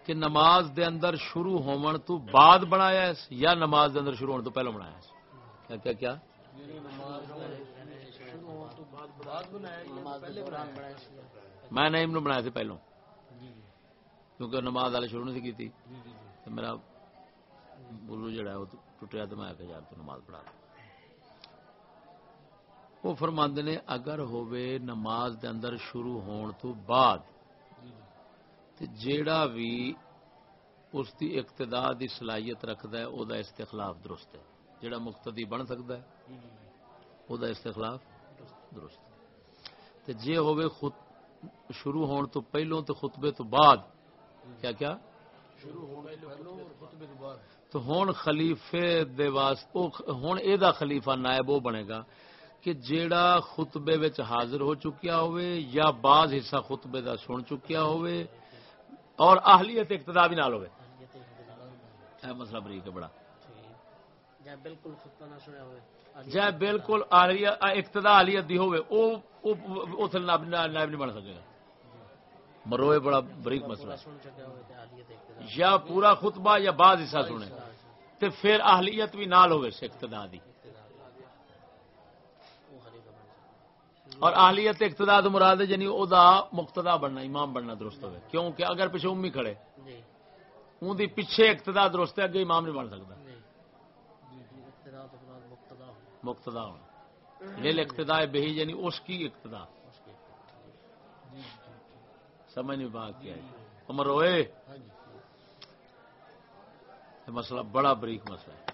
کہ نماز دے اندر شروع ہون تو بعد بنایا ہے یا نماز دے اندر شروع ہون تو پہلو بنایا ہے؟ کیا کیا کیا؟ میں نعیم نو بنایا سی پہلو کیونکہ نماز والے شروع نہیں سی کیتی۔ میرا بولو جڑا ہے وہ ٹوٹیا تو میں آ کے یار تو نماز پڑھا دوں وہ فرماند نے، اگر ہووے نماز دے اندر شروع ہون تو بعد۔ جیڑا بھی اس دی اقتدا دی صلاحیت رکھدا ہے او دا استخلاف درست ہے۔ جیڑا مقتدی بن سکدا ہے او دا استخلاف درست ہے۔ تے جے خود شروع ہون تو پہلوں تے خطبے تو بعد کیا کیا؟ تو ہون خلیفے دے واسطے ہون اے دا خلیفہ نائب وہ بنے گا کہ جیڑا خطبے وچ حاضر ہو چکیا ہوئے یا بعض حصہ خطبے دا سن چکیا ہوئے اور اہلیت اقتدا بھی نال ہوئے۔ مسئلہ بریک ہے بڑا۔ جہاں بالکل اقتدا۔ اہلیت دی ہوئے او نائب نہیں بن سکے۔ گا مروئے بڑا بریک مسئلہ۔ یا پورا خطبہ یا بعض حصہ سنے۔ تے پھر اہلیت بھی نال ہوئے اقتدا دی وہ خلیفہ بن سکتا اور اہلیت اقتدا تو مراد ہے یعنی او دا مقتدا بننا امام بننا درست ہوئے۔ کیونکہ اگر پیچھے امی کھڑے جی۔ اون دی پیچھے اقتدا درست ہے اگے امام نہیں بن سکتا۔ جی مراد مقتدا ہو مقتدا ہونا۔ لیل اقتدا بہی یعنی اس کی اقتدا سمجھ نہیں بات کیا ہے۔ عمر ہوئے ہاں جی۔ مسئلہ بڑا بریک مسئلہ ہے۔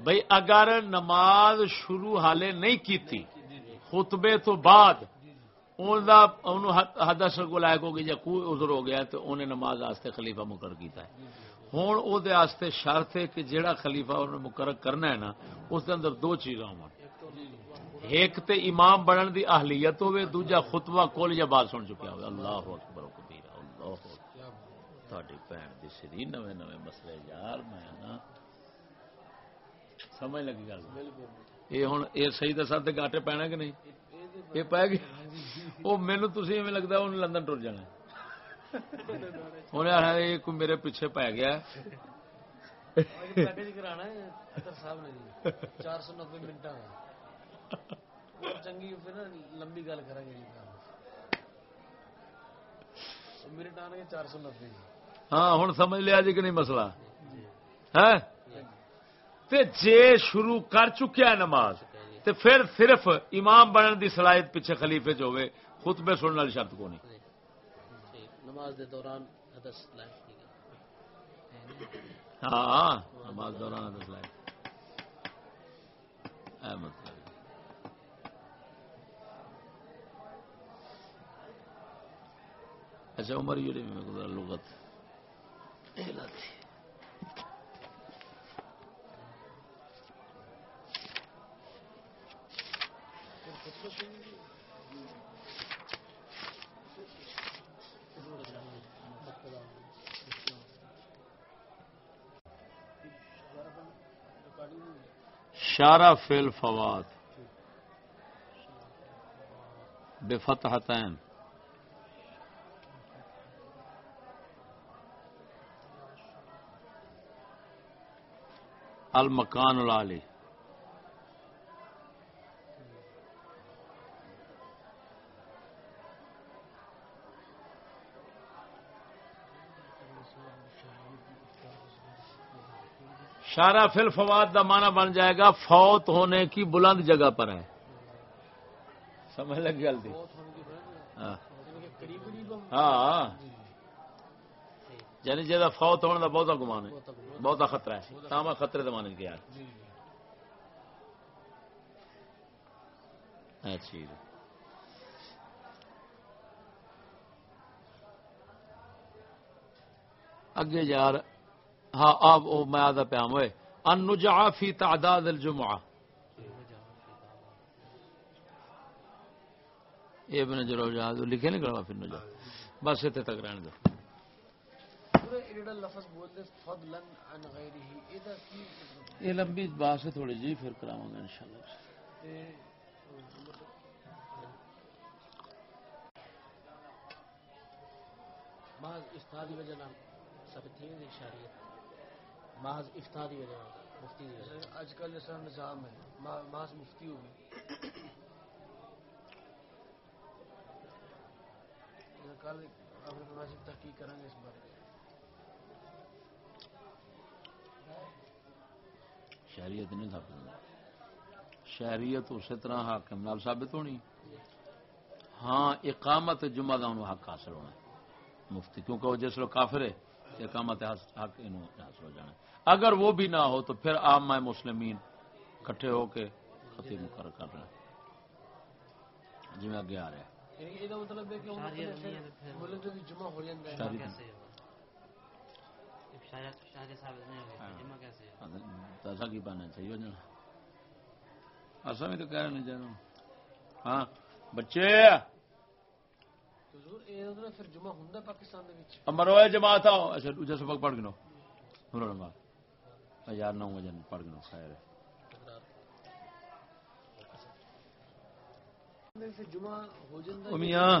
بھئی اگر نماز شروع حالے نہیں کیتی خطبے تو بعد حدث لائق ہو گئی یا کوئی عذر ہو گیا تو انہیں نماز واسطے خلیفہ مقرر کیتا ہے دے واسطے شرط ہے کہ جیڑا خلیفہ انہوں مقرر کرنا ہے نا اس دے اندر دو چیزاں ہون ایک تے امام بنن دی اہلیت ہوے دوجا خطبہ کول یا بات سن چکیا ہوے اللہ اکبر اللہ اکبر تہاڈی بہن دی سری نویں نویں مسئلے یار میں نا سمجھ لگی گل یہ ہن یہ صحیح دسا تے گاٹے پینا کہ نہیں یہ پے گیا وہ مینو تھی ایویں لگتا انہیں لندن ٹر جانا انہیں آخیا یہ کوئی میرے پیچھے پی گیا چار سو نبے منٹ چنگی لمبی گل گے جی منٹ آنے گے چار سو نبے ہاں ہوں سمجھ لیا جی کہ نہیں مسئلہ؟ ہے تے جے شروع کر چکیا ہے نماز تے پھر صرف امام بنن دی صلاحیت پیچھے خلیفے چ ہوے خطبے سننے والی شرط کو نہیں نماز دے دوران حدث ہاں نماز دوران لائے اے مطلب۔ اچھا عمر یہ میں کو لغت۔ شارہ فیل فواد۔ بے فتحتین۔ المکان العالی۔ شارا فل فواد کا معنی بن جائے گا، فوت ہونے کی بلند جگہ پر ہے۔ سمجھ لگ جلدی۔ ہاں۔, ہاں۔ یعنی جہاں فوت ہونے کا بہت گمان ہے۔ بہت خطرہ ہے۔ تاں میں خطرے کے مانے گیا اچھی اگے یار ہاں آپ میں آدھا پیام ہوئے۔ انجا فی تعداد الجمعہ۔ ابن جرو جہاز لکھے نہیں کروا پھر نجا بس اتنے تک رہنے دو۔ یہ لمبی بات ہے تھوڑی جی پھر کراؤں گا انشاءاللہ۔ محض افتاح دی وجہ نہیں شریعت محض افتاح دی وجہ نال مفتی دی وجہ اج کل جیسا نظام ہے محض مفتی ہو گئی کل اگر مناسب تحقیق کریں گے اس بارے۔ شہریت نہیں ثابت ہونا شہریت اسی طرح حاکم نال ثابت ہونی۔ ہاں اقامت جمعہ دا انہوں حق حاصل ہونا ہے۔ مفتی کیونکہ وہ جس لوگ کافر ہے اقامت حق انہوں حاصل ہو جانا ہے۔ اگر وہ بھی نہ ہو تو پھر عام میں مسلمین کٹھے ہو کے خطیب مقرر کر رہے ہیں۔ جی میں اگے آ رہا ہے ایسا کی پانا چاہیے جنا ایسا بھی تو کہہ رہے نہیں جانا ہاں بچے! تو ضرور یہ پھر جمع ہوندا پاکستان دے وچ؟ امرو جماعت آؤ۔ اچھا دوجا سبق پڑھ گنو یار نو وجن پڑھ گنو خیر ہے۔ پھر جمع ہو جاتا میاں۔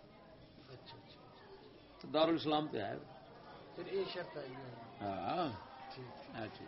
تو دارالاسلام تو ہے۔ ہاں۔ ٹھیک اچھا